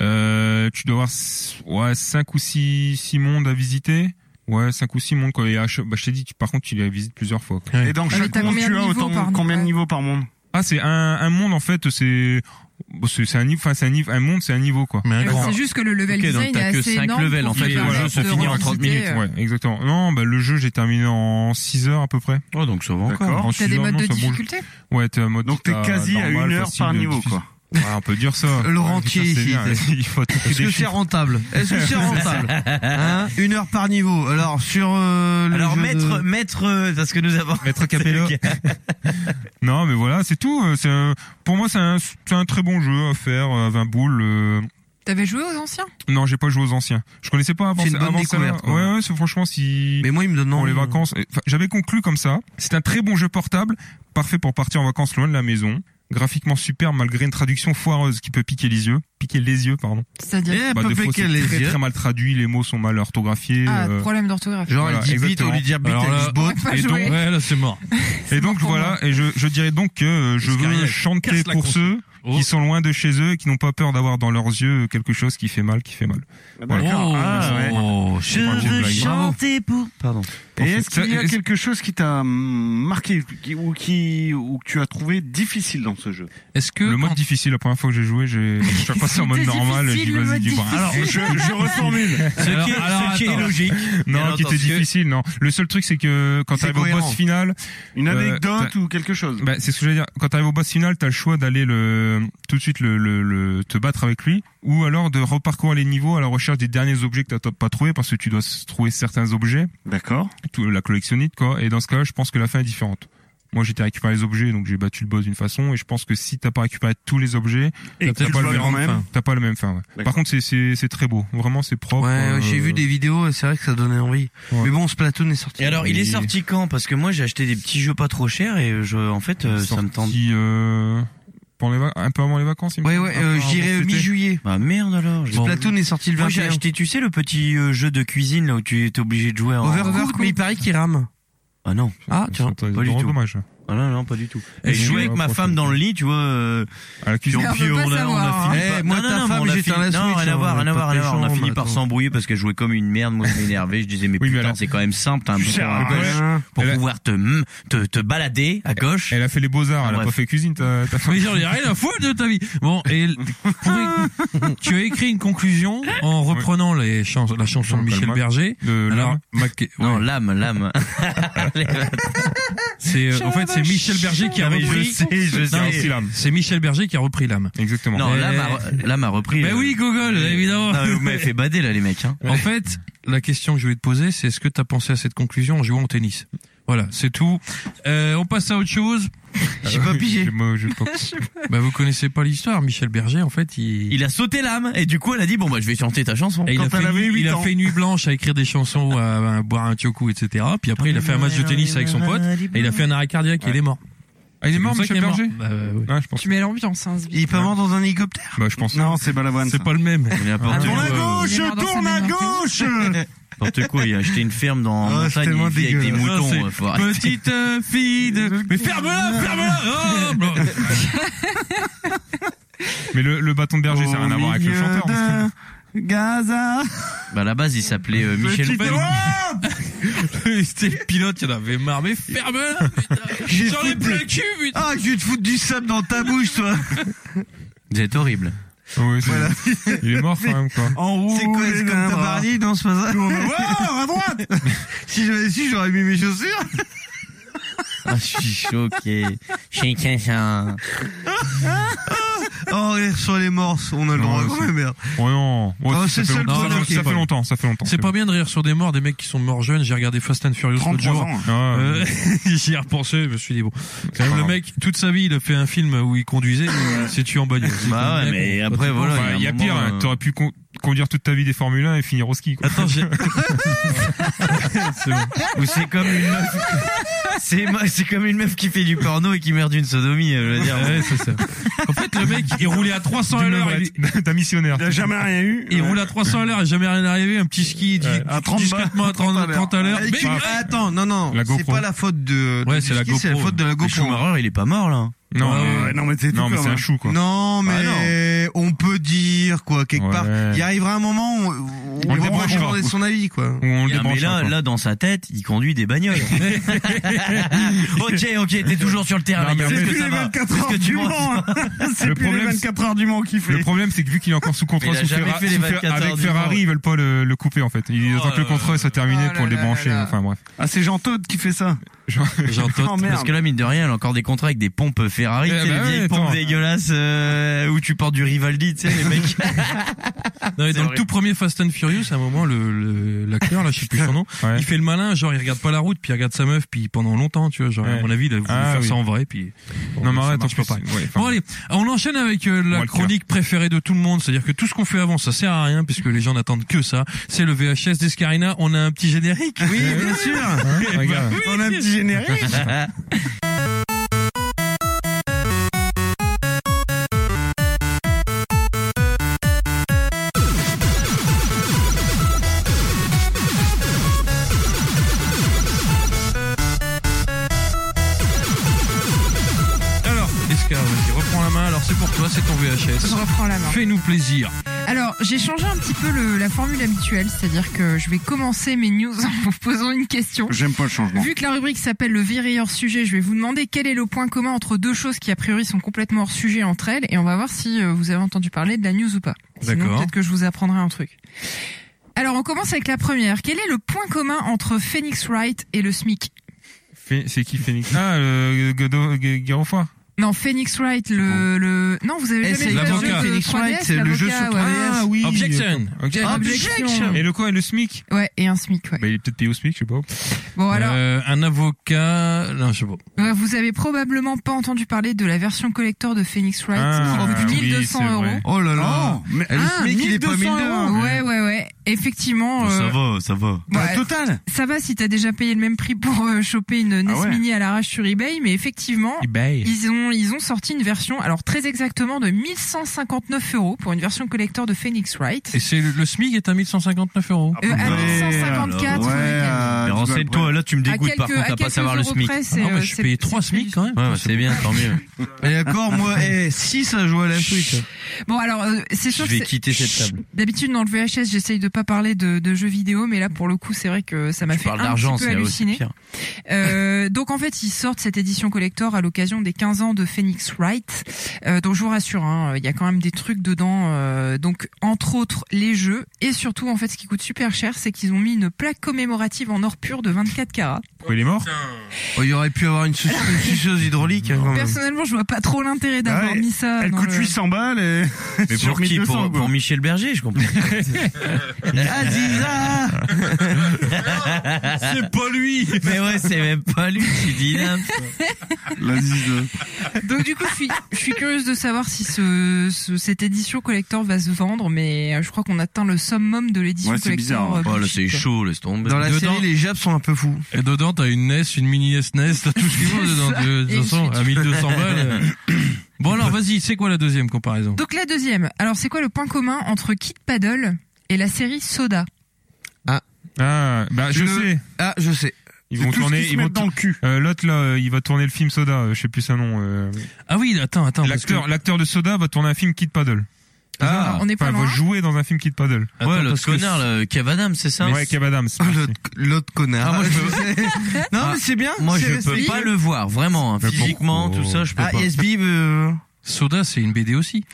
Euh, tu dois avoir ouais cinq ou six six mondes à visiter. Ouais, cinq ou six mondes quoi. Et à chaque- bah, je t'ai dit, tu- par contre, tu les visites plusieurs fois. quoi. Et dans mais chaque t'as monde, combien tu de as niveaux autant, par- combien de ouais. niveaux par monde Ah, c'est un, un monde en fait, c'est bon, c'est c'est un niveau, enfin c'est un niveau, un monde, c'est un niveau quoi. Mais un Ouais, grand. C'est juste que le level Ok, donc design t'as est que assez cinq énorme. levels, pour en fait, te le permettre jeu se de finit en 30 revisiter, minutes, euh, Ouais, exactement. Non, bah le jeu j'ai terminé en 6 heures à peu près. Oh, donc ça va encore. En T'as six des heures, modes non, de difficulté? Ouais, t'es en mode. Donc t'es t'as quasi à normal, une heure facile, par niveau, difficile. quoi. Ouais, on peut dire ça. Le rentier ici, bien. t'es- Il faut tout Est-ce que c'est rentable Est-ce que c'est rentable hein Une heure par niveau. Alors sur euh, le Alors maître, de- maître, euh, parce que nous avons. Maître Capello. Non, mais voilà, c'est tout. Euh, C'est un- pour moi, c'est un, c'est un très bon jeu à faire à 20 boules. euh. T'avais joué aux anciens Non, j'ai pas joué aux anciens. Je connaissais pas avant. C'est une bonne avant découverte. Ouais, ouais, c'est franchement si. Mais moi il me donne pour les vacances. Enfin, J'avais conclu comme ça. C'est un très bon jeu portable, parfait pour partir en vacances loin de la maison. Graphiquement super malgré une traduction foireuse qui peut piquer les yeux, piquer les yeux pardon. C'est-à-dire Eh, Bah, peut des fois piquer c'est les très yeux. très mal traduit, les mots sont mal orthographiés. Ah, euh, problème d'orthographe. Genre Voilà, elle dit bite bite, elle là- dit. Pas et donc, Ouais, là, c'est mort. et donc voilà, et je, je dirais donc que euh, je veux chanter pour ceux Oh. qui sont loin de chez eux et qui n'ont pas peur d'avoir dans leurs yeux quelque chose qui fait mal, qui fait mal. D'accord. Oh, Ah, ouais. oh, Je veux chanter pour. Pardon. Et est-ce qu'il y a quelque chose qui t'a marqué ou qui ou que tu as trouvé difficile dans ce jeu? Est-ce que Le mode difficile, la première fois que j'ai joué, j'ai, repassé en mode normal, dis quoi. difficile. Alors, je, je reformule. Ce qui est, alors, ce qui est logique. non, qui était difficile, non. Le seul truc, c'est que quand t'arrives au boss final, Une Euh, anecdote ou quelque chose bah, c'est ce que je veux dire. Quand t'arrives au boss final, t'as le choix d'aller le, tout de suite le, le, le- te battre avec lui, ou alors de reparcourir les niveaux à la recherche des derniers objets que t'as pas trouvé parce que tu dois trouver certains objets, D'accord. la collectionnite, quoi. Et dans ce cas-là, je pense que la fin est différente. Moi, j'étais récupéré les objets, donc j'ai battu le boss d'une façon, et je pense que si t'as pas récupéré tous les objets, Et t'as pas le même. T'as pas le même fin, ouais. Par contre, c'est, c'est, c'est très beau. Vraiment, c'est propre. Ouais, euh, j'ai vu des vidéos, c'est vrai que ça donnait envie. Ouais. Mais bon, Splatoon est sorti. Et alors, il est sorti quand? Parce que moi, j'ai acheté des petits jeux pas trop chers et je, en fait, euh, ça me tente. sorti, euh, pour les un peu avant les vacances, il me Ouais, ouais, euh, j'irai mi-juillet. Bah merde alors. Splatoon est sorti le Moi, j'ai 21. acheté, tu sais, le petit euh, jeu de cuisine là où tu étais obligé de jouer en. Overcooked, mais il paraît qu'il rame. Ah non. Ah, tiens. Pas du tout. dommage. Ah non, non, pas du tout. Et je jouais avec ma femme dans le lit, tu vois. euh, À la puis, cuisine. on puis on, a, on a fini hein. par- Eh, moi, non, ta non, femme, mais on a j'étais fini- Non, rien à hein, voir, rien à voir, rien à voir. On a fini par s'embrouiller parce qu'elle jouait comme une merde. Moi, je m'énervais. Je disais, mais Oui, putain, c'est quand même simple. T'as un bouton pour Elle a- pouvoir te, te, te balader à gauche. Elle a fait les beaux-arts, elle a pas fait cuisine, ta, ta femme. Mais j'en ai rien à foutre de ta vie. Bon, et tu as écrit une conclusion en reprenant les la chanson de Michel. Berger. De Alors, Non, l'âme, l'âme. c'est C'est euh, en fait c'est Michel Berger qui a je repris. sais, je sais. C'est l'âme. C'est Michel Berger qui a repris l'âme. Exactement. Non, m'a, là, m'a repris. Mais euh, oui, Google, évidemment. Non, mais vous m'avez fait bader, là, les mecs, hein. En fait, la question que je vais te poser, c'est est-ce que tu as pensé à cette conclusion en jouant au tennis? Voilà, c'est tout. Euh, on passe à autre chose. J'ai pas pigé. Moi, j'ai pas- Bah vous connaissez pas l'histoire. Michel Berger, en fait, il Il a sauté l'âme, et du coup, elle a dit, bon, bah, je vais chanter ta chanson. Et il, a Quand fait, nuit- il a nuit blanche à écrire des chansons, à, à boire un tioku, etc. Puis après, il a fait un match de tennis avec son pote et il a fait un arrêt cardiaque et il est mort. Ah, il est mort, Michel Berger mort. Ouais. Ah, je pense. Tu mets l'ambiance, hein, ce Il est pas mort dans un hélicoptère Bah, je pense. Non, c'est Balavoine. C'est pas le même. Tourne à gauche, tourne à gauche N'importe quoi, il a acheté une ferme dans Oh, montagne, il vit avec des dégueulasse. moutons. Ah, euh, faut. Petite euh, fille de... Mais ferme-la, ferme-la oh. Mais le, le bâton de berger, ça n'a rien à voir avec le chanteur. de Gaza. Bah, à la base, il s'appelait euh, Michel Petite-. C'était le pilote, il en avait marre. Mais ferme-la, putain J'en ai plein le cul, putain Ah, je vais te foutre du sable dans ta bouche, toi. Vous êtes horrible. Ouais, c'est- Il est mort quand même, quoi. En haut, C'est quoi, c'est comme ta Barney Non, c'est pas ça. Wow, à droite Si j'avais su, j'aurais mis mes chaussures. Ah, je suis choqué. Chacun, ça. Oh, rire sur les morses, on a le droit c'est- quand même, merde. Oh non. Ouais, Oh, ça c'est le longtemps, ça qui fait longtemps, ça fait longtemps. C'est pas bien de rire sur des morts, des mecs qui sont morts jeunes. J'ai regardé Fast and Furious l'autre 33 jour. ans. Ah, Euh, J'y ai repensé, je me suis dit bon. Quand même, le mec, toute sa vie, il a fait un film où il conduisait, il s'est tué en bagnole. C'est Bah comme ouais, le mais après, voilà. Enfin, il y a un pire, moment, hein. euh, t'aurais pu con- conduire toute ta vie des Formule 1 et finir au ski. Quoi. Attends, j'ai. C'est bon. Ou c'est comme une meuf. C'est comme une meuf qui fait du porno et qui meurt d'une sodomie, je veux dire. Ouais, c'est ça. En fait, le mec, il roulait à 300 à l'heure. Il, D'un missionnaire. Il a jamais rien eu. il roule à 300 à l'heure, et jamais rien arrivé. Un petit ski, du, Ouais, à 30 discrètement à 30, 30 à l'heure. Et Mais- puis, attends, non, non, La c'est pas la faute de. de Ouais, c'est la Ski, C'est la GoPro. faute de la Le GoPro. Schumacher, il est pas mort, là. Non, Ouais, mais- non, mais c'est c'est un chou, quoi. Non, Bah mais on peut dire quoi quelque Ouais. part. Il arrivera un moment où On le on va changer son avis quoi. On le Ah, mais débranche. là, quoi. là, dans sa tête, il conduit des bagnoles. ok, ok, t'es toujours sur le terrain. Fait, plus les va 24 Est-ce heures du Mans. C'est Le plus les problème, 24 heures du Mans qu'il fait. Le problème, c'est que vu qu'il est encore sous contrat Il a sous Ferra- sous Fer- 24 heures avec Ferrari, ils veulent pas le, le couper en fait. Ils attendent que le contrat soit terminé Oh pour le débrancher. Enfin bref. Ah, c'est Jean Todt qui fait ça. Genre- J'entends. Oh. Parce que là, mine de rien, elle a encore des contrats avec des pompes Ferrari, Eh bah les ouais, vieilles attends. pompes dégueulasses euh, où tu portes du Rivaldi, tu sais, les mecs. Non, et dans le tout premier Fast and Furious, à un moment, le, le l'acteur, là, je sais plus son nom, Ouais. il fait le malin, genre il regarde pas la route, puis il regarde sa meuf, puis pendant longtemps, tu vois, genre Ouais. à mon avis, il a voulu Ah, faire oui. ça en vrai, puis. bon, Non mais arrête, en marche pas Bon allez, on enchaîne avec euh, la chronique préférée de tout le monde, c'est-à-dire que tout ce qu'on fait avant, ça sert à rien puisque les gens n'attendent que ça. C'est le VHS d'Escarina. On a un petit générique. Oui, bien sûr. hein. On a un petit générique. c'est pour toi, c'est ton Je VHS. reprends la main. Fais-nous plaisir. Alors, j'ai changé un petit peu le- la formule habituelle, c'est-à-dire que je vais commencer mes news en vous posant une question. J'aime pas le changement. Vu que la rubrique s'appelle le viré hors sujet, je vais vous demander quel est le point commun entre deux choses qui a priori sont complètement hors sujet entre elles, et on va voir si euh, vous avez entendu parler de la news ou pas. Sinon, D'accord. peut-être que je vous apprendrai un truc. Alors, on commence avec la première. Quel est le point commun entre Phoenix Wright et le SMIC C'est qui Phoenix? Ah, le Godot Guérofoy. Non, Phoenix Wright, le, le... Non, vous avez jamais l'avocat. jeu de Phoenix 3DS, Wright, c'est le jeu sur ouais. 3DS. Ah oui. Objection. Ok. Objection. Et le quoi Et le SMIC Ouais, et un SMIC, ouais. Bah il est peut-être payé au SMIC, je sais pas. Bon, alors, Euh, un avocat. Non, je sais pas. euh, vous avez probablement pas entendu parler de la version collector de Phoenix Wright Ah, qui coûte oui, 1200 c'est euros. Oh là là. Oh, mais le ah, SMIC, il est pas 1200 mis dedans. euros. Ouais, ouais, ouais. Effectivement. Ça euh, va, ça va. Bah, total. ça va si t'as déjà payé le même prix pour euh, choper une NES Ah ouais. Mini à l'arrache sur eBay, mais effectivement, eBay. ils ont ils ont sorti une version, alors très exactement de 1159 euros pour une version collector de Phoenix Wright. Et c'est le, le SMIC est à 1159 euros. Euh, à Ouais, 1154. ouais, ouais, euh, Mais tu vas renseigne-toi, là, tu me dégoûtes quelques, par contre à à pas savoir le SMIC. près, Ah c'est, non, euh, mais je c'est- payais 3 c'est SMIC quand même. Ouais, c'est bien, tant mieux. Et d'accord, moi, eh, 6 à jouer à la Switch. Bon alors euh, c'est sûr Je vais quitter cette table. D'habitude dans le VHS, j'essaye de pas parler de, de jeux vidéo, mais là pour le coup, c'est vrai que ça m'a fait un petit peu halluciner. Euh, donc en fait, ils sortent cette édition collector à l'occasion des 15 ans de Phoenix Wright. Euh, donc je vous rassure, hein, il y a quand même des trucs dedans. euh, donc entre autres les jeux et surtout en fait ce qui coûte super cher, c'est qu'ils ont mis une plaque commémorative en or pur de 24 carats. Quoi, il est mort Oh, il aurait pu avoir une suce- une suceuse hydraulique. hein, quand même. Personnellement, je vois pas trop l'intérêt d'avoir Ouais, mis ça. Elle dans coûte le- 800 balles et... Mais pour qui 1200, pour, Michel Berger, je comprends. Aziza C'est pas lui Mais ouais, c'est même pas lui, tu dis n'importe. Donc du coup, je suis, je suis curieuse de savoir si ce, ce- cette édition collector va se vendre, mais euh, je crois qu'on atteint le summum de l'édition Ouais, c'est collector. bizarre, hein. euh, Oh là, c'est chaud, laisse tomber. Dans la Dedans- série, les Japs sont un peu fous. Et dedans, t'as une NES, une mini SNES, t'as tout ce qu'il faut dedans. De, de toute façon, à 1200 balles. euh. Bon alors, vas-y, c'est quoi la deuxième comparaison? Donc la deuxième. Alors c'est quoi le point commun entre Kid Paddle et la série Soda? Ah, bah je Le- sais. Ah, je sais. Ils vont tourner, ils vont dans le cul. Euh, L'autre là, euh, il va tourner le film Soda, euh, je sais plus son nom. euh, Ah oui, attends, attends. L'acteur, que- l'acteur de Soda va tourner un film Kid Paddle. Ah, on n'est pas Enfin, loin. va jouer dans un film Kid Paddle. attends, Ouais, l'autre connard, là, Kev Adams, c'est ça? Ouais, Kev Adams. Ah. L'autre l'autre connard. Ah, moi, je non, Ah, mais c'est bien. Moi, je peux pas le voir, vraiment. hein, Mais Physiquement, tout ça, je peux Ah, pas. YesBib, euh... Soda, c'est une BD aussi.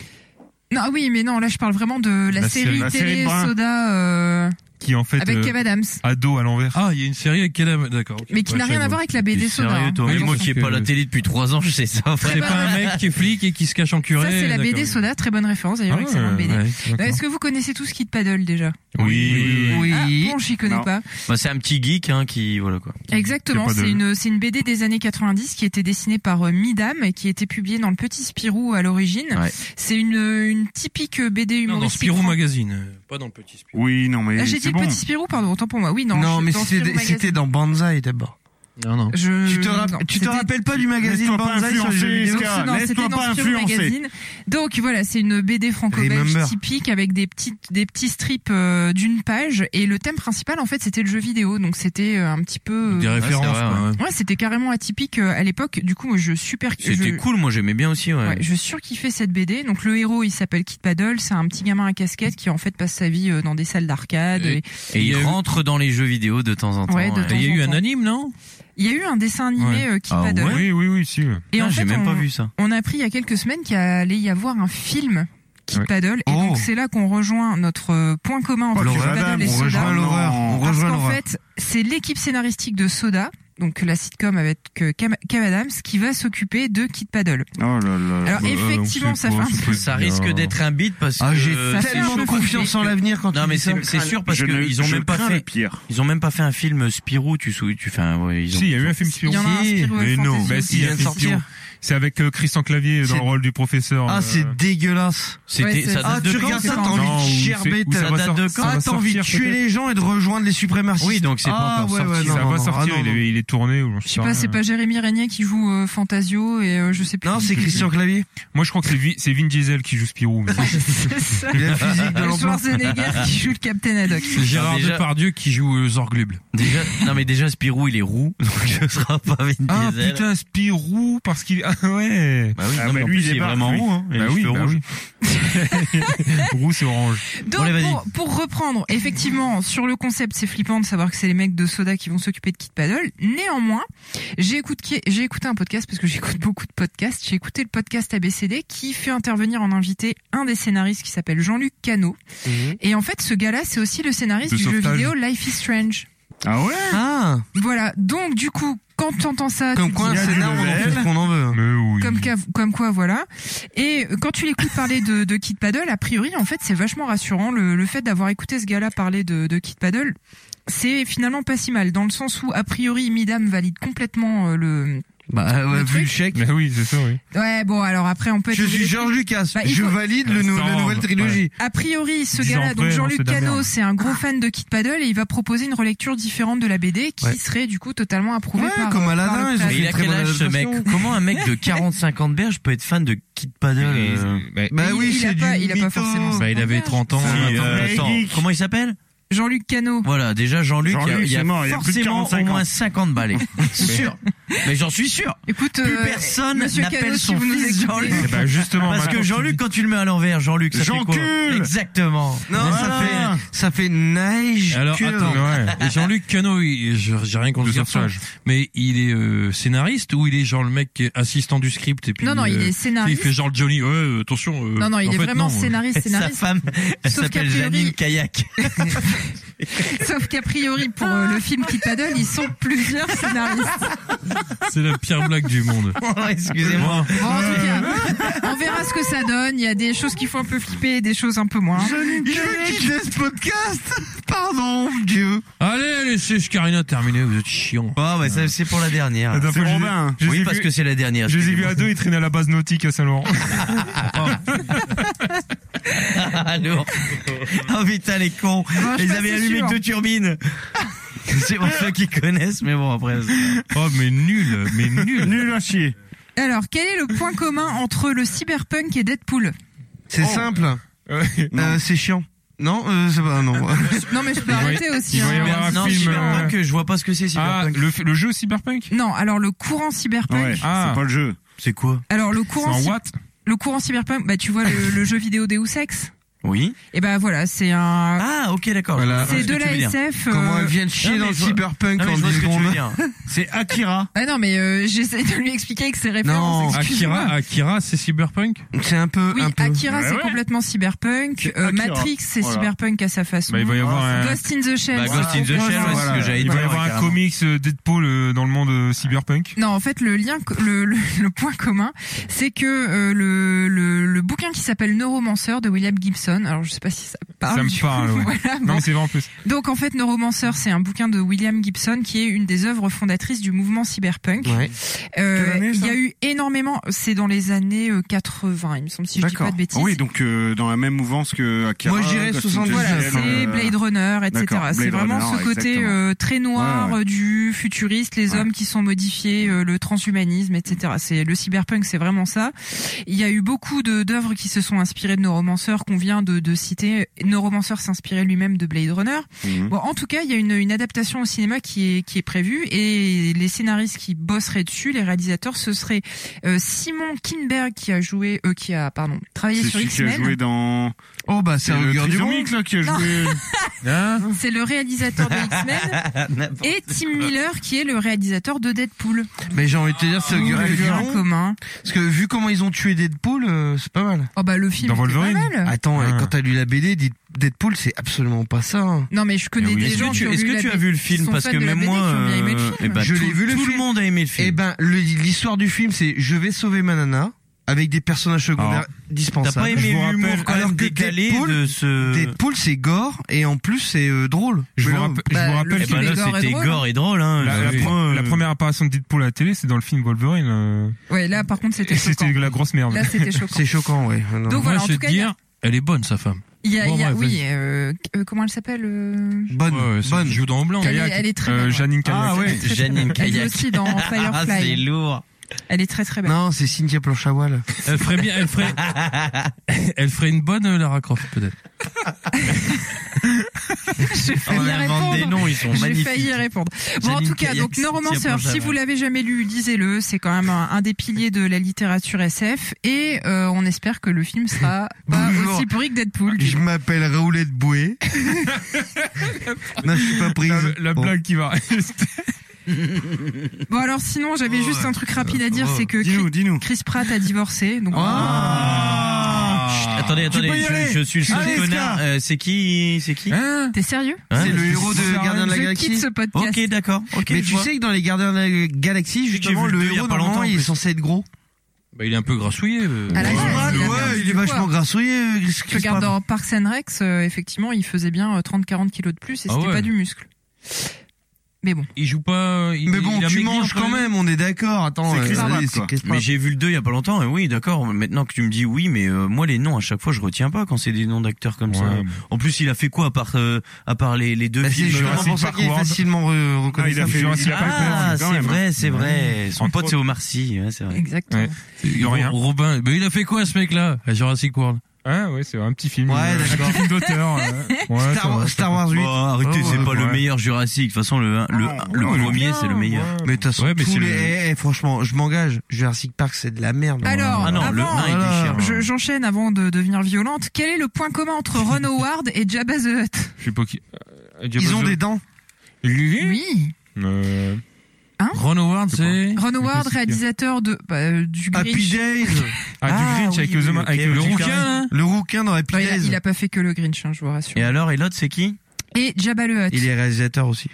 Non, ah oui, mais non, là je parle vraiment de la, La série, série- télé. Soda euh, Qui en fait avec euh, Kev Adams, ado à l'envers. Ah, il y a une série avec quelle âme D'accord. mais qui Ouais, n'a rien à voir avec la BD Soda. sérieux, hein. toi Oui, Mais moi qui ai que- pas la télé depuis trois ans, je sais ça. C'est pas un mec qui est flic et qui se cache en curé. Ça c'est la BD. Soda, très bonne référence d'ailleurs, Ah, excellente BD. Ouais, d'accord. Est-ce que vous connaissez tous Kid Paddle déjà? Oui. Oui. Ah bon, j'y connais Non. pas. Bah, c'est un petit geek, hein, qui, voilà, quoi. Exactement, C'est une c'est une BD des années 90 qui était dessinée par euh, Midam et qui était publiée dans le Petit Spirou à l'origine. Ouais. C'est une une typique BD Non, dans humoristique. Spirou Magazine, euh, pas dans le petit Spirou. Oui, non, mais Bon. Petit Spirou, pardon, autant pour moi. Oui, non. Non, mais c'était dans Banzai d'abord. Non, non. Je... Tu te, rapp- non, tu te rappelles pas du magazine Laisse-toi pas influencer, laisse-toi pas influencer. Donc voilà, c'est une BD franco-belge typique avec des petites, des petits strips euh, d'une page et le thème principal en fait c'était le jeu vidéo. Donc c'était euh, un petit peu. Des euh, références, vrai, quoi, ouais. Ouais, c'était carrément atypique à l'époque. Du coup, moi, je super. C'était je- cool, moi j'aimais bien aussi, ouais. Ouais, je surkiffais cette BD. Donc le héros, il s'appelle Kid Paddle. C'est un petit gamin à casquette qui en fait passe sa vie dans des salles d'arcade. Et- Et... Et Il rentre dans les jeux vidéo de temps en temps. Ouais, de temps Et il y a eu un anime, non? Il y a eu un dessin animé Ouais. euh, Kid Ah Paddle. ouais Oui, oui, oui, si. Et Ah, en j'ai fait, même pas on- vu ça. On a appris il y a quelques semaines qu'il allait y avoir un film Kid Ouais. Paddle. Et Oh. donc c'est là qu'on rejoint notre euh, point commun entre Oh. Paddle et On Soda. rejoint l'horreur. On Parce rejoint qu'en fait, c'est l'équipe scénaristique de Soda, donc la sitcom avec euh, Cam Cam Adams, qui va s'occuper de Kid Paddle. Oh là là. Alors bah, effectivement, ça fait un Ça risque d'être un beat parce Ah, que j'ai tellement peu confiance en l'avenir quand Non tu mais dis ça. c'est c'est sûr parce qu'ils ont même pas fait pire. ils ont même pas fait un film Spirou tu sou- tu fais un ouais, ils ont Si, il y a eu un film Il y en a un Si, Spirou mais Fantasy non. Bah si, Il il y a vient un de film sortir. C'est avec euh, Christian Clavier dans le rôle du professeur. Ah, euh, c'est dégueulasse. c'était Ouais, Ah, date de tu quand regardes ça, t'as envie de gerber c'est- ou ta- ça va date de sortir- quand ça Ah, t'as envie de tuer les gens et de rejoindre les suprémacistes. Oui, donc c'est pas ah, encore sorti. Ça va sortir, ah, il, est, tourné Je sais pas, c'est pas Jérémy Régnier qui joue euh, Fantasio et euh, je sais plus. Non, c'est Christian Clavier. Moi, je crois que c'est Vi- c'est Vin Diesel qui joue Spirou. c'est ça. Le. Schwarzenegger qui joue le Captain Haddock. C'est Gérard Depardieu qui joue euh, Zorglub. Déjà non mais déjà Spirou il est roux donc ce sera pas Vin Ah Diesel. putain, Spirou parce qu'il ah ouais. Bah oui, Ah, non, bah, mais en lui, plus, il est vraiment roux hein. Bah oui, cheveux bah rouges. oui. Roux c'est orange. Donc Bon, allez, vas-y. pour, pour reprendre, effectivement, sur le concept, c'est flippant de savoir que c'est les mecs de Soda qui vont s'occuper de Kid Paddle. Néanmoins, j'ai écouté, j'ai écouté un podcast parce que j'écoute beaucoup de podcasts. J'ai écouté le podcast ABCD qui fait intervenir en invité un des scénaristes qui s'appelle Jean-Luc Cano. Et en fait, ce gars-là, c'est aussi le scénariste De du jeu vidéo Life is Strange. Ah ouais? Hein Ah, Voilà. Donc du coup, quand tu entends ça, comme tu quoi un dis, y a du scénar, on en fait level. ce qu'on en veut. hein. Mais oui. comme, quoi, voilà. Et quand tu l'écoutes parler de, de Kid Paddle, a priori, en fait, c'est vachement rassurant. Le, le fait d'avoir écouté ce gars-là parler de, de Kid Paddle, c'est finalement pas si mal, dans le sens où, a priori, Midam valide complètement euh, le... Bah ouais, vu le chèque. Mais oui, c'est ça, oui. Ouais, bon, alors après, on peut être... Je suis Georges Lucas. Bah, Je faut- valide le nou- la nouvelle trilogie. A priori, ce ans gars-là, donc Jean-Luc Cano, merde. c'est un gros fan de Kid Paddle et il va proposer une relecture différente de la BD qui Ouais. serait du coup totalement approuvée Ouais, par comme euh, Aladdin, par il a très quel âge ce mec? Comment un mec de 40-50 berges peut être fan de Kid Paddle euh, Mais- Bah Il- oui, il a pas- du il a pas forcément ça. Bah, il avait 30 ans. Si, maintenant. euh, Attends, geek. comment il s'appelle? Jean-Luc Cano. Voilà, déjà Jean-Luc, il y a- Jean-Luc, il y a, c'est mort, il y a plus de forcément 45 au moins ans. 50 balais. sûr. Mais j'en suis sûr. Écoute, Plus euh, personne n'appelle si son nous fils. Jean-Luc. Eh ben, justement, Parce que Jean-Luc, quand tu le mets à l'envers, Jean-Luc, ça fait quoi Jean-cul Exactement. Non, ça Voilà. fait, ça fait neige. Alors que- attends, Ouais. Jean-Luc Cano, j'ai rien contre Le sauvetage. mais il est euh, scénariste ou il est genre le mec qui est assistant du script et puis Non, non, il euh, est scénariste. Il fait genre Johnny. Ouais, euh, attention. euh, Non, non, il est fait, vraiment non, euh. scénariste, Sa scénariste. femme, elle s'appelle Janine Kayak. Sauf qu'a priori, pour euh, le film qui paddle, ils sont plusieurs scénaristes. C'est la pire blague du monde. Oh, Excusez-moi. Bon, en tout cas, on verra ce que ça donne. Il y a des choses qui font un peu flipper et des choses un peu moins. Je veux quitter ce podcast. Pardon, Dieu. Allez, laissez Karina terminer, vous êtes chiant. Oh, bah, ça, c'est pour la dernière. C'est Robin. Oui, ai parce que c'est la dernière. Je les ai vus à deux, ils traînaient à la base nautique à Saint-Laurent. Ah, lourd. Oh putain, les cons. Ils avaient allumé deux turbines. C'est pour ceux qui connaissent, mais bon, après. Oh, mais nul, mais nul. Nul à chier. Alors, quel est le point commun entre le cyberpunk et Deadpool C'est simple. Euh, c'est chiant. Non, euh, c'est pas, non. Non, mais je peux arrêter aussi. il va y hein. avoir un non, film, Cyberpunk, euh, je vois pas ce que c'est, Ah, Cyberpunk. le, f- le jeu Cyberpunk? Non, alors le courant cyberpunk. Ouais, Ah. c'est pas le jeu. C'est quoi? Alors le C'est courant, en Watt le courant cyberpunk, bah tu vois le, le jeu vidéo Deus Ex? Oui. Et ben voilà, c'est un, Ah, ok, d'accord. Voilà. C'est ce de la. SF. Comment euh, elle vient de chier non, dans le cyberpunk Non, en je vois 10 ce que tu veux secondes. C'est Akira. Ah non, mais euh, j'essaie de lui expliquer que c'est référence. Non. Akira, Akira, c'est cyberpunk C'est un peu, Oui, un peu. Akira Ouais, c'est ouais. complètement cyberpunk. Euh. Matrix c'est Voilà. cyberpunk à sa façon. Bah, il va y avoir un, Ghost in the Shell. Bah, c'est Ghost in the Shell, complètement- ouais, c'est ce que j'allais il va y avoir un comics euh, Deadpool euh, dans le monde cyberpunk. Non, en fait, le lien, le, le, le point commun, c'est que le, le, le bouquin qui s'appelle Neuromancer de William Gibson. Alors, je sais pas si ça parle. Ça me parle, coup, ouais. voilà, Non bon. c'est vrai en plus. Donc, en fait, Neuromancer, c'est un bouquin de William Gibson qui est une des œuvres fondatrices du mouvement cyberpunk. Ouais. Euh, année, il y a eu énormément. C'est dans les années euh, 80, il me semble, si je dis pas de bêtises. Ah oui, donc euh, dans la même mouvance que Akira. Moi, je dirais Ghost in the 70. Voilà, c'est euh, Blade Runner, etc. C'est vraiment Runner, ce côté euh, très noir Ouais, ouais. euh, du futuriste, les Ouais. hommes qui sont modifiés, euh, le transhumanisme, etc. C'est le cyberpunk, c'est vraiment ça. Il y a eu beaucoup d'œuvres qui se sont inspirées de Neuromancer qu'on vient de, de citer. Neuromancer s'inspirait lui-même de Blade Runner. Mhm. Bon, en tout cas, il y a une, une adaptation au cinéma qui est qui est prévue et les scénaristes qui bosseraient dessus, les réalisateurs, ce serait euh, Simon Kinberg qui a joué, euh, qui a pardon travaillé sur celui qui a X-Men. joué dans. Oh, bah, c'est un le gars du monde. là qui a joué. Hein C'est le réalisateur de X-Men et Tim Miller qui est le réalisateur de Deadpool. Mais j'ai envie de te dire, c'est le gars du en monde. commun. Parce que vu comment ils ont tué Deadpool, euh, c'est pas mal. Oh bah le film Dans pas mal. Attends, Ah. quand t'as lu la BD, Dead- Deadpool, c'est absolument pas ça. hein. Non mais je connais Mais oui. des gens qui ont est-ce que tu as vu le film? Parce que même BD, moi, euh, film. eh ben, Je l'ai vu, le tout film. le monde a aimé le film. Eh ben, l'histoire du film, c'est je vais sauver ma nana avec des personnages secondaires Alors, T'as dispensables. pas aimé l'humour quand alors même que décalé Deadpool- de ce... Deadpool, c'est gore et en plus c'est euh, drôle. Je Mais vous je bah, vous le rappelle Eh film que est là, gore et c'était drôle. gore et drôle. Hein. la, la Oui. pro- la première apparition de Deadpool à la télé, c'est dans le film Wolverine. euh, Ouais là par contre c'était Et choquant. c'était la grosse merde. Là c'était choquant. c'est choquant, ouais. Non. Donc Moi, voilà, en je tout te cas, il y a- dire, elle est bonne, sa femme. Il y a, Bon, il y a- bref, oui, euh, euh, comment elle s'appelle euh, bonne, Ouais, ouais, c'est- bonne. elle joue dans Blanc. elle, est, Kayak, elle est très euh, ouais. Janine Kayak. Ah ouais. Janine Elle joue Kayak. aussi dans Ah, c'est Firefly. lourd. Elle est très très belle. Non, c'est Cynthia Planchawal. Elle ferait bien, elle ferait, elle ferait une bonne euh, Lara Croft, peut-être. J'ai failli y des répondre. noms, ils sont J'ai magnifiques. failli y répondre. Bon, en Janine tout cas, Kayak, donc Cynthia Neuromancer, si Planchawal. vous l'avez jamais lu, lisez-le. C'est quand même un, un des piliers de la littérature SF. Et euh, on espère que le film sera pas Bonjour. aussi pourri que Deadpool. Je m'appelle Raoulette Bouet. non, je suis pas prise. La, la Bon. blague qui va rester. Bon, alors sinon, j'avais Oh, juste un truc rapide à dire, c'est que Chris, Pratt a divorcé. Donc. Chut, Attendez, attendez, je, suis le seul Allez, connard. Euh, c'est qui C'est qui Hein t'es sérieux Hein C'est le héros de Gardien de la Je Galaxie. quitte ce podcast. Ok, d'accord. Mais tu vois. sais que dans les Gardiens de la Galaxie, justement, le héros, normalement, il est censé être gros. Bah, il est un peu grassouillé. euh. Ouais. il ouais, est vachement grassouillé. euh, Chris Je regarde dans Parks and Rex, euh, effectivement, il faisait bien euh, 30-40 kilos de plus et Ah c'était ouais. pas du muscle. Mais bon. Il joue pas. Il, Mais bon, il a tu manges quand même, on est d'accord. Attends, C'est euh, c'est Mais j'ai vu le 2 il y a pas longtemps, et oui, d'accord. Maintenant que tu me dis oui, mais euh, moi les noms à chaque fois je retiens pas quand c'est des noms d'acteurs comme ça. En plus, il a fait quoi à part euh, à part les, les deux Bah, c'est films Jurassic pour ça qu'il est World. facilement re- Ah, il a fait Ah, c'est même. vrai, c'est vrai. Son pote c'est Omar Sy, ouais, c'est vrai. Exactement. Ouais. Il y a rien. Robin, mais il a fait quoi ce mec-là à Jurassic World? Ah ouais, c'est un petit film. Ouais, euh, d'accord. Un petit film d'auteur. euh. Ouais, Star, Wars 8. Bon, arrêtez, Oh, c'est ouais, pas le ouais. meilleur Jurassic. De toute façon, le, le, le ouais, premier, c'est le meilleur. ouais. Mais de toute façon, Ouais, mais tous c'est les... le- eh, eh, franchement, je m'engage. Jurassic Park, c'est de la merde. Alors, Ah non, le avant, 1 il voilà. déchire. je- j'enchaîne avant de devenir violente. Quel est le point commun entre Ron Howard et Jabba the Hutt? Je sais pas qui. euh, Ils ont des dents. Oui. Euh, Ron Howard, c'est Ron Howard, réalisateur de bah, euh, du Happy Grinch. Days. Ah, du Ah, Grinch avec oui, le, oui, avec le le rouquin, là Le rouquin dans Happy Bah, il, a, Days. il a pas fait que le Grinch, hein, je vous rassure. Et alors, et l'autre, c'est qui? Et Jabba le Hutt. Il est réalisateur aussi.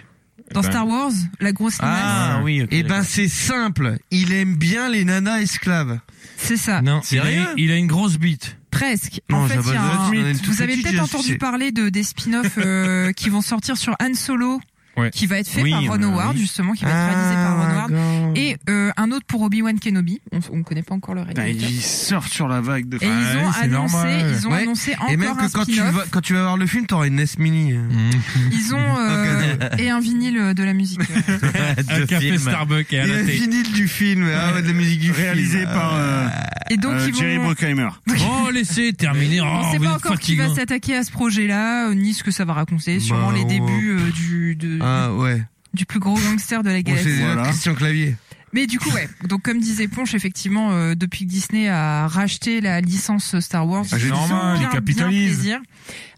Dans Ben. Star Wars, la grosse limace. Ah oui, ok. Eh ben, c'est simple. Il aime bien les nanas esclaves. C'est ça. Non, il Sérieux? a, il a une grosse bite. Presque. Non, en fait, il y a un- il vous avez peut-être entendu parler de des spin-offs euh, qui vont sortir sur Han Solo, Ouais. qui va être fait Oui, par Ron Howard, oui. justement, qui va être réalisé par Ron Howard. d'accord. Et euh, un autre pour Obi-Wan Kenobi. On ne connaît pas encore le Putain, réalisateur. il surfe sur la vague de Et ils ont annoncé, normal. ils ont Ouais. annoncé encore Et même un que quand tu, vas, quand tu vas voir le film, t'auras une NES Mini. Ils ont euh, et un vinyle de la musique. Un café film. Starbucks et tête. vinyle du film. Ah ouais, de la musique du Réalisé film. par euh, Et donc euh, ils Jerry vont. Bruckheimer. Oh, laissez terminer. Oh, On sait vous pas êtes encore qui va s'attaquer à ce projet-là, euh, ni ce que ça va raconter. Sûrement Bah, les débuts euh, du de, Ah ouais. du plus gros gangster de la On sait galaxie. déjà Voilà. Christian Clavier. Mais du coup, ouais. Donc, comme disait Ponche, effectivement, euh, depuis que Disney a racheté la licence Star Wars, Ah, j'ai normal, bien, ils capitalisent. bien plaisir.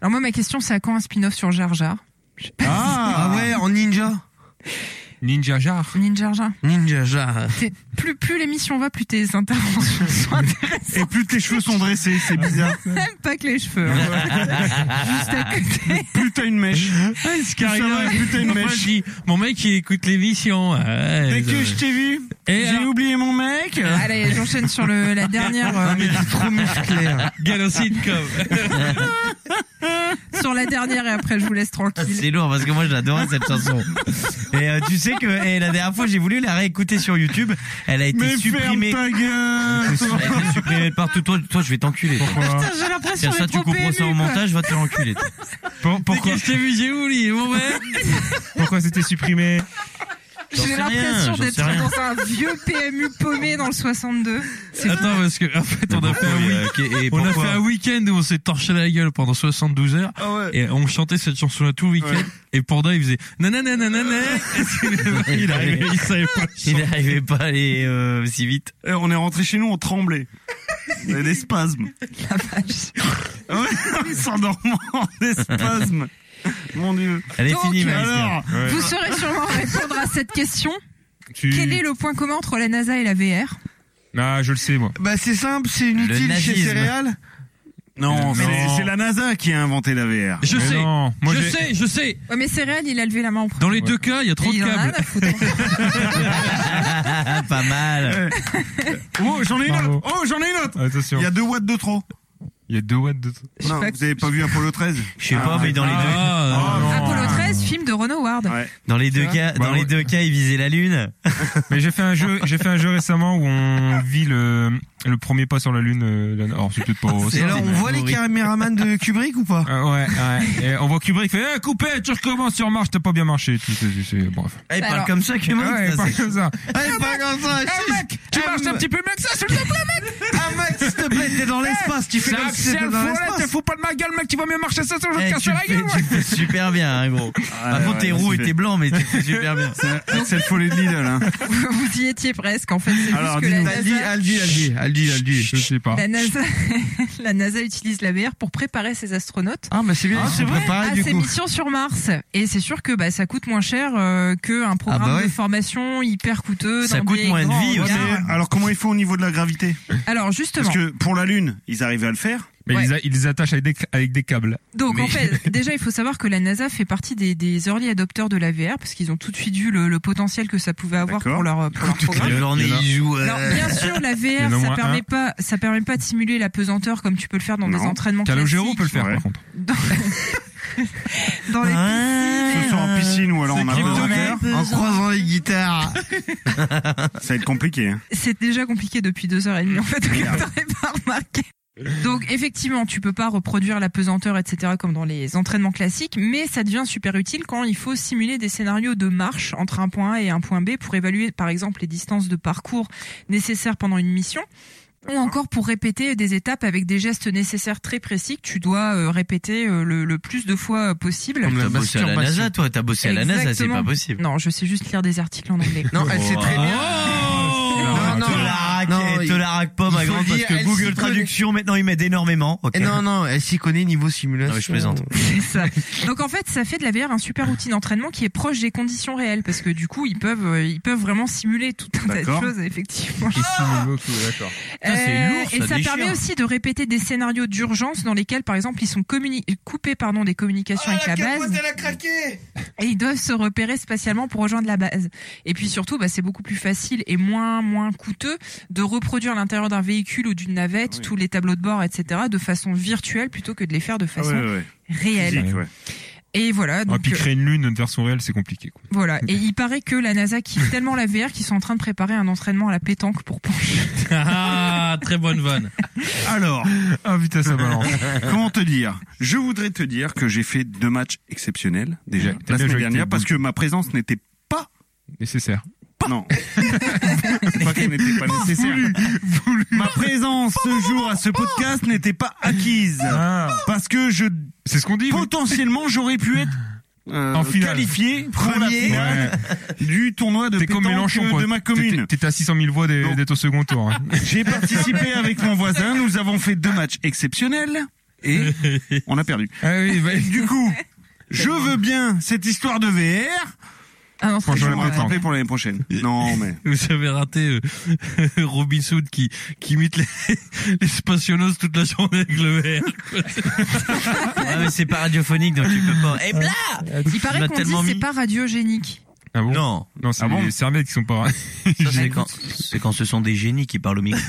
Alors moi, ma question, c'est à quand un spin-off sur Jar Jar? Ah, ouais, en ninja. Ninja Jar. Ninja Jar. Ninja Jar. T'es- Plus, plus l'émission va, plus tes interventions sont intéressantes. Et plus tes cheveux sont dressés, c'est bizarre. Même pas que les cheveux. hein. Juste à côté. Plus t'as une mèche. Ah, carré Ça va, plus t'as une Mon mèche. Mon mec, il écoute l'émission. Ouais, Dès que je t'ai vu, Et j'ai alors- oublié mon mec. Allez, j'enchaîne sur le, la dernière. euh, trop musclé. hein. Gala sitcom. sur la dernière et après je vous laisse tranquille. C'est lourd parce que moi j'adorais cette chanson. Et euh, tu sais que et la dernière fois j'ai voulu la réécouter sur YouTube, elle a été Mais ferme supprimée. ta gueule. Elle a été supprimée de partout. Toi, toi, je vais t'enculer. Pourquoi J'ai l'impression Tiens, ça, tu couperas ça au montage, va te l'enculer. toi. Pour- Pourquoi que je t'ai vu, j'ai oublié, mon mec. Pourquoi c'était supprimé? J'ai l'impression d'être dans un vieux PMU paumé dans le 62. C'est Attends, parce que, en fait, on a fait un Et, week- qui- et on a fait un week-end où on s'est torché la gueule pendant 72 heures. Et on chantait cette chanson-là tout le week-end. Et Panda, il faisait nanana nanana. il arrivait, il savait pas. Il n'arrivait pas à aller euh, si vite. Eh, On est rentré chez nous, on tremblait. Y avait des spasmes. la vache. Ouais, en s'endormant, des spasmes. Mon dieu. Elle est Donc, finie. Alors, Vous saurez sûrement répondre à cette question. tu... Quel est le point commun entre la NASA et la VR Ah, je le sais, moi. Bah c'est simple, c'est inutile chez nazisme. Céréales. non, c'est Non. c'est la NASA qui a inventé la VR. Je Mais sais. non, moi, je j'ai- sais, je sais. Ouais, mais Céréal, il a levé la main en premier. Dans les Ouais. deux cas, il y a trop Et de il en a rien câbles. à foutre. pas mal. Oh, j'en ai une Bravo. autre. Oh, j'en ai une autre. Attention. Il y a deux watts de trop. Il y a deux watts de... Non, pas vous avez pas vu Apollo 13 Je sais pas, mais dans les deux, Ah, non. Apollo 13, film de Ron Howard. Ouais. dans les deux cas, Bah dans les ouais. deux cas, il visait la lune. Mais j'ai fait un jeu, j'ai fait un jeu récemment où on vit le, le premier pas sur la lune. euh, Alors c'est peut-être pas. Et alors on voit les caméramans de Kubrick ou pas Euh, ouais, ouais. Et on voit Kubrick fait eh, coupé, tu recommences sur Mars, t'as pas bien marché. Tu c'est- bref. Ah, il parle Alors- comme ça, que Ouais, ça, pas c'est- comme ça. Allez, pas comme ça Eh mec, tu Ah, marches un petit peu mieux que ça, s'il te plaît. Ah mec, s'il te plaît, t'es dans l'espace, tu fais C'est comme un si t'étais dans l'espace. fous pas de ma gueule, mec, tu vas mieux marcher ça, ça, je Eh, te tu, casser le la fais, gueule. tu fais super bien, hein, contre, t'es roux et t'es blanc, mais fais super bien. C'est le folie de Lidl. Hein. Vous y étiez presque. En fait, Alors, que la. Aldi, NASA, Aldi, Aldi, Aldi, Aldi. Je sais pas. la NASA, la NASA utilise la VR pour préparer ses astronautes Ah bah c'est bien, Ah, c'est vrai préparé à du ses coup. missions sur Mars. Et c'est sûr que bah, ça coûte moins cher euh, qu'un programme bah ouais. de formation hyper coûteux. Ça dans coûte moins de vie aussi. alors comment il faut au niveau de la gravité? Alors justement, Parce que pour la Lune, ils arrivaient à le faire. Mais Ouais. ils, a- ils les attachent avec des, avec des câbles. donc Mais- en fait, déjà il faut savoir que la NASA fait partie des, des early adopteurs de la VR parce qu'ils ont tout de suite vu le, le potentiel que ça pouvait avoir pour leur, pour leur programme. Joue. Alors euh, bien sûr, la VR, ça permet un. pas, ça permet pas de simuler la pesanteur comme tu peux le faire dans des entraînements Calogero classiques. peut le faire, Ouais. par contre. Dans, dans les. Que ce soit en piscine ou alors en apesanteur, En croisant les guitares. ça va être compliqué. Hein. c'est déjà compliqué depuis deux heures et demie en fait. pas remarqué. Donc effectivement, tu peux pas reproduire la pesanteur, etc. comme dans les entraînements classiques, mais ça devient super utile quand il faut simuler des scénarios de marche entre un point A et un point B pour évaluer par exemple les distances de parcours nécessaires pendant une mission. Ou encore pour répéter des étapes avec des gestes nécessaires très précis que tu dois euh, répéter euh, le, le plus de fois euh, possible. Comme T'as bossé à la NASA, toi, t'as bossé à la NASA, c'est pas possible. Non, je sais juste lire des articles en anglais. Non, elle sait très bien. Non, non, non, et il- te la raque pas, ma il faut grande, parce dire, que elle Google s'y Traduction, maintenant, ils m'aident énormément. ok Et non, non, elle s'y connaît niveau simulation. Non, mais je plaisante. C'est ça. Donc en fait, ça fait de la VR un super outil d'entraînement qui est proche des conditions réelles parce que du coup, ils peuvent euh, ils peuvent vraiment simuler tout un tas de D'accord. choses effectivement. d'accord. Putain, c'est lourd, et ça déchire. permet aussi de répéter des scénarios d'urgence dans lesquels par exemple, ils sont communi- coupés pardon des communications avec la base elle a craqué et ils doivent se repérer spatialement pour rejoindre la base. Et puis surtout, bah, c'est beaucoup plus facile et moins moins coûteux de reproduire l'intérieur d'un véhicule ou d'une navette, tous les tableaux de bord, etc., de façon virtuelle plutôt que de les faire de façon ouais, ouais. réelle. Physique, ouais. Et voilà. Ah, Donc, puis euh, créer une lune, une version réelle, c'est compliqué. Quoi. Voilà. Et il paraît que la NASA kiffe tellement la VR qu'ils sont en train de préparer un entraînement à la pétanque pour pencher. Ah, très bonne vanne. Alors, Ah putain, ça balance. comment te dire? Je voudrais te dire que j'ai fait deux matchs exceptionnels déjà la semaine dernière parce que ma présence n'était pas Nécessaire. Non pas qu'elle n'était pas nécessaire. Ma présence ce jour à ce podcast n'était pas acquise Ah, parce que je c'est ce qu'on dit. potentiellement j'aurais pu être euh, En finale. qualifié pour la Premier. finale du tournoi de comme pétanque de ma commune. T'étais à 600 000 voix d'être au second tour. hein. J'ai participé avec mon voisin, nous avons fait deux matchs exceptionnels et on a perdu. Ah oui, bah, Du coup, je veux bien cette histoire de VR. Ah non, Franchement, c'est Je vais j'aurais me pas pas rattraper pour l'année prochaine. Non, mais Vous avez raté euh, Robin Hood qui, qui imite les, les spationautes toute la journée avec le verre. Ah, mais c'est pas radiophonique, donc tu peux pas. Eh, bla Il paraît qu'on dit c'est pas radiogénique. Ah bon Non. Non, c'est Ah bon les serviettes qui sont pas. C'est quand, c'est quand ce sont des génies qui parlent au micro.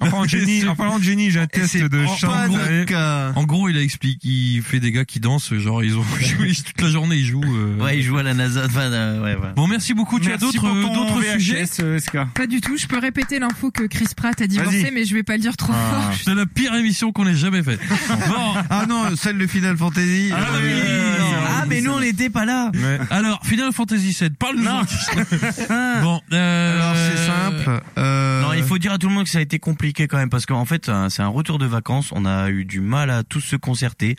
En parlant de génie, en parlant de génie, j'ai un test de en chant. panique. En gros, il a expliqué, il fait des gars qui dansent, genre ils ont joué toute la journée, ils jouent. euh. Ouais, ils jouent à la NASA. Enfin, euh, ouais, ouais. Bon, merci beaucoup. Tu as d'autres d'autres sujets? euh, SK. Pas du tout. Je peux répéter l'info que Chris Pratt a divorcé, mais je vais pas le dire trop Ah. fort. C'est la pire émission qu'on ait jamais faite. Bon, Ah non, celle de Final Fantasy. Ah oui. Euh, non. Ah, mais nous, on n'était pas là. Alors Final Fantasy VII, parle-nous. bon, euh, Alors c'est simple. Euh, Non, il faut dire à tout le monde que ça a été compliqué quand même parce qu'en fait, euh, c'est un retour de vacances. On a eu du mal à tous se concerter.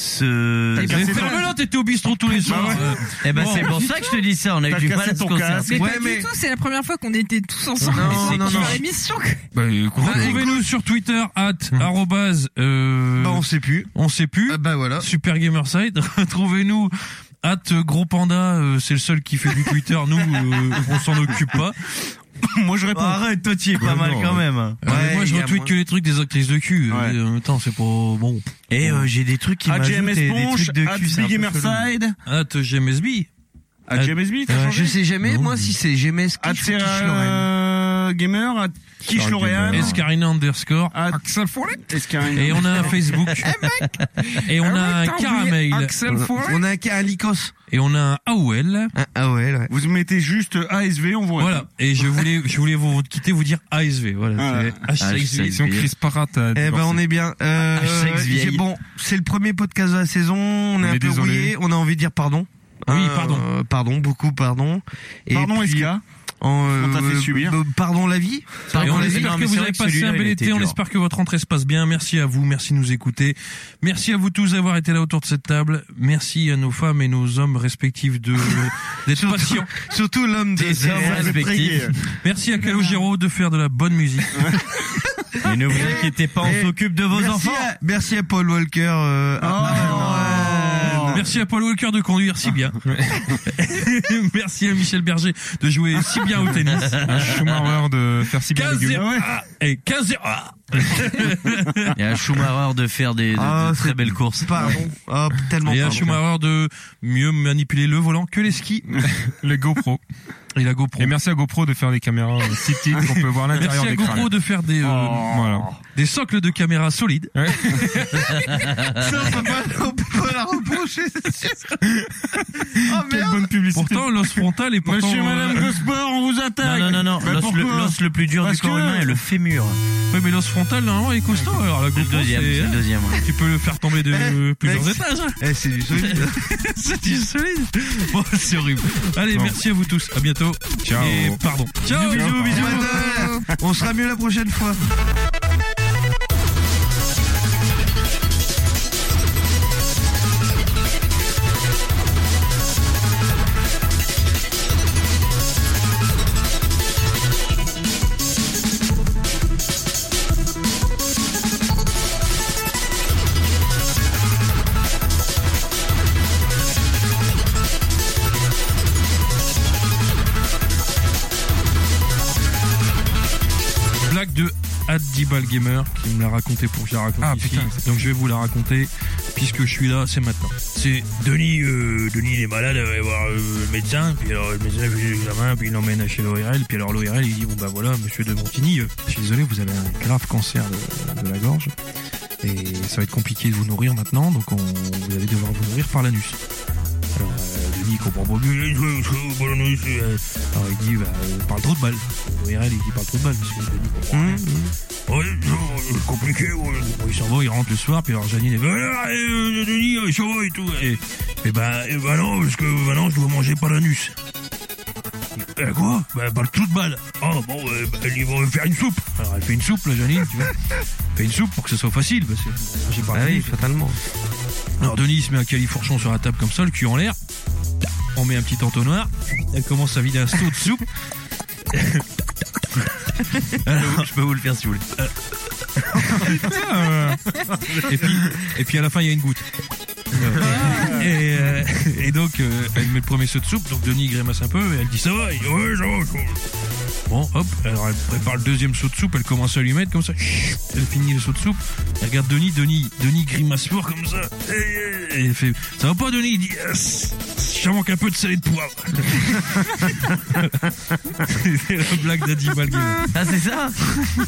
Ce... Mais ferme-la, t'étais au bistrot tous les soirs. Euh, Eh ben, Bon. c'est pour ça que je te dis ça. On a eu du mal à se concerter. Mais Ouais, pas mais- du tout. C'est la première fois qu'on était tous ensemble. Non, non, c'est non. dans l'émission. Bah, Retrouvez-nous sur Twitter, at, arrobase, euh, Bah on sait plus. on sait plus. Ah bah voilà. Super Gamerside. Retrouvez-nous at Gros Panda, euh, c'est le seul qui fait du Twitter. Nous, euh, on s'en occupe pas. Moi, je réponds. Arrête, toi, tu es pas Ouais, mal non, quand ouais. même. Euh, moi, je retweet moins. que les trucs des actrices de cul. Ouais. Euh, En même temps, c'est pas bon. Et euh, j'ai des trucs qui m'ajoutent des, des trucs de cul. Big. Emerside, At GMSB. à GMSB, t'as Euh, changé Je sais jamais, Non, moi, mais- si c'est GMS À Kish Gamer, à Quiche L'Oréal. Escarina underscore. à Axel Follet. Escarina. Et on a un Facebook. Et on a un caramel. Axel. On a un Lycos. Et on a un AOL. Un AOL, ouais. Vous mettez juste ASV, on voit. Voilà. Et je voulais, je voulais vous quitter, vous dire ASV. Voilà. Vie. Si Chris Parat a Eh ben on est bien. Euh, bon, c'est le premier podcast de la saison. On est On un peu rouillé. On a envie de dire pardon. Oui, Euh, pardon. Pardon, beaucoup pardon. Et Pardon, puis, SK. En, On t'a fait euh, subir. euh, Pardon la vie. Pardon on la espère que vous avez passé un bel été. On espère que votre rentrée se passe bien. Merci à vous. Merci de nous écouter. Merci à vous tous d'avoir été là autour de cette table. Merci à nos femmes et nos hommes respectifs de d'être patients. Surtout l'homme de Des hommes respectifs. Merci à Calogero de faire de la bonne musique. Mais ne vous inquiétez pas, on s'occupe de vos merci enfants. À, merci à Paul Walker. Euh, Oh. Merci à Paul Walker de conduire si bien. Merci à Michel Berger de jouer si bien au tennis. Un Schumacher de faire si bien 15 les 0 gueules. ah, et 15 0 ah. Et à Schumacher de faire des, de- de Ah, très belles courses. Pardon. Oh, tellement Et à. Schumacher de mieux manipuler le volant que les skis. Le GoPro. Et la GoPro. Et merci à GoPro de faire des caméras euh, si petites qu'on peut voir l'intérieur Merci à des crânes. GoPro de faire des, euh, Voilà. des socles de caméra solides. Ça, on peut pas, on peut pas la reprocher, c'est sûr. Oh Quelle merde. bonne publicité. Pourtant, l'os frontal est pourtant... Monsieur, euh, madame Gosport, on vous attaque. Non, non, non, non. Bah, L'os le, pourquoi l'os le plus dur Parce du corps que- humain est le fémur. Ouais, mais l'os frontal, normalement, est costaud. Alors la le GoPro, deuxième, c'est le c'est... deuxième. ouais. Tu peux le faire tomber de Eh, plusieurs mec, étages. hein. Eh, c'est du solide. c'est du solide. Bon, c'est horrible. Allez, Bon. merci à vous tous. À bientôt. Bientôt. Ciao. Et pardon. Ciao. Bisous, bisous, bisous. On sera mieux la prochaine fois. Gamer qui me l'a raconté pour que je la raconte Ah, ici. putain, Donc je vais vous la raconter puisque je suis là, c'est maintenant. C'est Denis, euh, Denis il est malade, il va voir euh, le médecin, puis alors le médecin fait des examens, puis il l'emmène chez l'ORL, puis alors l'ORL il dit bon bah voilà monsieur de Montigny, euh, je suis désolé vous avez un grave cancer de, de la gorge et ça va être compliqué de vous nourrir maintenant, donc on, vous allez devoir vous nourrir par l'anus. Alors euh, il comprend pas euh, euh, euh. alors il dit bah euh, par le trou de balle. L'ORL il dit par le trou de comprend rien. Ouais, non, c'est compliqué. Bon, il s'en va, il rentre le soir, puis alors Janine, elle ah, euh, Denis, euh, ça va et tout. Et, et ben, et ben non, parce que maintenant, je dois manger par l'anus. Euh, quoi? Bah, par le trou de balle. Oh, bon, euh, bah, ils vont faire une soupe. Alors, elle fait une soupe, la Janine, tu vois. Elle fait une soupe pour que ce soit facile, parce que bon, Ah oui, fatalement. Alors, Denis, met un califourchon sur la table comme ça, le cul en l'air. On met un petit entonnoir. Elle commence à vider un seau de soupe. Alors, Je peux vous le faire si vous voulez. et puis, et puis à la fin, il y a une goutte. et, euh, et donc, euh, elle met le premier seau de soupe, donc Denis grimace un peu, et elle dit ça va, il dit ouais, ça va. Bon, hop, alors elle prépare le deuxième seau de soupe, elle commence à lui mettre comme ça, chut, elle finit le seau de soupe, elle regarde Denis, Denis, Denis grimace fort comme ça, et, et elle fait, ça va pas Denis, il dit, Yes, ça manque un peu de salé de poivre. C'est la blague d'Adi. Ah, c'est ça?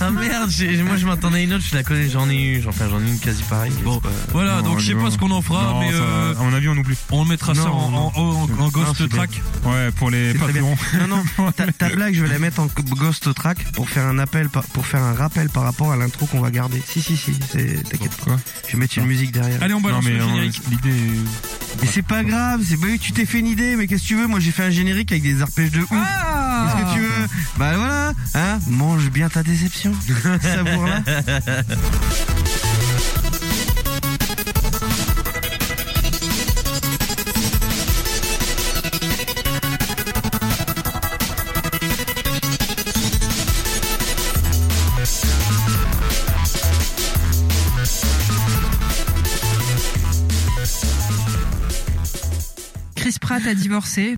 Ah merde, moi je m'attendais à une autre, je la connais, j'en ai eu, enfin j'en ai une quasi pareille. Bon, pas- voilà, Non, donc je sais pas ce qu'on en fera, Non, mais ça- euh, à mon avis, on oublie. on mettra ça Non, en, en, en- en ghost track. Ouais, pour les patrons. Non, non, ta, ta blague, je vais la mettre en ghost track pour faire un appel, pour faire un rappel par rapport à l'intro qu'on va garder. Si, si, si, c'est- t'inquiète. Quoi Je vais mettre une musique derrière. Allez, on Non, balance mais le générique. l'idée. Mais c'est pas grave, c'est bah oui, tu t'es fait une idée, mais qu'est-ce que tu veux? Moi j'ai fait un générique avec des arpèges de ouf. Ah Qu'est-ce que tu veux? Bah voilà, hein Mange bien ta déception. à divorcer.